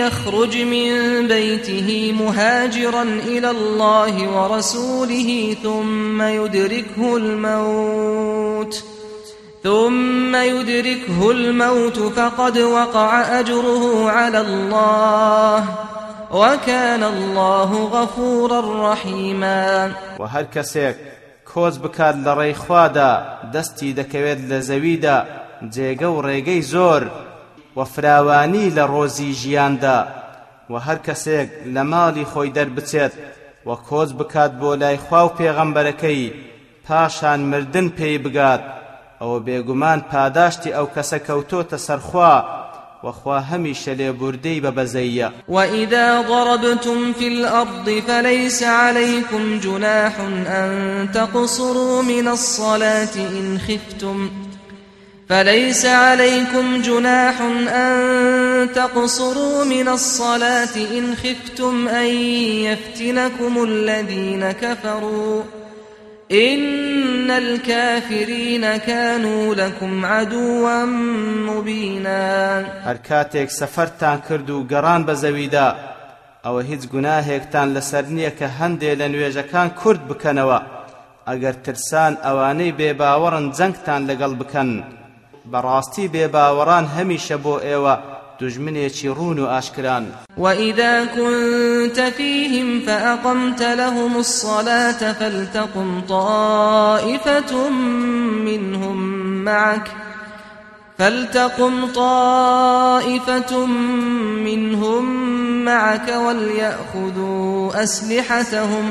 يخرج من بيته مهاجرا إلى الله ورسوله ثم يدركه الموت ثم يدركه الموت فقد وقع أجره على الله وكان الله غفورا رحيما. وە هەر کەسێک کۆچ بکات لە ڕێی خوادا دەستی دەکەوێت لە زەویدا جێگە و ڕێگەی زۆر و فراوانی لە ڕۆزی ژیاندا و هەر کەسێک لە ماڵی خۆی دەربچێت و کۆچ بکات بۆ لای خوا پاشان مردن پێی بگات. ئەوە بێگومان پاداشتی ئەو کەسە کەوتۆتە سەر خوا وخوا هەمیشە لێبوردەی بە بەزەیە وإذا ضربتم في الأرض فليس عليكم جناح أن تقصروا من الصلاة إن خفتم فليس عليكم جناح أن تقصروا من الصلاة إن خفتم أن يفتنكم الذين كفروا إن الكافرين كانوا لكم عدوا مبينا. هەر کاتێک سەفەرتان کرد و گەڕان بە زەویدا ئەوە هیچ گوناهێکتان لەسەر نییە کە هەندێ لە نوێژەکان کورد بکەنەوە. ترسان ئەوانەی بێباوەڕن جەنگتان لەگەڵ بکەن. بەڕاستی بێباوەڕان هەمیشە بۆ ئێوە دژمنێکی ڕون و ئاشکران. وإذا كنت فيهم فأقمت لهم الصلاة فلتقم طائفة منهم معك فلتقم طائفة منهم معك وليأخذوا أسلحتهم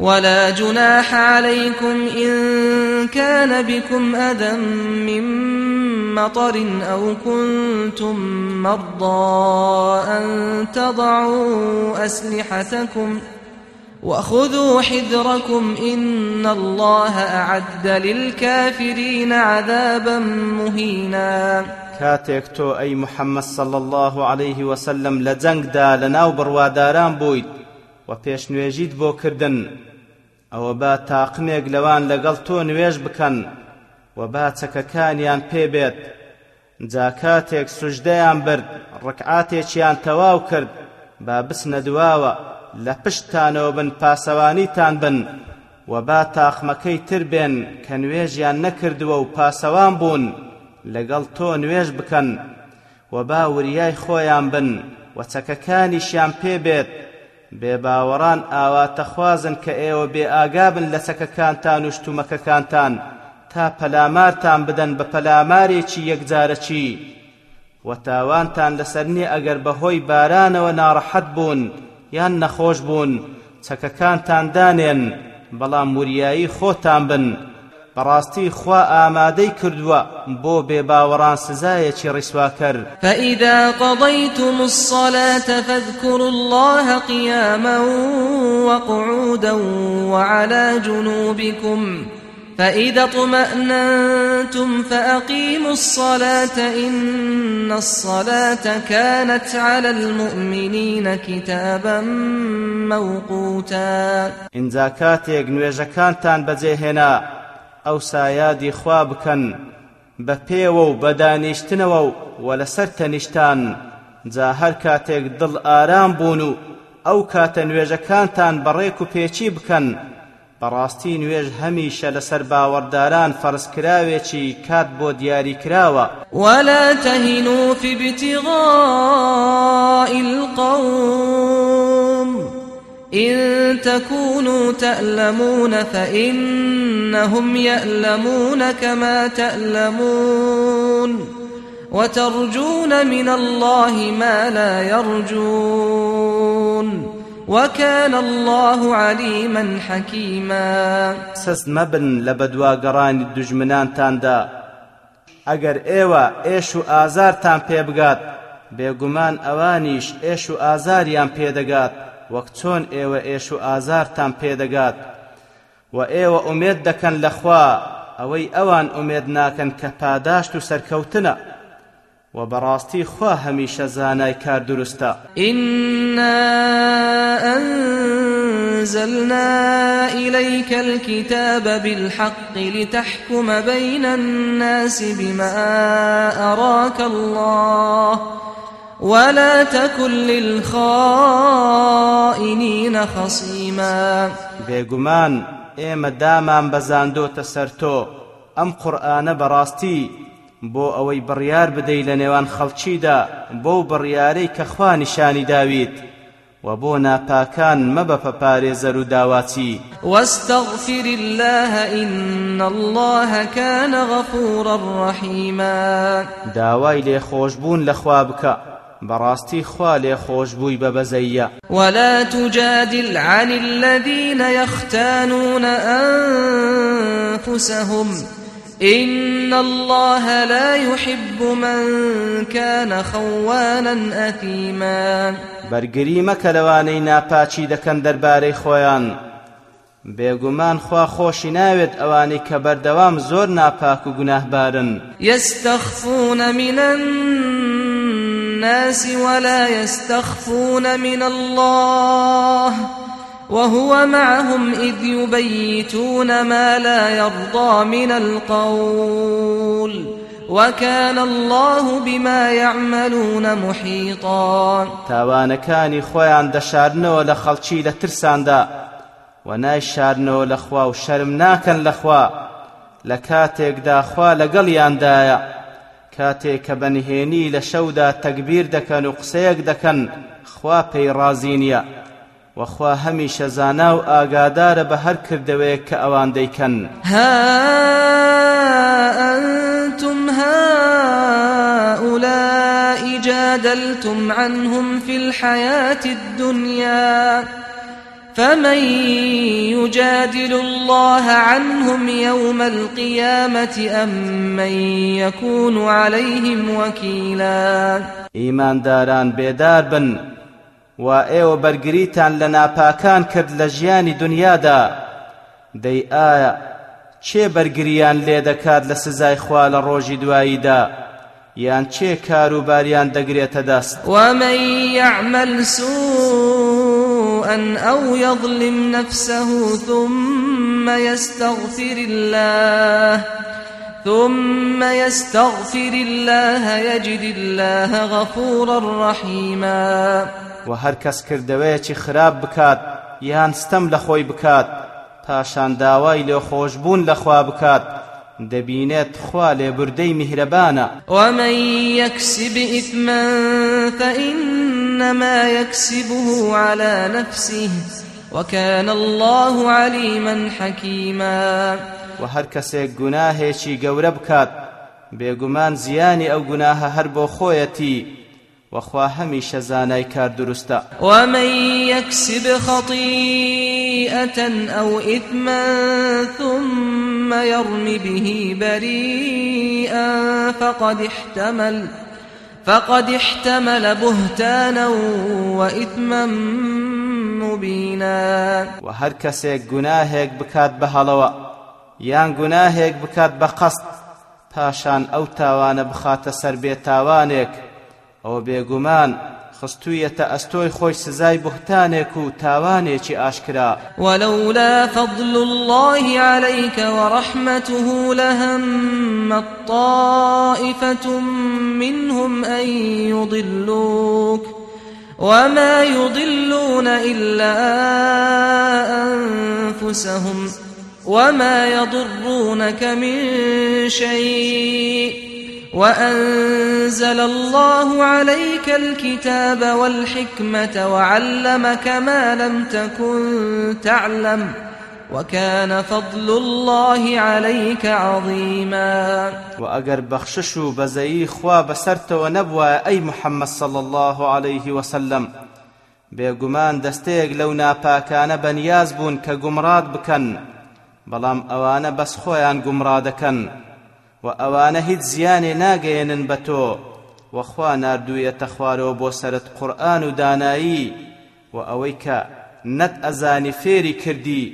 ولا جناح عليكم إن كان بكم أذى من مطر أو كنتم مرضى أن تضعوا أسلحتكم وخذوا حذركم إن الله أعد للكافرين عذابا مهينا. کاتێک تۆ ئەی محەممەد صلى الله عليه وسلم لە جەنگدا لە ناو بڕواداران بوویت و پێشنوێژیت ئەوە با تاقمێک لەوان لەگەڵ تۆ نوێژ بکەن و با چەکەکانیان پێبێت جا کاتێک سوژدەیان برد ڕکعاتێکیان تەواو کرد با بسنە دواوە لە پشتانەوە بن پاسەوانیتان بن و با تاقمەکەی تر بێن کە نوێژیان نەکردووە و پاسەوان بوون لەگەڵ تۆ نوێژ بکەن و با وریای خۆیان بن و چەکەکانیشیان پێبێت بێباوەڕان ئاواتە خوازن کە ئێوە بێ ئاگابن لە چەکەکانتان و شتومەکەکانتان. تا پەلامارتان بدەن بە پەلامارێکی یەکجارەکی. و تاوانتان لەسەر نییە ئەگەر بەهۆی بارانەوە ناڕەحەت بوون یان نەخۆش بوون چەکەکانتان دانێن بەڵام وریایی خۆتان بن. بەڕاستی خوا ئامادەی کردووە بۆ بێباوەڕان سزایەکی ڕیسواکەر فإذا قضيتم الصلاة فاذكروا الله قياما وقعودا وعلى جنوبكم فإذا اطمأننتم فأقيموا الصلاة إن الصلاة كانت على المؤمنين كتابا موقوتا. إن زكاتيك نوێژەکانتان بەجێهێنا ئەو سایادی خوا بکەن بە پێوە و بەدانیشتنەوە و لەسەر تەنیشتان. جا هەر کاتێک دڵ ئارام بوون و ئەو کاتە نوێژەکانتان بەڕێک و پێچی بکەن. بەڕاستی نوێژ هەمیشە لەسەر باوەڕداران فەرزکراوێکی کات بۆ دیاری کراوە. ولا تهنوا في ابتغاء القوم إن تكونوا تألمون فإنهم يألمون كما تألمون وترجون من الله ما لا يرجون وكان الله عليما حكيما. سست مبن لبدوا قران الدجمنان تاندا اگر ايوا ايشو آزار تان پێبگات بێگومان ئەوانیش ئێش و ئازاریان پێدەگات. وەک چۆن ئێوە ئێش و ئازارتان پێدەگات. و ئێوە ئومێد دەکەن لەخوا ئەوەی ئەوان ئومێد ناکەن کە پاداشت و سەرکەوتنە. خوا هەمیشە زانای کار دروستە. إنا أنزلنا إليك الكتاب بالحق لتحكم بين الناس بما أراك الله. ولا تكن للخائنين خصيما. بێگومان ئێمە دامان بەزاندۆتە سەر تۆ ئەم قورئانە بەڕاستی بۆ ئەوەی بڕیار بدەی لە نێوان خەڵکیدا بۆ بڕیارەی کە خوا نیشانی داویت. و بۆ ناپاکان مەبە پەپارێزەر و داواچی واستغفر الله إن الله كان غفورا رحيما. داوای لێخۆشبوون لە خوا بکە. بەڕاستی خوا لێخۆشبووی بە بەزەیە. ولا تجادل عن الذين يختانون أنفسهم إن الله لا يحب من كان خوانا أثيما. بەرگری مەکە لەوانەی ناپاچی دەکەن دەربارەی خۆیان. بێگومان خوا خۆشی ناوێت ئەوانەی کە بەردەوام زۆر ناپاک و گوناهبارن. يستخفون من الناس ولا يستخفون من الله وهو معهم إذ يبيتون ما لا يرضى من القول وكان الله بما يعملون محيطا. تاوانەکانی خۆیان دەشاردنەوە لە خەڵکی لە ترساندا و نایشاردنەوە لە خوا و شەرم ناکەن خوا. لە کاتێکدا خوا لەگەڵیاندایە کاتێک کە بەنهێنی لە شەودا تەکبیر دەکەن و قسەیەک دەکەن خوا پێی ڕازی نییە. وەخوا هەمیشە زانا و ها أنتم هؤلاء جادلتم عنهم في الحياة الدنيا. فمن يجادل الله عنهم يوم القيامة أم من يكون عليهم وكيلا؟ ئیمان داران بێدار بن و ئێوە بەرگریتان لە ناپاکان کرد لە ژیانی دنیادا. دەی ئایا چێ بەرگریان لێ دەکات لە سزای خوا لە ڕۆژی دواییدا؟ یان چێ کاروباریان دەگرێتە دەست ومن يعمل أو يظلم نفسه ثم يستغفر الله ثم يستغفر الله يجد الله غفورا رحيما. و هەر کەس کردەوەیەکی خراپ بکات یان ستەم لە خۆی بکات پاشان داوای لێ خۆشببوون لە خوا بکات دەبینێت خوا لێبوردەی میهرەبانە. ومن يكسب إثما فإنما يكسبه على نفسه وكان الله عليما حكيما. و هەر کەسێک گوناهێکی گەورە بکات بێگومان زیانی ئەو گوناهە هەر بۆ خۆیەتی وەخوا هەمیشە زانای کار دروستە. ومن يكسب خطيئة أو إثما ثم يرم به بريئا فقد احتمل فقد احتمل بهتانا وإثما مبينا. و هەر کەسێک گوناهێک بکات بە هەڵەوە یان گوناهێک بکات بە قەست پاشان ئەو تاوانە بخاتە سەر بێ تاوانێک ئەوە ئەستۆی خۆی سزای بوهتانێک و تاوانێکی ئاشکرا. ولولا فضل الله عليك ورحمته لهم طائفة منهم أن يضلوك وما يضلون إلا أنفسهم وما يضرونك من شيء. وأنزل الله عليك الكتاب والحكمة وعلمك ما لم تكن تعلم وكان فضل الله عليك عظيما. و ئەگەر بەخشش و بەزەیی خوا بەسەرتەوە نەبووە ئەی محەممەد صل الله عليه وسلم بێگومان دەستەیەک لەو ناپاکانە بەنیاز بوون کە گومڕات بکەن بەڵام ئەوانە بەس خۆیان دەکەن و ئەوانە هیچ زیانێ ناگەێنن بە تۆ وەخوا نردوویەتە خوارەوە بۆ سرت قورآن و دانایی و ئەوەی کە نەت ئەزانی کردی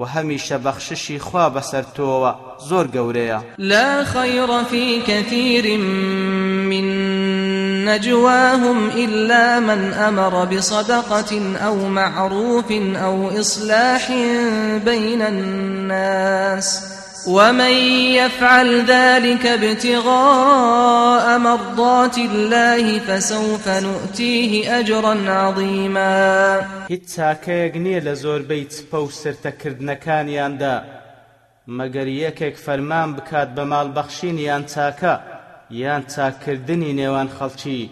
وهەمیشە بەخششی خوا بەسەر تۆوە زۆر گەورەیە لا خير في كثير من نجواهم إلا من أمر بصدقة أو معروف أو إصلاح بين الناس. ومن يفعل ذلك ابتغاء مرضات الله فسوف نؤتيه أجرا عظيما. هیچ چاکەیەک نییە لە زۆربەی چپە و سرتەکردنەکانیاندا مەگەر یەکێک فەرمان بکات بە ماڵبەخشین یان چاکە یان چاکردنی نێوان خەڵکی.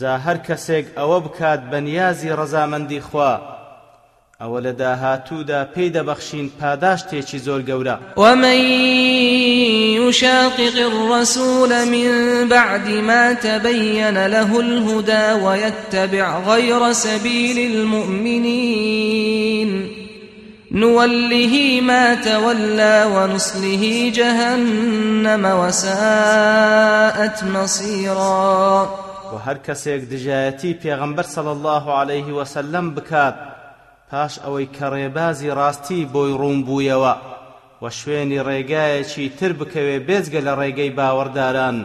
جا هەر کەسێک ئەوە بکات بە نیازی ڕەزامەندی خوا. ئەوە لە داهاتوودا پێی دەبەخشین پاداشتێکی زۆر گەورە. ومن يشاقق الرسول من بعد ما تبين له الهدى ويتبع غير سبيل المؤمنين نوله ما تولى ونصله جهنم وساءت مصيرا. وهر کەسێک دژایەتی پێغەمبەر صلى الله عليه وسلم بکات پاش ئەوەی کە ڕێبازی ڕاستی بۆی ڕوون بوویەوە و شوێنی ڕێگایەکی تر بکەوێ بێزگە لە ڕێگەی باوەڕداران.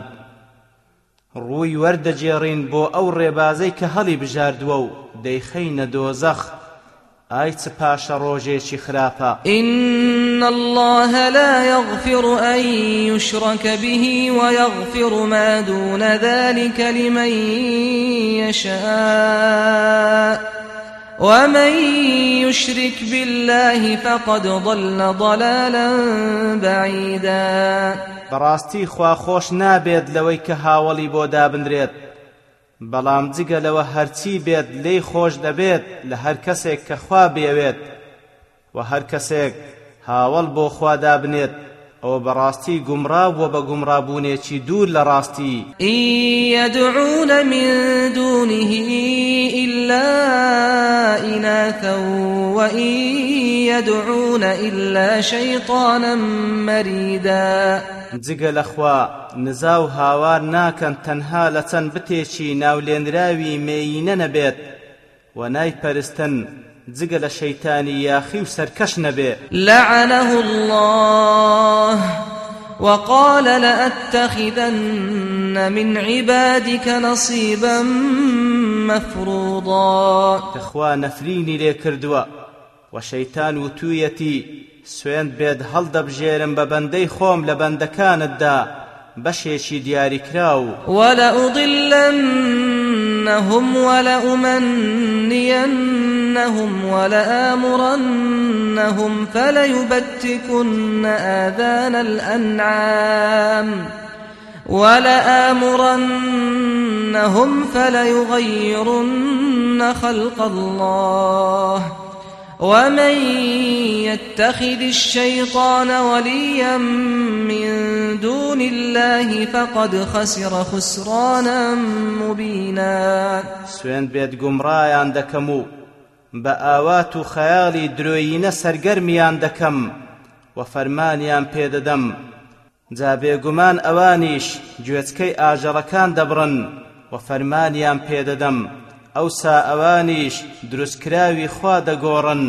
ڕووی وەردەجێڕین بۆ ئەو ڕێبازەی کە هەڵی بژاردووە و دەیخەینە دۆزەخ. ئای چ پاشە ڕۆژێکی خراپە. إن الله لا يغفر أن يشرك به ويغفر ما دون ذلك لمن يشاء. ومن يشرك بالله فقد ضل ضلالا بعيدا. بەڕاستی خوا خۆش نابێت لەوەی کە هاوڵی بۆ دابدرێت بەڵام جگە لەوە هەرچی بێت لی خۆش دەبێت لە هەر کەسێک کە خوا بێوێت. و هەر کەسێک هاوڵ بۆ خوا دابنێت. او براستي گمراب و بگمرابونه چی دور لراستي ان يدعون من دونه الا اناثا وان يدعون الا شيطانا مريدا. جگل اخوا نزاو هاوار ناكن تنها لسن بتي چی ناولين راوي مينن بيت وناي پرستن جگە لە شەیتانی یاخی و سەرکەش نەبێ. لعنه الله وقال لأتخذن من عبادك نصيبا مفروضا. کەخوا نەفرینی لێ کردووە. و شەیتان و توویەتی سوێند بێت هەڵدەبژێرم بە بەندەی خۆم لە بەندەکانتدا بەشێکی دیاریکراو. ولأضلنهم ولأمنينهم ولآمرنهم فليبتكن آذان الأنعام ولآمرنهم فليغيرن خلق الله ومن يتخذ الشيطان وليا من دون الله فقد خسر خسرانا مبينا سوێن بێت گومڕایان دەکەم و بە ئاوات و خەیاڵی درۆیینە سەرگەرمیان دەکەم و فەرمانیان پێدەدەم جا بێگومان ئەوانیش گوێچکەی ئاژەڵەکان دەبڕن و فەرمانیان پێدەدەم ئەوسا ئەوانیش دروستکراوی خوا دەگۆڕن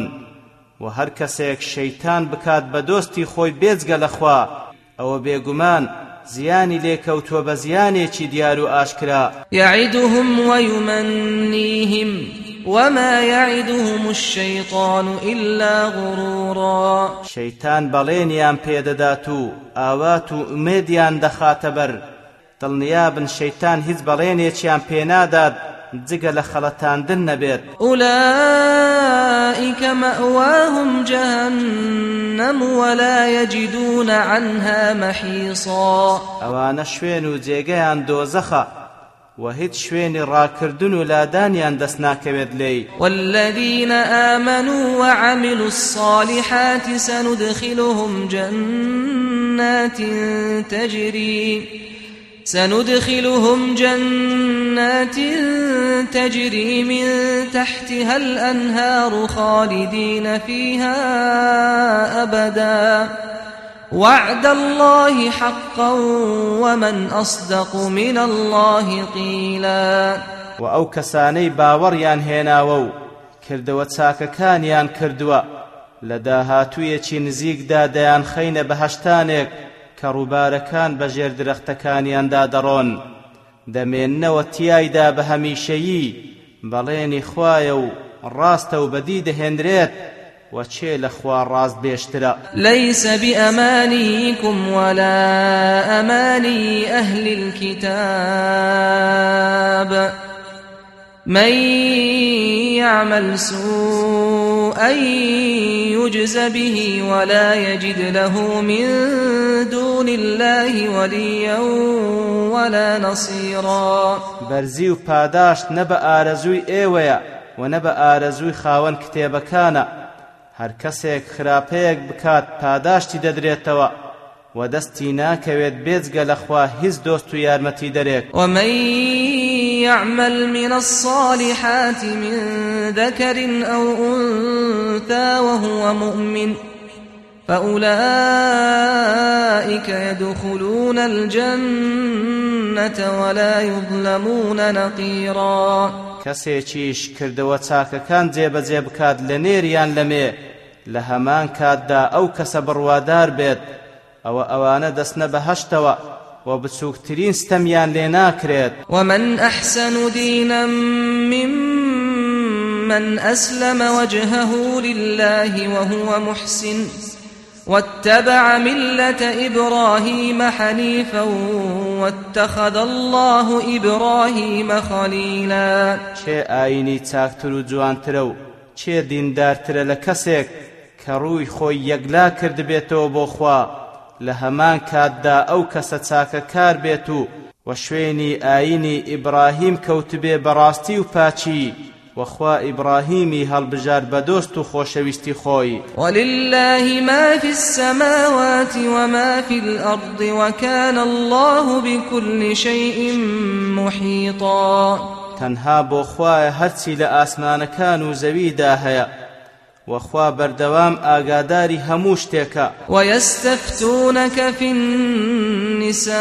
و هەر کەسێک شەیتان بکات بە دۆستی خۆی بێجگە لەخوا ئەوە بێگومان زیانی لێکەوتووە بە زیانێکی دیار و ئاشکرا. يعدهم ويمنيهم وما يعدهم الشيطان إلا غرورا. شەیتان بەڵێنیان پێدەدات و ئاوات و ئومێدیان دەخاتە بەر. دڵنیابن شەیتان هیچ بەڵێنێکیان پێنادات جگە لە خەڵەتاندن نەبێت. أولئك مأواهم جهنم ولا يجدون عنها محيصا. ئەوانە شوێن و جێگەیان دۆزەخە و هیچ شوێنی ڕاکردن و لادانیان دەست ناکەوێت لێی. والذين آمنوا وعملوا الصالحات سندخلهم جنات تجري سندخلهم جنات تجري من تحتها الأنهار خالدين فيها أبدا. وعد الله حقا ومن أصدق من الله قيلا. و ئەو کەسانەی باوەڕیان هێناوە و کردەوە چاکەکانیان کردووە. لە داهاتوویەکی نزیکدا دەیان خەینە بەهشتانێک کە ڕووبارەکان بەژێر درەختەکانیاندا دەڕۆن دەمێننەوە تیایدا بە هەمیشەیی بەڵێنی خوایە و ڕاستە و بەدی دەهێنرێت وچێ لەخوا ڕاست بێشترە. ليس بأمانيكم ولا أماني أهل الكتاب. من يعمل سوءا يجز به ولا يجد له من دون الله وليا ولا نصيرا. بەرزی و نە بە ئارەزووی ئێوەیە و نە بە ئارەزووی خاوەن کتێبەکانە. هەر کەسێک خراپەیەک بکات پاداشتی دەدرێتەوە و دەستی ناکەوێت بێجگە لەخوا هیچ دۆست و یارمەتی دەرێک. ومن يعمل من الصالحات من ذكر أو أنثى وهو مؤمن فأولئك يدخلون الجنة ولا يظلمون نقيرا. کەسێکیش کردەوە چاکەکان جێبەجێ بکات لە نێریان لەمێ لە هەمان کاتدا ئەو کەسە بڕوادار بێت. ئەوە ئەوانە دەستنە بەهەشتەوە و بچووکترین ستەمیان لێ ناکرێت. ومن أحسن دينا ممن أسلم وجهه لله وهو محسن واتبع ملة إبراهيم حنيفا واتخذ الله إبراهيم خليلا. چێ ئاینی چاکتر و جوانترە و چێ دیندارترە لە کەسێک کە ڕووی خۆی یەکلا کردبێتەوە بۆ خوا لە هەمان کاتدا ئەو کەسە چاکە کار بێت و و شوێنی ئاینی ئیبراهیم وخوا ئیبراهیمی هەڵبژار بە دۆست و خۆشەویستی خۆی ولله ما في السماوات وما في الأرض وكان الله بكل شيء محيطا خوایە هەرچی لە ئاسمانەکان و زەویدا هەیە وخوا بەردەوام ئاگاداری هەموو شتێکە. ويستفتونك في النساء.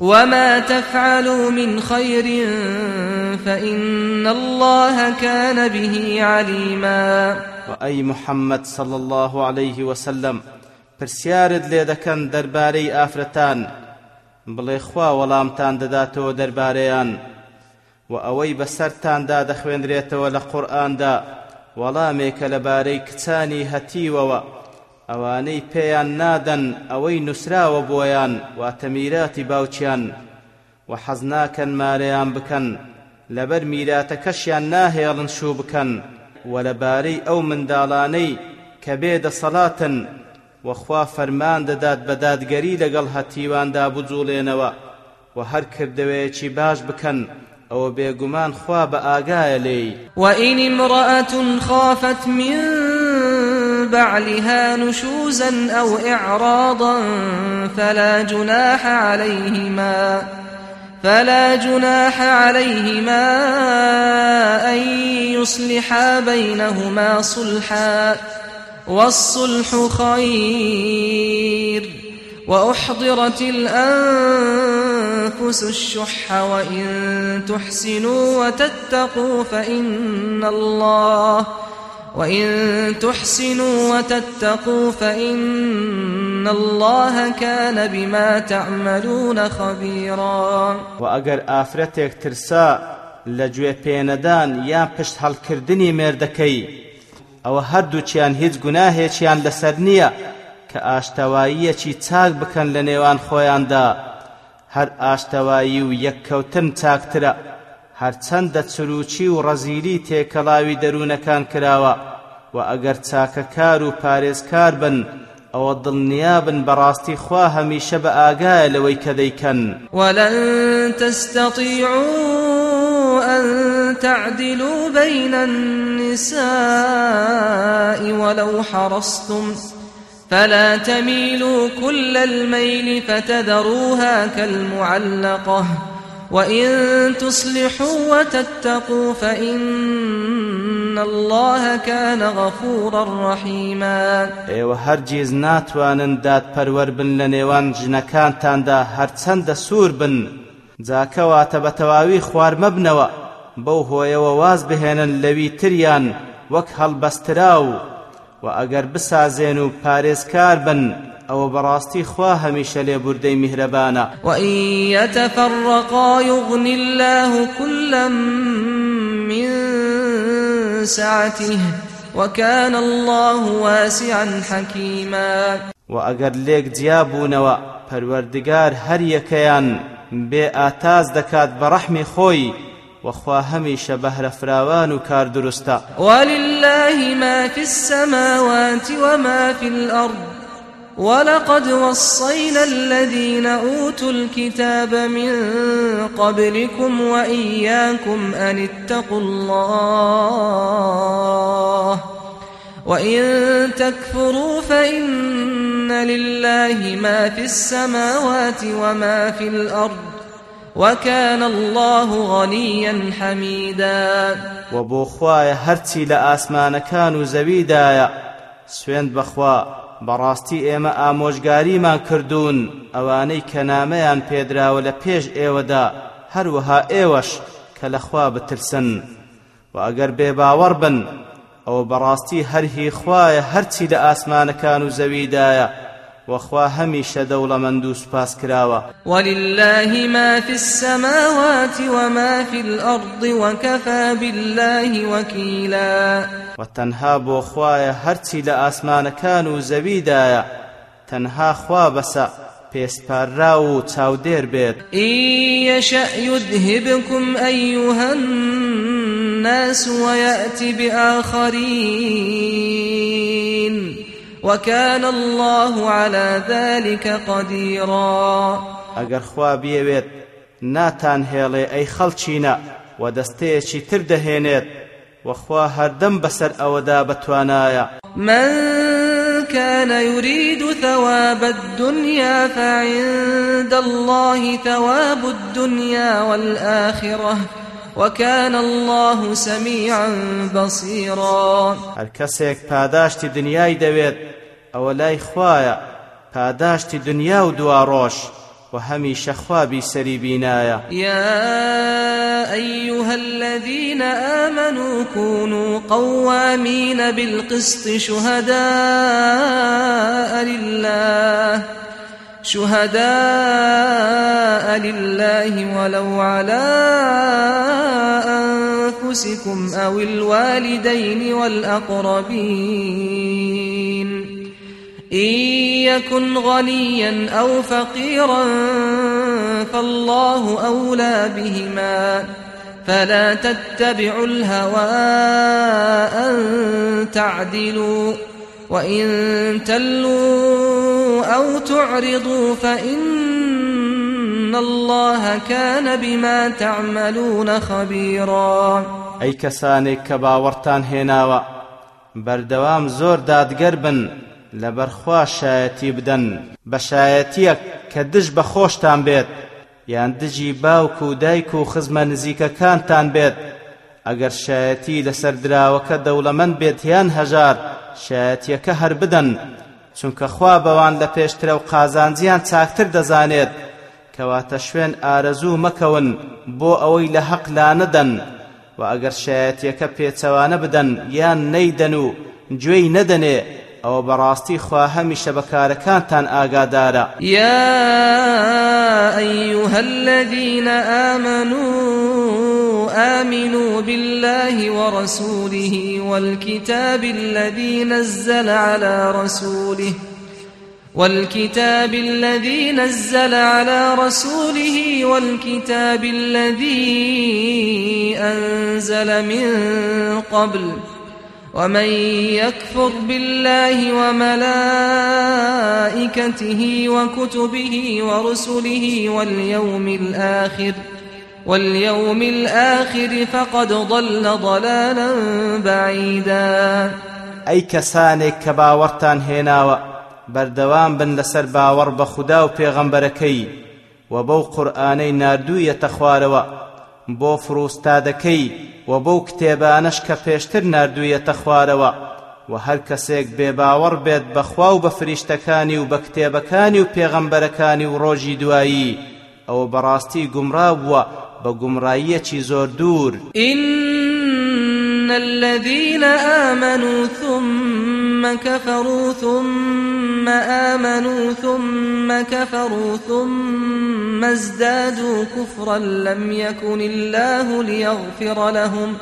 وما تفعلوا من خير فإن الله كان به عليما. وأي محمد صلى الله عليه وسلم. پرسیارت لێ دەکەن دەربارەی ئافرەتان. بڵێ خوا وەڵامتان دەداتەوە دەربارەیان. و ئەوەی بەسەرتاندا دەخوێنرێتەوە لە قورئاندا وەڵامێکە لەبارەی کچانی هەتیوەوە. ئەوانەی پێیان نادەن ئەوەی نووسراوە بۆیان واتە میراتی باوچیان. و حەز ناکەن مارەیان بکەن لەبەر میراتەکەشیان ناهێڵن شوو بکەن. و لەبارەی ئەو منداڵانەی کە بێدەسەڵاتن وەخوا فەرمان دەدات بە دادگەری لەگەڵ هەتیواندا بجوڵێنەوە. و هەر کردەوەیەکی باش بکەن ئەوە بێگومان خوا بە ئاگایە لێی. وئین امرأة خافت من بعلها نشوزا أو إعراضا فلا جناح عليهما فلا جناح عليهما أن يصلحا بينهما صلحا والصلح خير وأحضرت الأنفس الشح وإن تحسنوا وتتقوا فإن الله وإن تحسنوا وتتقوا فإن الله كان بما تعملون خبيرا. وأجر آفرتك ترسا لجوێ پێنەدان یان پشت هەڵکردنی مێردەکەی ئەوە هەردووچیان هیچ گوناهێکیان لەسەر نییە کە ئاشتەواییەکی چاک بکەن لە نێوان خۆیاندا. هەر ئاشتەوایی و یەککەوتن چاکترە. هەرچەندە چروچی و ڕەزیلی تێکەڵاوی دەروونەکان کراوە و ئەگەر چاکەکار و پارێزکار بن ئەوە دڵنیابن بەڕاستی خوا هەمیشە بە ئاگایە لەوەی کە دەیکەن. وەلەن تەستەطیعوا أن تعدلوا بين النساء ولو حرصتم فلا تميلوا كل الميل فتذروها كالمعلقة وإن تصلحوا وتتقوا فإن الله كان غفورا رحيما. ايوه هر جيز ناتوانن داد پرور بن لنيوان جنكان تاندا هر چند سور بن زاكوا تبتواوي خوار مبنوا بو هو يو واز بهنن لوي تريان وك هل بستراو و اگر بسازين و پاريزكار بن. ئەوە بەڕاستی خوا هەمیشە لێبوردەی میهرەبانە. وإن يتفرقا يغن الله كلا من سعته وكان الله واسعا حكيما. و ئەگەر لێک جیابوونەوە پەروەردگار هەر یەکەیان بێ ئاتاز دەکات بە ڕەحمی خۆی وخوا هەمیشە بەهرە فراوان و کار دروستە. ولله ما في السماوات وما في الأرض ولقد وصينا الذين أوتوا الكتاب من قبلكم وإياكم أن اتقوا الله وإن تكفروا فإن لله ما في السماوات وما في الأرض وكان الله غنيا حميدا وبو هرتي لآسمان كانوا زويدايا سويند بخوا بەڕاستی ئێمە ئامۆژگاریمان کردوون. ئەوانەی کە نامەیان پێدراوە لە پێش ئێوەدا هەروەها ئێوەش کە لەخوا بترسن. و ئەگەر بێباوەڕ بن ئەوە بەڕاستی هەرهی خوایە هەرچی لە ئاسمانەکان و زەویدایە. وخوا هەمیشە دەوڵەمەند و سوپاس کراوە ولله ما في السماوات وما في الأرض وكفى بالله وكيلا. وتەنها بۆ خوایە هەرچی لە ئاسمانەکان و زەویدایە تەنها خوا بەسە پێسپاررا و چاودێر بێت. يشأ يذهبكم أيها الناس ويأتي بآخرين. وكان الله على ذلك قديرا. ئەگەر خوا بیەوێت ناتان هێڵێ ئەی خەڵچینە و دەستەیەکی تر دەهێنێت وخوا هەردەم بەسەر ئەوەدا بەتوانایە من كان يريد ثواب الدنيا فعند الله ثواب الدنيا والآخرة وكان الله سميعا بصيرا. کەسێک پاداشتی دنیای دەوێت ئەوە لای خوایە پاداشتی دنیا و دوا ڕۆژ وهميش خوابي سري بنايا يا أيها الذين آمنوا كونوا قوامين بالقسط شهداء لله. شهداء لله ولو على أنفسكم أو الوالدين والأقربين. إن يكن غنيا أو فقيرا فالله أولى بهما فلا تتبعوا الهوى أن تعدلوا وإن تلوا أو تعرضوا فإن الله كان بما تعملون خبيرا. أي كسانك كباورتان هناوا بردوام زور دادگر بن لەبەرخوا شایەتی بدەن. بە شایەتیەک کە دژ بە خۆشتان بێت یان دژی باوک و دایک و خزمە نزیکەکانتان بێت. ئەگەر شایەتی لەسەر دراوەکە دەوڵەمەند بێت یان هەژار شایەتیەکە هەر بدەن. چونکە خوا بەوان لە پێشترە و قازانجیان چاکتر دەزانێت. کەواتە شوێن ئارەزوو مەکەون بۆ ئەوەی لە حەق لا نەدەن. و ئەگەر شایەتیەکە پێچەوانە بدەن یان نەیدەن و گوێی نەدەنێ ئەوە بەڕاستی خوا هەمیشە بەکارەکانتان ئاگادارە. یا أيها الذين آمنوا آمنوا بالله ورسوله والكتاب الذي نزل على رسوله والكتاب الذي نزل على رسوله والكتاب الذي أنزل من قبل ومن يكفر بالله وملائكته وكتبه ورسله واليوم الآخر واليوم الآخر فقد ضل ضلالا بعيدا. ئەی کەسانێک کە باوەڕتان هێناوە بەردەوام بن لەسەر باوەڕ بە خوددا و پێغەمبەرەکەی و بەو قورئانەی نردوویەتە و بەو کتێبانەش کە پێشتر نردوویەتە خوارەوە و هەر کەسێک بێباوەڕ بێت بەخوا و بە فریشتەکانی و بە کتێبەکانی و پێغەمبەرەکانی و ڕۆژی دوایی. ئەوە بەڕاستی گومڕا بووە بە گومڕاییەکی زۆر دوور إن الذين آمنوا ثم كفروا ثم آمنوا ثم كفروا ثم ازدادوا كفرا لم يكن الله ليغفر لهم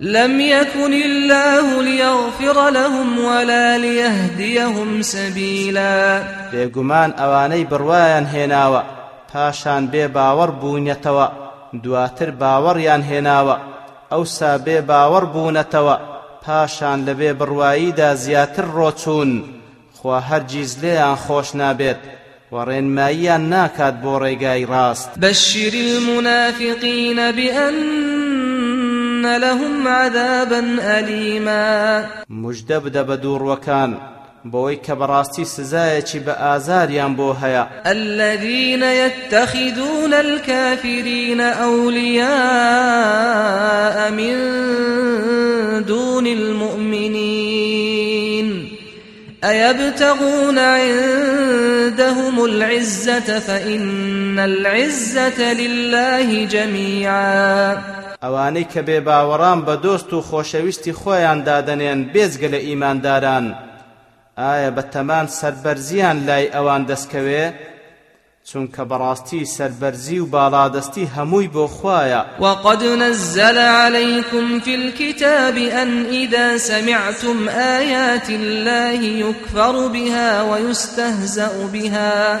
لم يكن الله ليغفر لهم ولا ليهديهم سبيلا. بێگومان ئەوانەی بڕوایان هێناوە پاشان بێ باوەڕ بوونیەتەوە دواتر باوەڕیان هێناوە ئەوسا بێ باوەڕ بوونەتەوە. پاشان لە بێ بڕواییدا زیاتر ڕۆچوون خوا هەرگیز لێیان خۆش نابێت وڕێنماییان ناکات بۆ ڕێگای ڕاست. بشر المنافقين بأن لهم عذابا أليما مژدە بدە بە سزایەکی بە ئازاریان بۆ هەیە. الذين يتخذون الكافرين أولياء من دون المؤمنين. أيبتغون عندهم العزة فإن العزة لله جميعا. ئەوانەی کە بێ باوەڕان بە دۆست و خۆشەویستی خۆیان دادەنێن بێزگە لە ئیمانداران. ئایا بە تەمان سەربەرزیان لای ئەوان دەستکەوێ؟ چونکە بەڕاستی سەربەرزی و باڵادەستی هەمووی بۆ خوایە. وقد نزل عليكم في الكتاب أن إذا سمعتم آيات الله يكفر بها ويستهزأ بها.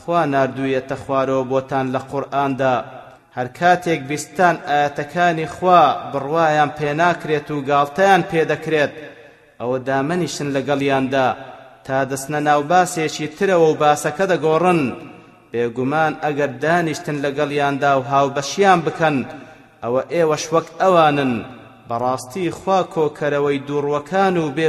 خوا نردوویەتە خوارەوە بۆتان لە قورئاندا هەر کاتێک بیستان ئاەتەکانی خوا بڕوایان پێناکرێت و گاڵتەیان پێدەکرێت. ئەوە دامەنیشن لەگەڵیاندا. تا دەستنە ناو باسێکی ترەوە و باسەکە دەگۆڕن. بێگومان ئەگەر دانیشتن لەگەڵیاندا و هاوبەشیان بکەن ئەوە ئێوەش وەک ئەوانن. بەڕاستی خوا کۆکەرەوەی دووڕوەکان و بێ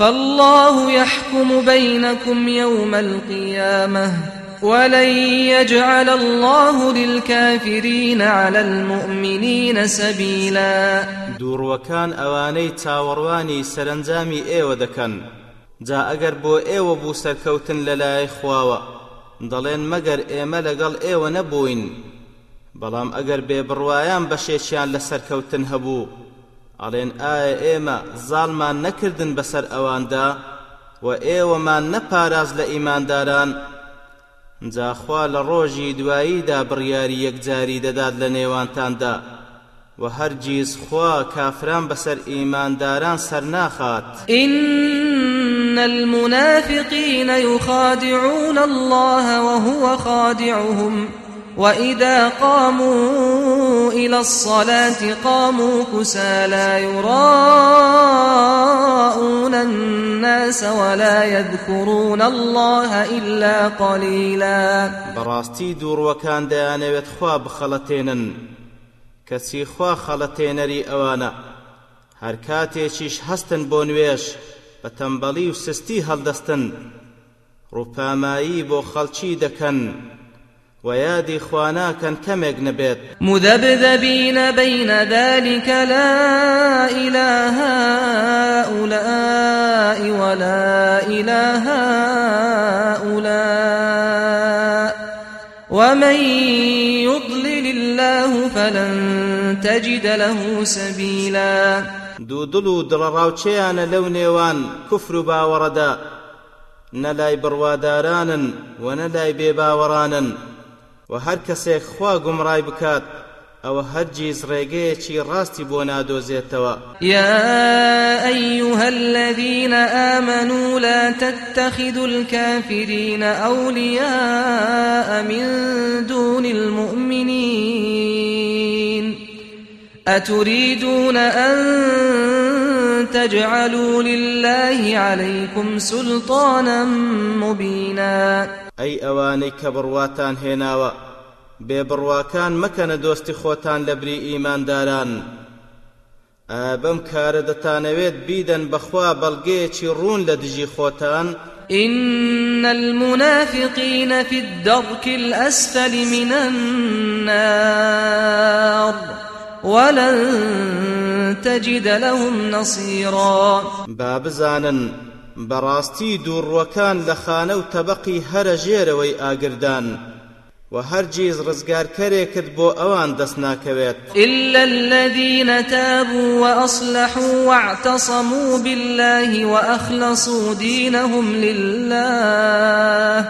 فالله يحكم بينكم يوم القيامة ولن يجعل الله للكافرين على المؤمنين سبيلا. دووڕوەکان ئەوانەی چاوەڕوانی سەرنجامی ئێوە دەکەن جا ئەگەر بۆ ئێوە بوو سەرکەوتن لە لای خواوە دەڵێن مەگەر ئێمە لەگەڵ ئێوە نەبووین بەڵام ئەگەر بێبڕوایان بەشێکیان لە سەرکەوتن هەبوو ئەڵێن ئایا ئێمە زاڵمان نەکردن بەسەر ئەواندا و ئێوەمان نەپاراز لە ئیمانداران جاخوا لە ڕۆژی دواییدا بڕیاری یەکجاری دەدات لە نێوانتاندا و هەرگیز خوا کافران بەسەر ئیمانداران سەرناخات إن المنافقين يخادعون الله وهو خادعهم وإذا قاموا إلى الصلاة قاموا كسى لا يراءون الناس ولا يذكرون الله إلا قليلا. بەڕاستی دووڕوەکان دەیانەوێت خوا بخەڵەتێنن کەچی خوا خەڵەتێنەری ئەوانە هەر کاتێکیش هەستن بۆ نوێش بە تەمبەڵی و سستی هەڵدەستن ڕووپامایی ويادي خوانا كان كمك نبيت مذبذبين بين ذلك لا إله هؤلاء ولا إله هؤلاء. ومن يضلل الله فلن تجد له سبيلا. دوو دڵ و دڵەڕاوچەیانە لەو نێوان کوفر و باوەڕەدا نەلای بڕوادارانن و نەلای بێباوەڕانن و هەر کەسێک خوا گومڕای بکات ئەوە هەرگیز ڕێگەیەکی ڕاستی بۆ نادۆزێتەوە. يا أيها الذين آمنوا لا تتخذوا الكافرين أولياء من دون المؤمنين. أتريدون أن تجعلوا لله عليكم سلطانا مبينا. ئەی ئەوانەی کە بڕواتان هێناوە بێبڕواکان مەکەنە دۆستی خۆتان لە بری ئیمانداران بەم کارە دەتانەوێت بیدەن بەخوا بەڵگەیەکی ڕوون لە دژی خۆتان إن المنافقين في الدرك الأسفل من النار. ولن تجد لهم نصيرا. بابزانا بەڕاستی دووڕوەکان لە خانە و تەبقی هەرە ژێرەوەی ئاگردان و هەرگیز ڕزگارکەرێکت بۆ ئەوان دەست ناکەوێت إلا الذين تابوا وأصلحوا واعتصموا بالله وأخلصوا دينهم لله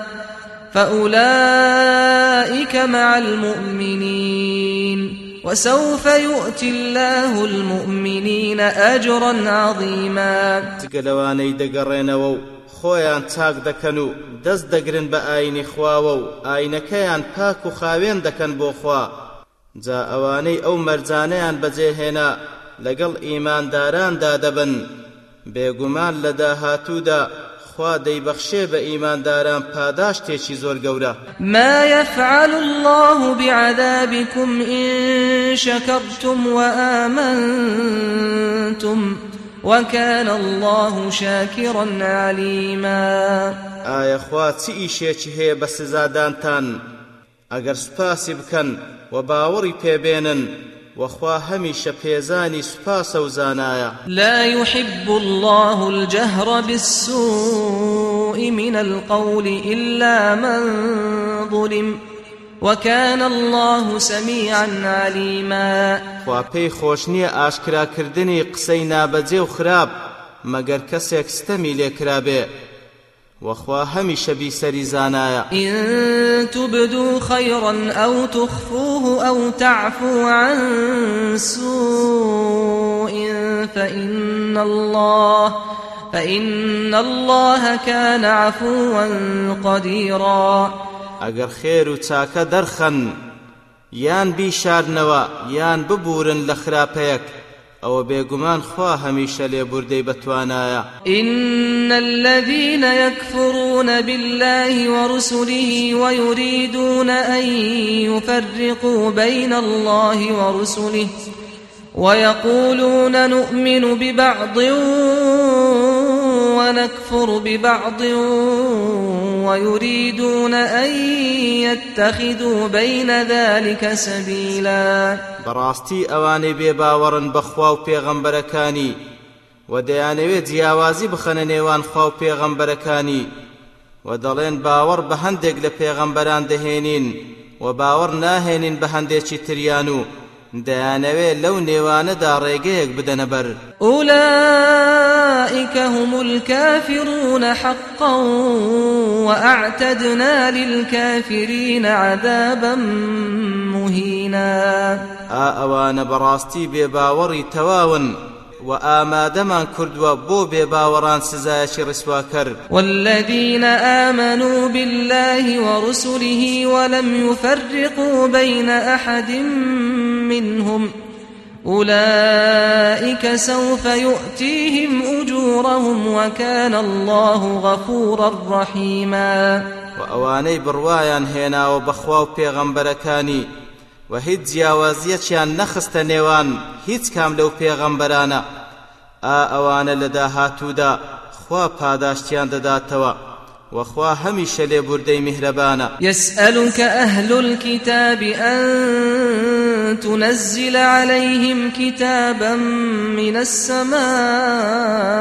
فأولئك مع المؤمنين. وسوف يؤتي الله المؤمنين أجرا عظيما. تقلواني دقرينوو خۆیان چاک دەکەن و دەست دەگرن بە ئاینی خواوە و ئاینەکەیان پاک و خاوێن دەکەن بۆ خوا. جا ئەوانەی ئەو مەرجانەیان بەجێهێنا لەگەڵ ئیمانداراندا دەبن بێگومان لە داهاتوودا خوا دەیبەخشێ بە ئیمانداران پاداشتێکی زۆر گەورە. ما يفعل الله بعذابكم إن شكرتم وآمنتم وكان الله شاكرا عليما. ئایا خوا چی ئیشێکی هەیە بە سزادانتان؟ ئەگەر سوپاسی بکەن و باوەڕی پێبێنن وخوا هەمیشە پێزانی سوپاسە و زانایە. لا يحب الله الجهر بالسوء من القول إلا من ظلم وكان الله سميعا عليما. خوا پێی خۆش نییە ئاشکراکردنی قسەی نابەجێ و خراپ مەگەر کەسێک ستەمی لێکرابێ. وخوا هەمیشە بیسەری زانایە إن تبدوا خيرا أو تخفوه أو تعفو عن سوء فإن الله فإن الله كان عفوا قديرا. ئەگەر خێر و چاکە دەرخەن یان بیشارنەوە یان ببورن لە خراپەیەک ئەوە بێگومان خوا هەمیشە لێبوردەی بەتوانایە إن الذين يكفرون بالله ورسله ويريدون أن يفرقوا بين الله ورسله ويقولون نؤمن ببعض ونكفر ببعض ويريدون أن يتخذوا بين ذلك سبيلا. بەڕاستی ئەوانەی بێباوەڕن بەخوا و پێغەمبەرەکانی و دەیانەوێت جیاوازی بخەنە نێوان خوا و پێغەمبەرەکانی و دەڵێن باوەڕ بە هەندێک لە پێغەمبەران دەهێنین و باوەڕ ناهێنین بە هەندێکی تریان و دەیانەوێت لەو نێوانەدا ڕێگەیەک بدەنە بەر أولئك هم الكافرون حقا وأعتدنا للكافرين عذابا مهينا. ئا ئەوانە بەڕاستی بێباوەڕی تەواون و ئامادەمان کردووە بۆ بێباوەڕان سزایەکی ڕسواکەر والذين آمنوا بالله ورسله ولم يفرقوا بين أحد منهم أولئك سوف يؤتيهم أجورهم وكان الله غفورا رحيما. وأواني بڕوایان هێناوە بەخوا و پێغەمبەرەکانی و هیچ جیاوازیەکیان نەخستە نێوان هیچ کام لەو پێغەمبەرانە. ئا ئەوانە لە داهاتوودا خوا پاداشتیان دەداتەوە وخوا هەمیشە لێبوردەی میهرەبانە. يسألك أهل الكتاب أن تنزل عليهم كتابا من السماء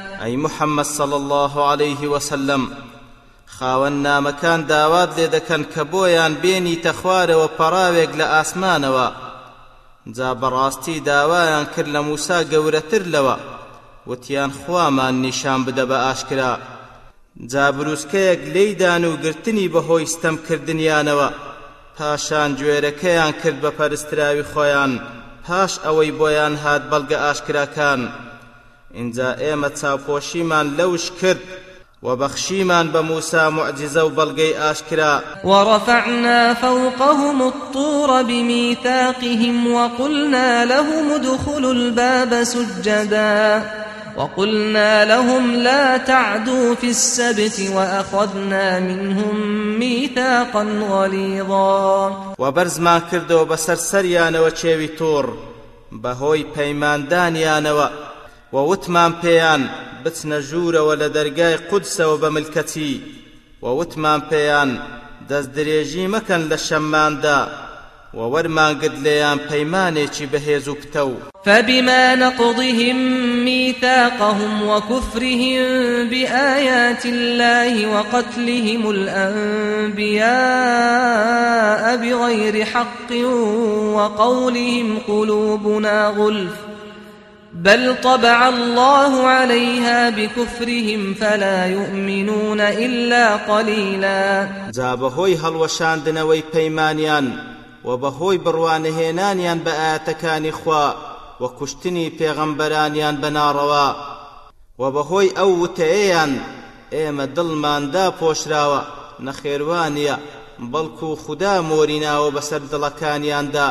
ئەی محەممەد صل الله عليه وسلم خاوەن نامەکان داوات لێ دەکەن کە بۆیان بێنی تەخوارەوە پەراوێک لە ئاسمانەوە. جا بەڕاستی داوایان کرد لە موسا گەورەتر لەوە وتیان خوامان نیشان بدە بە ئاشکرا. جا بروسکەیەک لێیدان و گرتنی بەهۆی ستەمکردنیانەوە پاشان گوێرەکەیان کرد بە پەرستراوی خۆیان پاش ئەوەی بۆیان هات بەڵگە ئاشکراکان. اینجا ئێمە چاوپۆشیمان لەوش کرد. وبخشيمان بموسى معجزة وبلغي آشكرا ورفعنا فوقهم الطور بميثاقهم وقلنا لهم ادخلوا الباب سجدا. وقلنا لهم لا تعدوا في السبت وأخذنا منهم ميثاقا غليظا. وە بەرزمان کردەوە بەسەر سەریانەوە کێوی تور بەهۆی پەیماندانیانەوە. دانیان ووتمان پێیان بچنە ژوورەوە لە دەرگای قودسەوە بە ملکەچی. ووتمان پێیان دەست درێژی مەکەن لە شەممەدا وەرمانگرت لێیان پەیمانێکی بەهێز و پتەو فبما نقضهم ميثاقهم وكفرهم بآيات الله وقتلهم الأنبياء بغير حق وقولهم قلوبنا غلف بل طبع الله عليها بكفرهم فلا يؤمنون إلا قليلا. جا بەهۆی هەڵوەشاندنەوەی پەیمانیان و بەهۆی بڕوانەهێنانیان بە ئاەتەکانی خوا و کوشتنی پێغەمبەرانیان بەناڕەوە و بەهۆی ئەو وتەیەیان ئێمە دڵماندا پۆشراوە نەخێوانە بەڵکو خوددا مۆریناوە بەسەر دڵەکانیاندا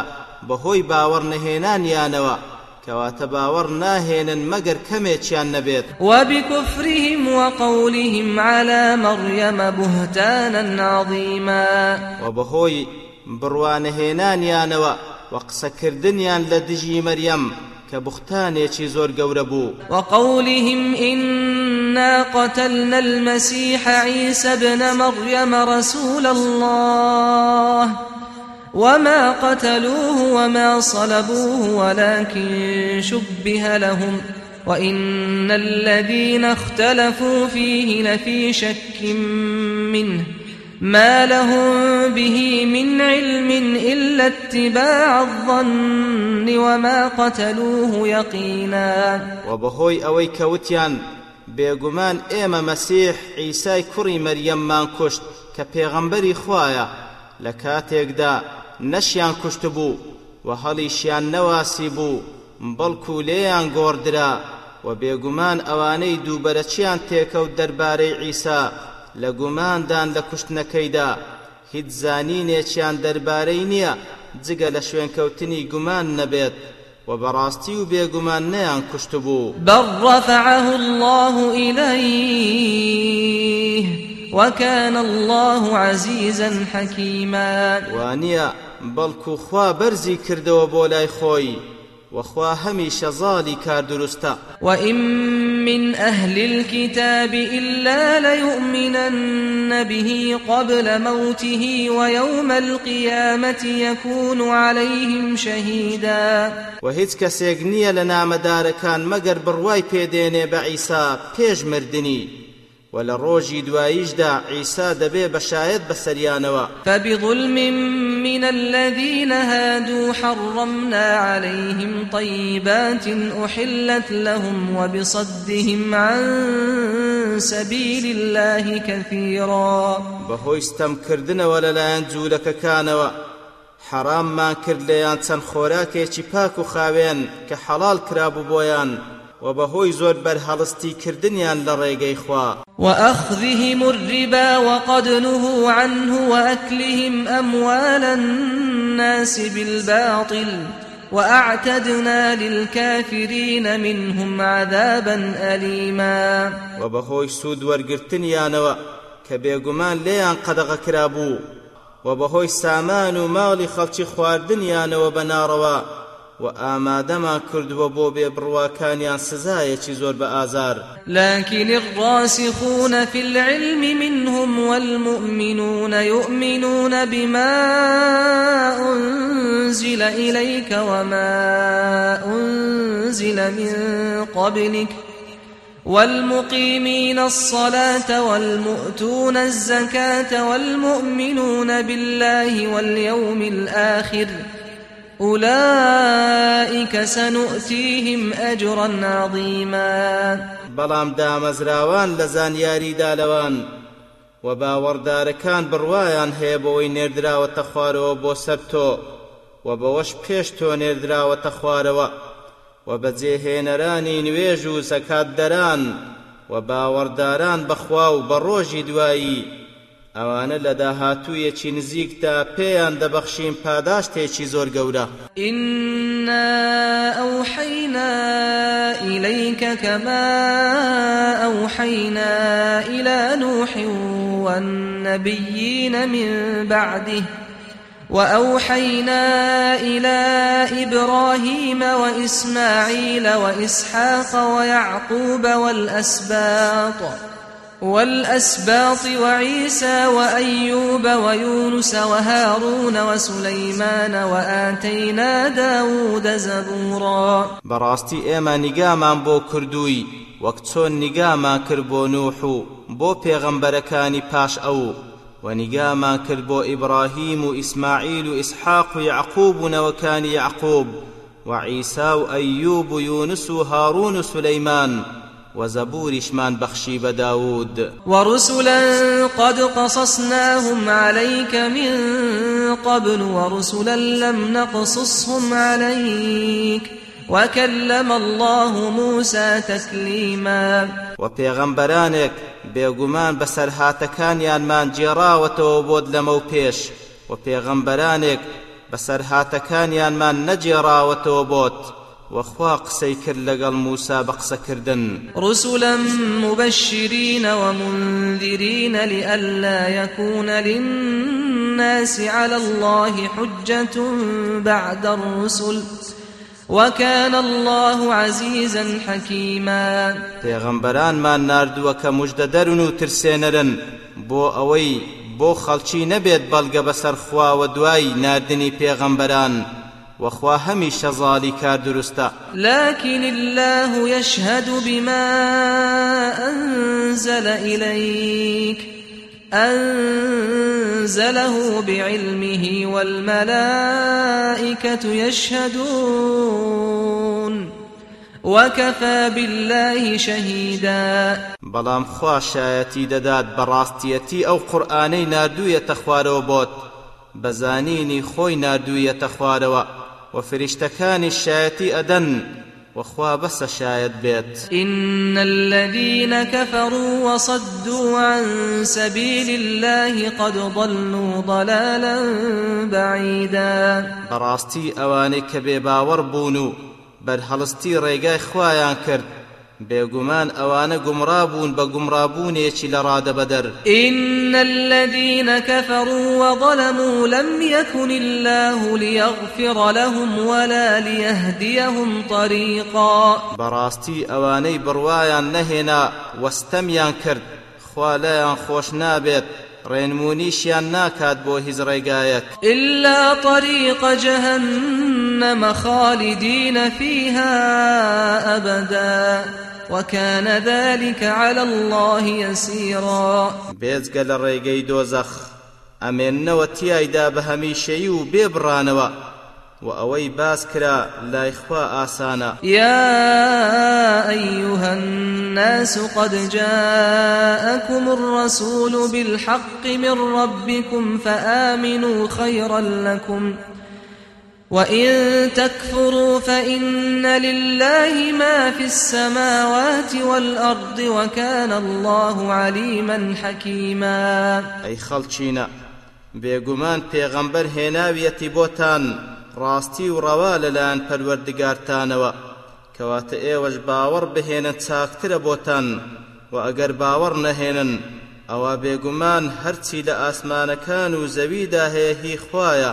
بەهۆی باوەڕ نەهێنانیانەوە باور ناهين مگر كميتشان نبيت. وبكفرهم وقولهم على مريم بهتانا عظيما. وبهوي بروان هينان يانوا وقسكردنيان لدجي مريم كبختانيشي زور قوربو وقولهم إنا قتلنا المسيح عيسى ابن مريم رسول الله. وما قتلوه وما صلبوه ولكن شبه لهم وإن الذين اختلفوا فيه لفي شك منه ما لهم به من علم إلا اتباع الظن وما قتلوه يقينا وبهوي أوي كوتيان بێگومان ئێمە مەسیح عیسای کوڕی مەریەممان کوشت کە پێغەمبەری لە کاتێکدا نەشیان کوشت بوو و هەڵیشیان نەواسی بوو بەڵکو لێیان گۆڕدرا و بێگومان ئەوانەی دووبەرەچیان تێکەوت دەربارەی عیسا لە گوماندان لە کوشتنەکەیدا. هیچ زانینێکیان دەربارەی نییە جگە لە شوێنکەوتنی گومان نەبێت وبراستي وبيغمان نيان كشتبو بل رفعه الله إليه وكان الله عزيزا حكيما. وانيا بەڵکو خوا بەرزی کردەوە بۆ لای خۆی وخوا هەمیشە زاڵی کار دروستە. وإن من أهل الكتاب إلا ليؤمنن به قبل موته ويوم القيامة يكون عليهم شهيدا. وهيج كسيق نية لنا مداركان مقر برواي بيديني بعيسى بيج مردني ولا روجي دوايجدا عيسى دبي بشايد بسريانوا. فبظلم من الذين هادوا حرمنا عليهم طيبات أحلت لهم وبصدهم عن سبيل الله كثيرا. بهو استمكردنا ولا لا ينجولك كانوا. حرام ما کرد لیان چەند خۆراکێکی پاک و خاوێن کە حەڵال وبهۆی زۆر بەرهەڵستی کردنیان لە ڕێگەی خوا. وأخذهم الربا وقد نهوا عنه وأكلهم أموال الناس بالباطل وأعتدنا للكافرين منهم عذابا أليما. وبهۆی سوود وەرگرتنیانەوە کە بێگومان لێیان قەدەغە کرابوو. و بەهۆی سامان و ماڵی خەڵکی خواردنیانەوە بەناڕەوە و ئامادەمان کردووە بۆ بێبڕواکانیان سزایەکی زۆر بە ئازار. لكن الراسخون في العلم منهم والمؤمنون يؤمنون بما أنزل إليك وما أنزل من قبلك والمقيمين الصلاة والمؤتون الزكاة والمؤمنون بالله واليوم الآخر أولئك سنؤتيهم أجرا عظيما. بەڵام دامەزراوان لە زانیاریدا لەوان و باوەڕدارەکان بڕوایان هەیە بەوەی نێردراوەتە خوارەوە بۆ سەر تۆ و بەوەش پێش تۆ نێردراوەتە خوارەوە و بەجێهێنەرانی نوێژ و سەکات دەران و باوەڕداران بەخوا و بە ڕۆژی دوایی ئەوانە لە داهاتوویەکی نزیکدا پێیان دەبەخشین پاداشتێکی زۆر گەورە إنا أوحينا إليك كما أوحينا إلى نوح والنبيين من بعده وأوحينا إلى إبراهيم وإسماعيل وإسحاق ويعقوب والأسباط والأسباط وعيسى وأيوب ويونس وهارون وسليمان وآتينا داود زبورا. براستي إيما نقامان بو كردوي وەک نقاما كربو نوحو بو پیغمبركاني باش أو. ونقاما كربو إبراهيم وإسماعيل وإسحاق ويعقوب وكان يعقوب وعيسى وأيوب ويونس وهارون وسليمان. وزبور شمان بخشي بداود ورسلا قد قصصناهم عليك من قبل ورسلا لم نقصصهم عليك وكلم الله موسى تكليما. وبيغمبرانك بێگومان بەسەرهاتەکانیانمان جێڕاوەتەوە بۆت لەمە و پێش. و پێغەمبەرانێک بەسەرهاتەکانیانمان نەجێڕاوەتەوە بۆت. وخوا قسەی کرد لەگەڵ موسا بە قسەکردن رسلا مبشرين ومنذرين لئلا يكون للناس على الله حجة بعد الرسل. وكان الله عزيزا حكيما. پیغمبران ما ناردووە کە مژدەدەرن و ترسێنەرن. بۆ ئەوەی بۆ خەڵکی نەبێت بەڵگە بەسەر خواوە دوای پێغەمبەران وخوا هەمیشە زاڵی کار دروستە. لكن الله يشهد بما أنزل إليك. أنزله بعلمه والملائكة يشهدون. وكفى بالله شهيدا. بەڵام خوا شایەتی دەدات بەڕاستیەتی ئەو قورآانەی نردوویەتە خوارەوە بۆت. بەزانینی خۆی نردوویەتە خوارەوە. و فریشتەکانی شایەتی ئەدەن وخوا بس شايد بيت. إن الذين كفروا وصدوا عن سبيل الله قد ضلوا ضلالا بعيدا. بەڕاستی ئەوانەی کە بێباوەڕ بوون و بەرهەڵستی ڕێگای خوایان کرد. بێگومان ئەوانە گومڕابوون بە گومڕابوونێکی لە ڕادەبەدەر إن الذين كفروا وظلموا لم يكن الله ليغفر لهم ولا ليهديهم طريقا. بەڕاستی ئەوانەی بڕوایان نەهێنا و ستەمیان کرد خوالايان خوش نابت ڕێنمونیشیان ناکات بۆ هیچ ڕێگایەک. إلا طريق جهنم خالدين فيها أبدا. وكان ذلك على الله يسيرا. بێزگە لە ڕێگەی دۆزەخ. ئەمێننەوە تیایدا بە هەمیشەیی و بێبڕانەوە. وأوي باسكرا لا إخوة آسانا يا أيها الناس قد جاءكم الرسول بالحق من ربكم فآمنوا خيرا لكم وإن تكفروا فإن لله ما في السماوات والأرض وكان الله عليما حكيما. أي خلچينا بێگومان پێغەمبەر هێناویەتی بۆتان ڕاستی و ڕەوا لەلایەن پەروەردگارتانەوە کەواتە ئێوەش باوەڕ بهێنن چاکترە بۆتان و ئەگەر باوەڕ نەهێنن ئەوە بێگومان هەرچی لە ئاسمانەکان و زەویدا هەیە هی خوایە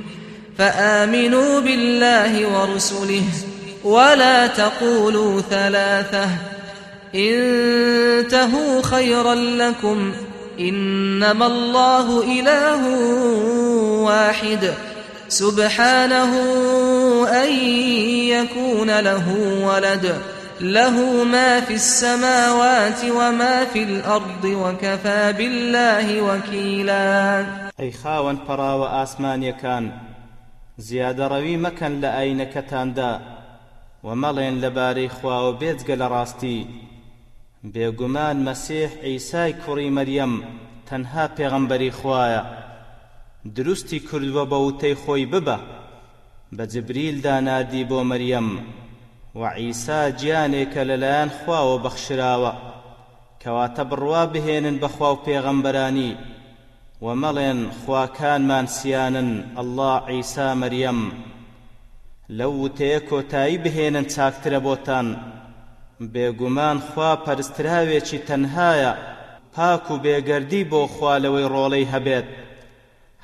فآمنوا بالله ورسله ولا تقولوا ثلاثة انتهوا خيرا لكم إنما الله إله واحد سبحانه أن يكون له ولد له ما في السماوات وما في الأرض وكفى بالله وكيلا. أي خاون پرا وآسمان يكان زیادەڕەوی مەکەن لە ئاینەکەتاندا و مەڵێن لەبارەی خوا و بێجگە لە ڕاستی. بێگومان مەسیح عیسای کوڕی مەریەم تەنها پێغەمبەری خوایە. دروستی کردووە بە وتەی خۆی ببە. بە جبریلدا نادی بۆ مەریەم و عیسا گیانێکە لەلایەن خواوە بەخشراوە. کەواتە بڕوا بهێنن بەخوا و پێغەمبەرانی. ومەڵێن خواکانمان سیانن ئەله عیسا مەریەم. لەو وتەیە کۆتایی بهێنن چاکترە بۆتان. بێگومان خوا پەرستراوێکی تەنهایە پاک و بێگەردی بۆ خوا لەوەی ڕۆڵەی هەبێت.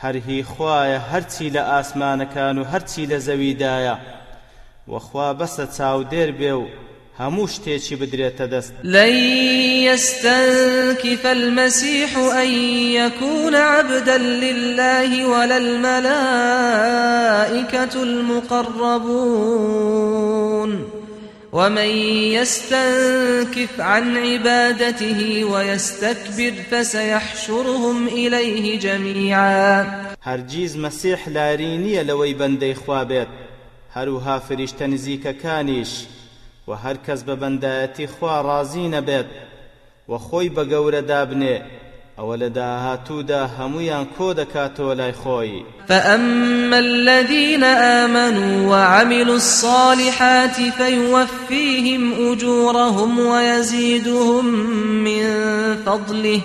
هەرهی خوایە هەرچی لە ئاسمانەکان و هەرچی لە زەویدایە. وەخوا بەسە چاودێر بێ و هەموو شتێکی بدرێتە دەست. لن يستنكف المسيح أن يكون عبدا لله ولا الملائكة المقربون. ومن يستنكف عن عبادته ويستكبر فسيحشرهم إليه جميعا. هرجيز مسيح لارينية لوي بندي خوابت هروها فريشتە نزیکەکانیش. و هەر کەس بە بەندایەتی خوا ڕازی نەبێت و خۆی بە گەورە دابنێ ئەوە لە داهاتوودا هەمویان کۆ دەکاتەوە لای خۆی. فأما الذين آمنوا وعملوا الصالحات فيوفيهم أجورهم ويزيدهم من فضله.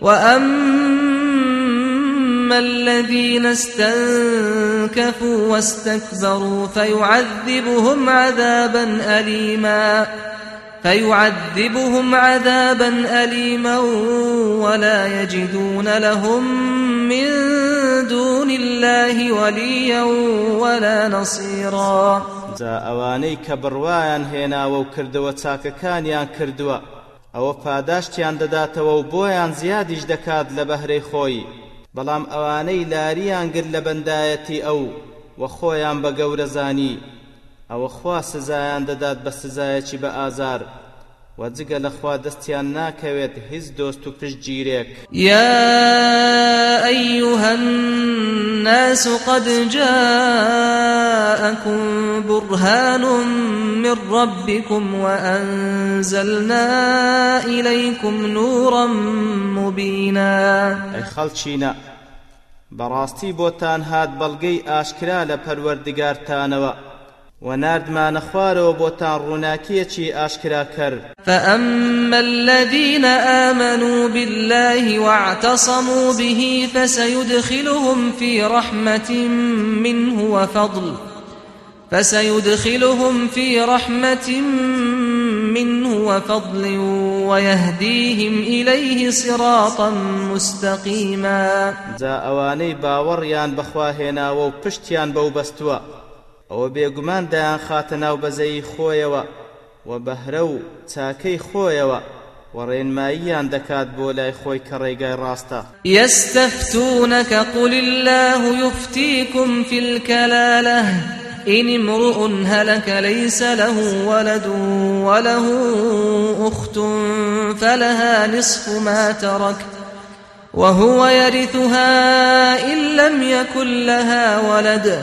وأما أما الذين استنكفوا واستكبروا فيعذبهم عذابا أليما فيعذبهم عذابا أليما ولا يجدون لهم من دون الله وليا ولا نصيرا. ئەوانەی کە بڕوایان هێناوە و کردەوە چاکەکانیان کردووە ئەوە پاداشتیان دەداتەوە و بۆیان زیادیش دەکات لە بەهرەی خۆی بەڵام ئەوانەی لاریان گر لە بەندایەتی ئەو وە خۆیان بە گەورە زانی ئەوە خوا سزایان دەدات بە سزایەکی بە ئازار. وجگە لەخوا دەستیان ناکەوێت هیچ دۆست و پشت گیرێک يا أيها الناس قد جاءكم برهان من ربكم وأنزلنا إليكم نورا مبينا أي خلچينا براستي بوتان هاد بلغي آشكرا لپروردگارتانوا وناردمان خوارەوە بۆتان ڕووناکیەکی ئاشکرا کرد. فأما الذين آمنوا بالله واعتصموا به فسيدخلهم في رحمة منه وفضل فسيدخلهم في رحمة منه وفضل ويهديهم إليه صراطا مستقيما. جا أواني باوريان بخواهنا وبشتيان بوبستوا ئەوە بێگومان دایان خاتە ناو بەزەی خۆیەوە و بەهرە و چاکەی خۆیەوە وڕێنماییان دەکات بۆ لای خۆی کە ڕێگای ڕاستە. يستفتونك قل الله يفتيكم في الكلالة إن امرؤ هلك ليس له ولد وله أخت فلها نصف ما ترك وهو يرثها إن لم يكن لها ولد.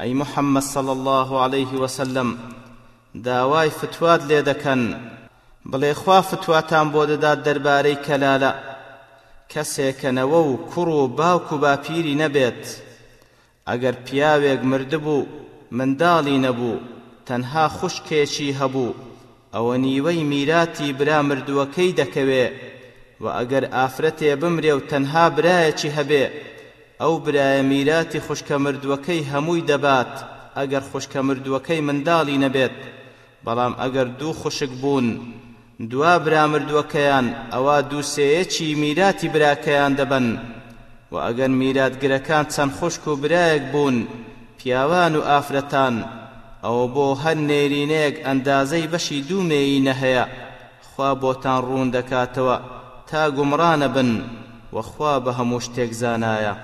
أي محمد صلى الله عليه وسلم داوای فتوات لێ دەکەن. بڵێ خوا فتواتان بۆ دەدات دەربارەی کەلالە کەسێکەنەوە و کوڕ و باوک و باپیری نەبێت. ئەگەر پیاوێک مردبوو منداڵی نەبوو تەنها خوشکێکی هەبوو. ئەوە نیوەی میراتی برا مردووەکەی دەکەوێ و ئەگەر ئافرەتێ بمرێ و تەنها برایەکی هەبێ ئەو برایە میراتی خوشکە مردووەکەی هەمووی دەبات ئەگەر خوشکە مردووەکەی منداڵی نەبێت. بەڵام ئەگەر دوو خوشک بوون دوا برامردووەکەیان ئەوە دووسەیەکی میراتی براکەیان دەبن. و ئەگەر میراتگرەکان چەند خوشک و برایەک بوون پیاوان و ئافرەتان ئەوە بۆ هەر نێرینەیەک ئەندازەی بەشی دوومێی نەهەیە. خوا بۆتان ڕوون دەکاتەوە تا گومڕانە بن وەخوا بە هەموو شتێک زانایە.